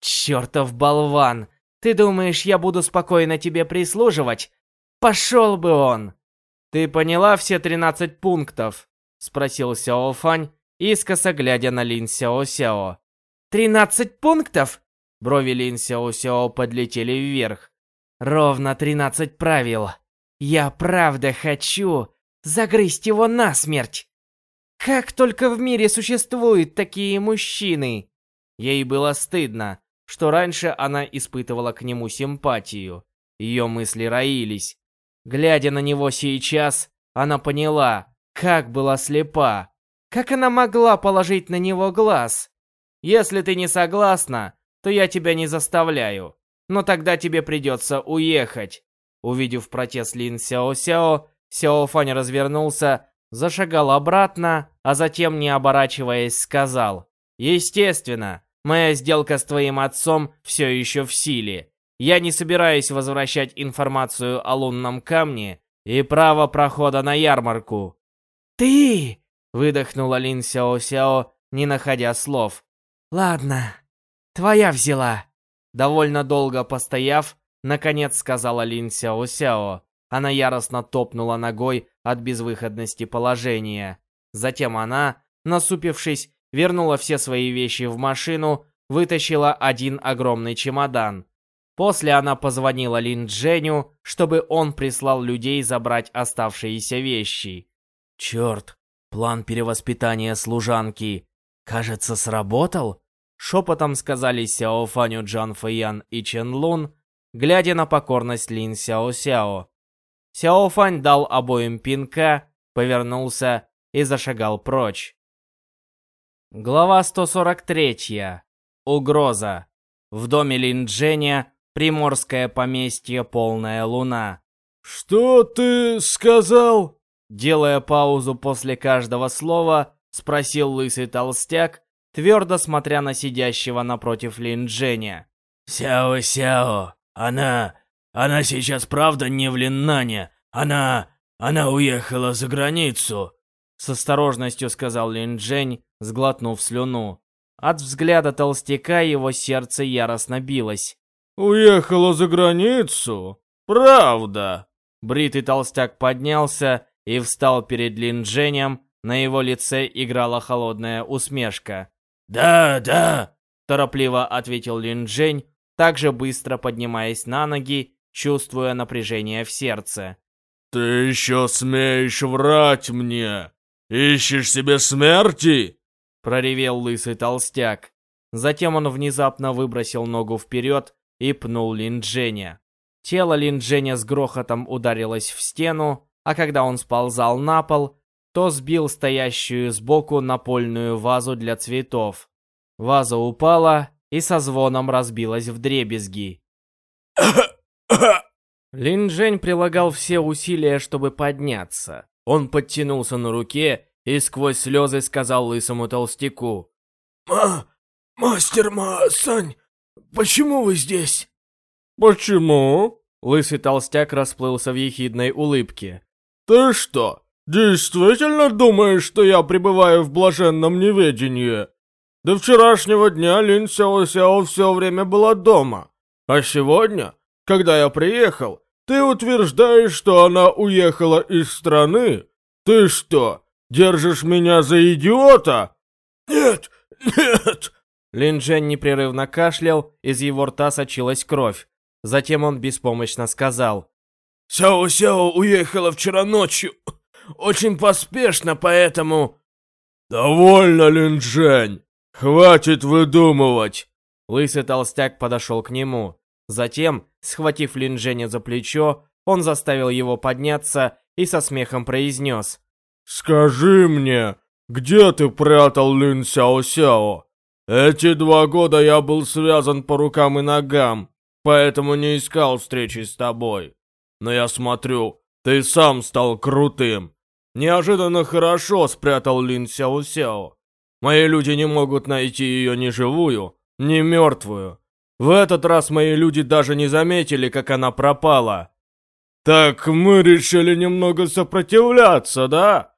«Чертов болван! Ты думаешь, я буду спокойно тебе прислуживать? Пошел бы он!» «Ты поняла все 13 пунктов?» — спросил Сяо Фань, искоса глядя на Лин Сяо Сяо. «Тринадцать пунктов?» Брови Лин Сяо Сяо подлетели вверх. «Ровно тринадцать правил. Я правда хочу загрызть его насмерть. Как только в мире существуют такие мужчины!» Ей было стыдно, что раньше она испытывала к нему симпатию. Ее мысли роились. Глядя на него сейчас, она поняла, как была слепа. Как она могла положить на него глаз? Если ты не согласна, то я тебя не заставляю. Но тогда тебе придется уехать. Увидев протест Лин Сяо Сяо, Сяо Фань развернулся, зашагал обратно, а затем, не оборачиваясь, сказал. Естественно, моя сделка с твоим отцом все еще в силе. Я не собираюсь возвращать информацию о лунном камне и право прохода на ярмарку. «Ты!» — выдохнула Лин Сяо Сяо, не находя слов. «Ладно, твоя взяла». Довольно долго постояв, наконец сказала Лин Сяо Сяо. Она яростно топнула ногой от безвыходности положения. Затем она, насупившись, вернула все свои вещи в машину, вытащила один огромный чемодан. После она позвонила Лин Дженю, чтобы он прислал людей забрать оставшиеся вещи. Черт, план перевоспитания служанки, кажется, сработал? Шепотом сказали Сяо Фаню Джан Фэян и Чен Лун, глядя на покорность Лин Сяо Сяо. Сяо Фань дал обоим пинка, повернулся и зашагал прочь. Глава 143. Угроза. В доме Линдженя приморское поместье Полная Луна. «Что ты сказал?» Делая паузу после каждого слова, спросил лысый толстяк, твердо смотря на сидящего напротив Линдженя. «Сяо-сяо, она... она сейчас правда не в Линнане. Она... она уехала за границу. С осторожностью сказал Линджень, сглотнув слюну. От взгляда толстяка его сердце яростно билось. «Уехала за границу? Правда?» Бритый толстяк поднялся и встал перед Линдженем, на его лице играла холодная усмешка. «Да, да», — торопливо ответил Линджень, также быстро поднимаясь на ноги, чувствуя напряжение в сердце. «Ты еще смеешь врать мне? Ищешь себе смерти?» проревел лысый толстяк. Затем он внезапно выбросил ногу вперед и пнул Линдженя. Тело Линдженя с грохотом ударилось в стену, а когда он сползал на пол, то сбил стоящую сбоку напольную вазу для цветов. Ваза упала и со звоном разбилась в дребезги. Линджень прилагал все усилия, чтобы подняться. Он подтянулся на руке и сквозь слезы сказал лысому толстяку. «Ма... мастер Ма-сань, почему вы здесь?» «Почему?» Лысый толстяк расплылся в ехидной улыбке. «Ты что, действительно думаешь, что я пребываю в блаженном неведении? До вчерашнего дня Лин Сяо Сяо все время была дома. А сегодня, когда я приехал, ты утверждаешь, что она уехала из страны? Ты что, Держишь меня за идиота?» «Нет, нет!» Лин Джен непрерывно кашлял, из его рта сочилась кровь. Затем он беспомощно сказал. «Сяо-Сяо уехала вчера ночью. Очень поспешно, поэтому...» «Довольно, Лин Джен. Хватит выдумывать!» Лысый толстяк подошел к нему. Затем, схватив Лин Дженя за плечо, он заставил его подняться и со смехом произнес. «Скажи мне, где ты прятал Лин Сяо-Сяо? Эти два года я был связан по рукам и ногам, поэтому не искал встречи с тобой. Но я смотрю, ты сам стал крутым. Неожиданно хорошо спрятал Лин Сяо-Сяо. Мои люди не могут найти ее ни живую, ни мертвую. В этот раз мои люди даже не заметили, как она пропала. Так мы решили немного сопротивляться, да?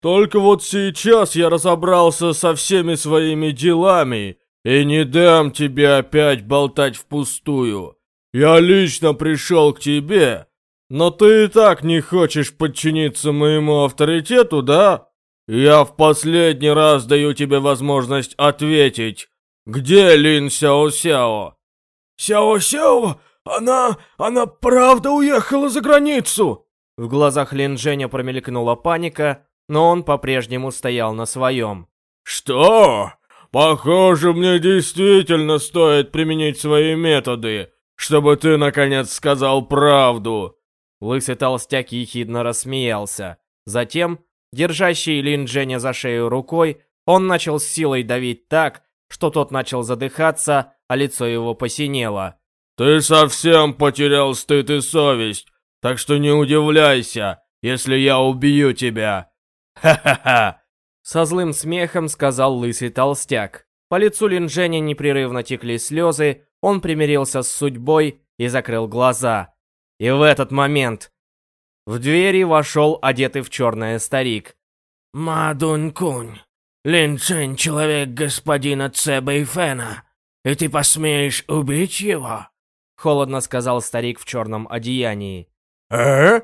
Только вот сейчас я разобрался со всеми своими делами и не дам тебе опять болтать впустую. Я лично пришел к тебе, но ты и так не хочешь подчиниться моему авторитету, да? Я в последний раз даю тебе возможность ответить. Где Лин Сяо-Сяо? Сяо-Сяо? Она... она правда уехала за границу? В глазах Лин Женя промелькнула паника, но он по-прежнему стоял на своем. «Что? Похоже, мне действительно стоит применить свои методы, чтобы ты, наконец, сказал правду!» Лысый толстяк ехидно рассмеялся. Затем, держащий Лин Дженя за шею рукой, он начал с силой давить так, что тот начал задыхаться, а лицо его посинело. «Ты совсем потерял стыд и совесть, так что не удивляйся, если я убью тебя. «Ха-ха-ха!» Со злым смехом сказал лысый толстяк. По лицу Линженя непрерывно текли слезы, он примирился с судьбой и закрыл глаза. И в этот момент в двери вошел одетый в черное старик. «Мадунь-кунь, Линчжэнь — человек господина Це Бэйфэна, и ты посмеешь убить его?» Холодно сказал старик в черном одеянии. «Э?»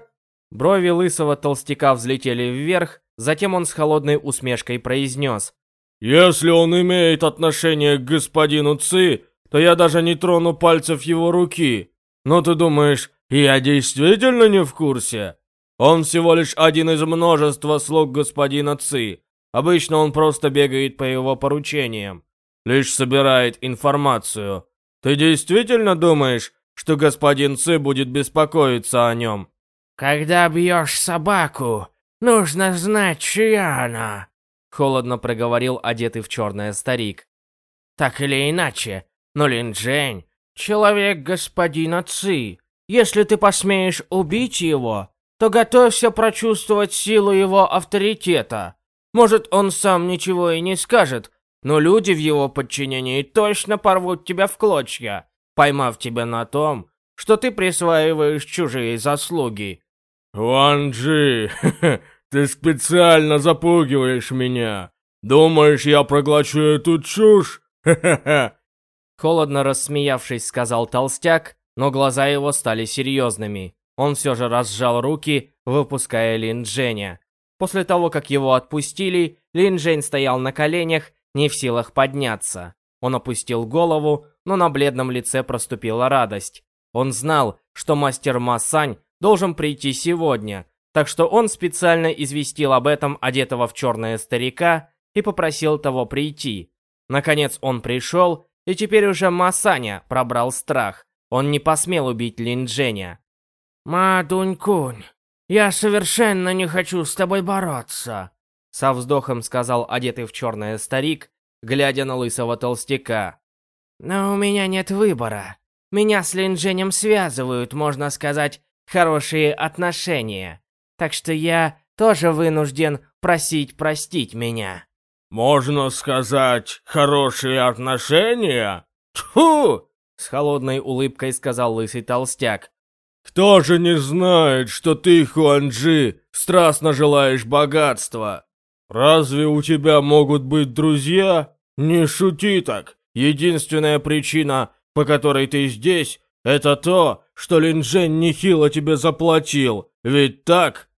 Брови лысого толстяка взлетели вверх, Затем он с холодной усмешкой произнес. «Если он имеет отношение к господину Ци, то я даже не трону пальцев его руки. Но ты думаешь, я действительно не в курсе? Он всего лишь один из множества слуг господина Ци. Обычно он просто бегает по его поручениям, лишь собирает информацию. Ты действительно думаешь, что господин Ци будет беспокоиться о нем?» «Когда бьешь собаку, Нужно знать, чья она. Холодно проговорил одетый в черное старик. Так или иначе, но Лин Джень — человек господина Ци. Если ты посмеешь убить его, то готовься прочувствовать силу его авторитета. Может, он сам ничего и не скажет, но люди в его подчинении точно порвут тебя в клочья, поймав тебя на том, что ты присваиваешь чужие заслуги. Ван Джи, ты специально запугиваешь меня. Думаешь, я проглочу эту чушь? Холодно рассмеявшись, сказал толстяк, но глаза его стали серьезными. Он все же разжал руки, выпуская Лин Дженя. После того, как его отпустили, Лин Джень стоял на коленях, не в силах подняться. Он опустил голову, но на бледном лице проступила радость. Он знал, что мастер Масань должен прийти сегодня, так что он специально известил об этом одетого в черное старика и попросил того прийти. Наконец он пришел, и теперь уже Масаня пробрал страх. Он не посмел убить Лин Дженя. «Мадунь-кунь, я совершенно не хочу с тобой бороться», со вздохом сказал одетый в черное старик, глядя на лысого толстяка. «Но у меня нет выбора. Меня с Линдженем связывают, можно сказать, хорошие отношения. Так что я тоже вынужден просить простить меня». «Можно сказать, хорошие отношения? Тьфу!» С холодной улыбкой сказал лысый толстяк. Кто же не знает, что ты, Хуанджи, страстно желаешь богатства? Разве у тебя могут быть друзья? Не шути так. Единственная причина, по которой ты здесь, это то, что Линджен нехило тебе заплатил. Ведь так?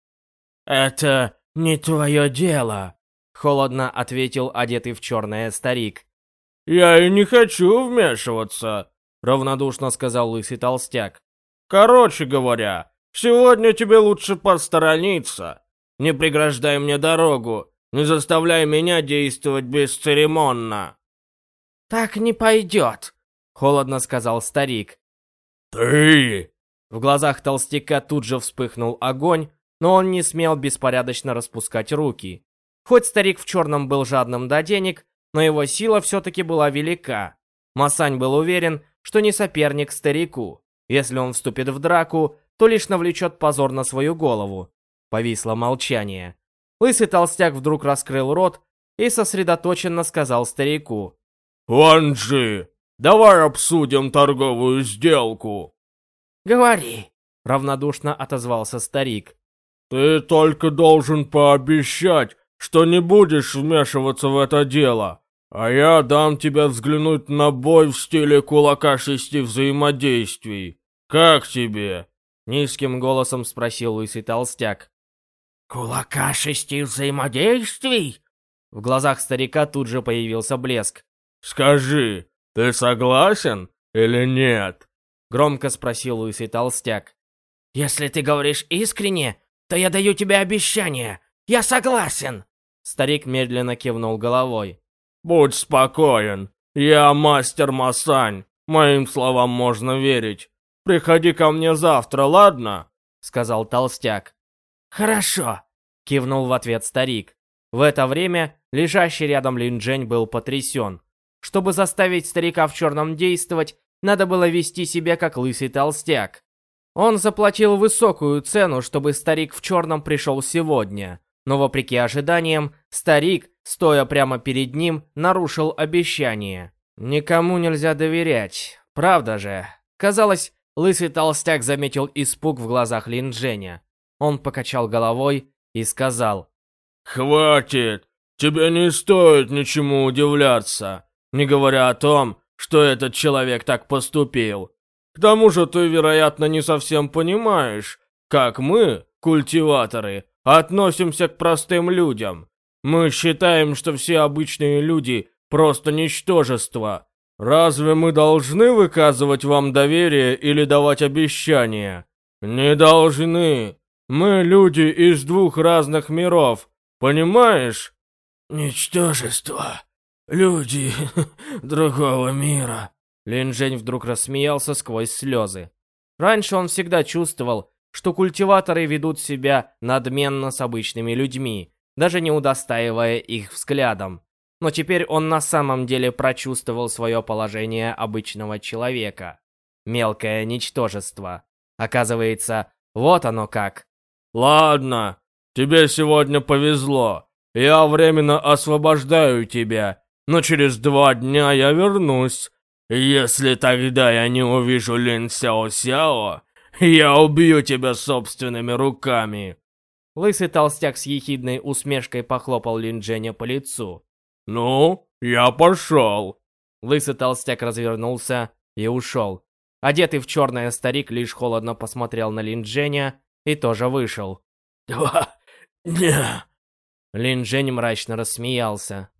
Это не твое дело, холодно ответил одетый в черное старик. Я и не хочу вмешиваться, равнодушно сказал лысый толстяк. Короче говоря, сегодня тебе лучше посторониться. Не преграждай мне дорогу, не заставляй меня действовать бесцеремонно. Так не пойдет, холодно сказал старик. Ты! В глазах толстяка тут же вспыхнул огонь, но он не смел беспорядочно распускать руки. Хоть старик в черном был жадным до денег, но его сила все-таки была велика. Масань был уверен, что не соперник старику. Если он вступит в драку, то лишь навлечет позор на свою голову. Повисло молчание. Лысый толстяк вдруг раскрыл рот и сосредоточенно сказал старику. «Ванджи, давай обсудим торговую сделку». «Говори», — равнодушно отозвался старик. «Ты только должен пообещать, что не будешь вмешиваться в это дело, а я дам тебе взглянуть на бой в стиле кулака шести взаимодействий. «Как тебе?» — низким голосом спросил лысый толстяк. «Кулака шести взаимодействий?» В глазах старика тут же появился блеск. «Скажи, ты согласен или нет?» Громко спросил лысый толстяк. «Если ты говоришь искренне, то я даю тебе обещание. Я согласен!» Старик медленно кивнул головой. «Будь спокоен. Я мастер Масань. Моим словам можно верить. «Приходи ко мне завтра, ладно?» — сказал толстяк. «Хорошо», — кивнул в ответ старик. В это время лежащий рядом Линджень был потрясен. Чтобы заставить старика в черном действовать, надо было вести себя как лысый толстяк. Он заплатил высокую цену, чтобы старик в черном пришел сегодня. Но вопреки ожиданиям, старик, стоя прямо перед ним, нарушил обещание. Никому нельзя доверять, правда же? Казалось, Лысый толстяк заметил испуг в глазах Лин Дженя. Он покачал головой и сказал. «Хватит! Тебе не стоит ничему удивляться, не говоря о том, что этот человек так поступил. К тому же ты, вероятно, не совсем понимаешь, как мы, культиваторы, относимся к простым людям. Мы считаем, что все обычные люди просто ничтожество, Разве мы должны выказывать вам доверие или давать обещания? Не должны. Мы люди из двух разных миров, понимаешь? Ничтожество. Люди другого мира. Лин Жень вдруг рассмеялся сквозь слезы. Раньше он всегда чувствовал, что культиваторы ведут себя надменно с обычными людьми, даже не удостаивая их взглядом. Но теперь он на самом деле прочувствовал свое положение обычного человека. Мелкое ничтожество. Оказывается, вот оно как. «Ладно, тебе сегодня повезло. Я временно освобождаю тебя, но через два дня я вернусь. Если тогда я не увижу Лин Сяо Сяо, я убью тебя собственными руками. Лысый толстяк с ехидной усмешкой похлопал Лин Дженя по лицу. «Ну, я пошел!» Лысый толстяк развернулся и ушел. Одетый в черное старик лишь холодно посмотрел на Лин Дженя и тоже вышел. «Два дня!» Лин Джень мрачно рассмеялся.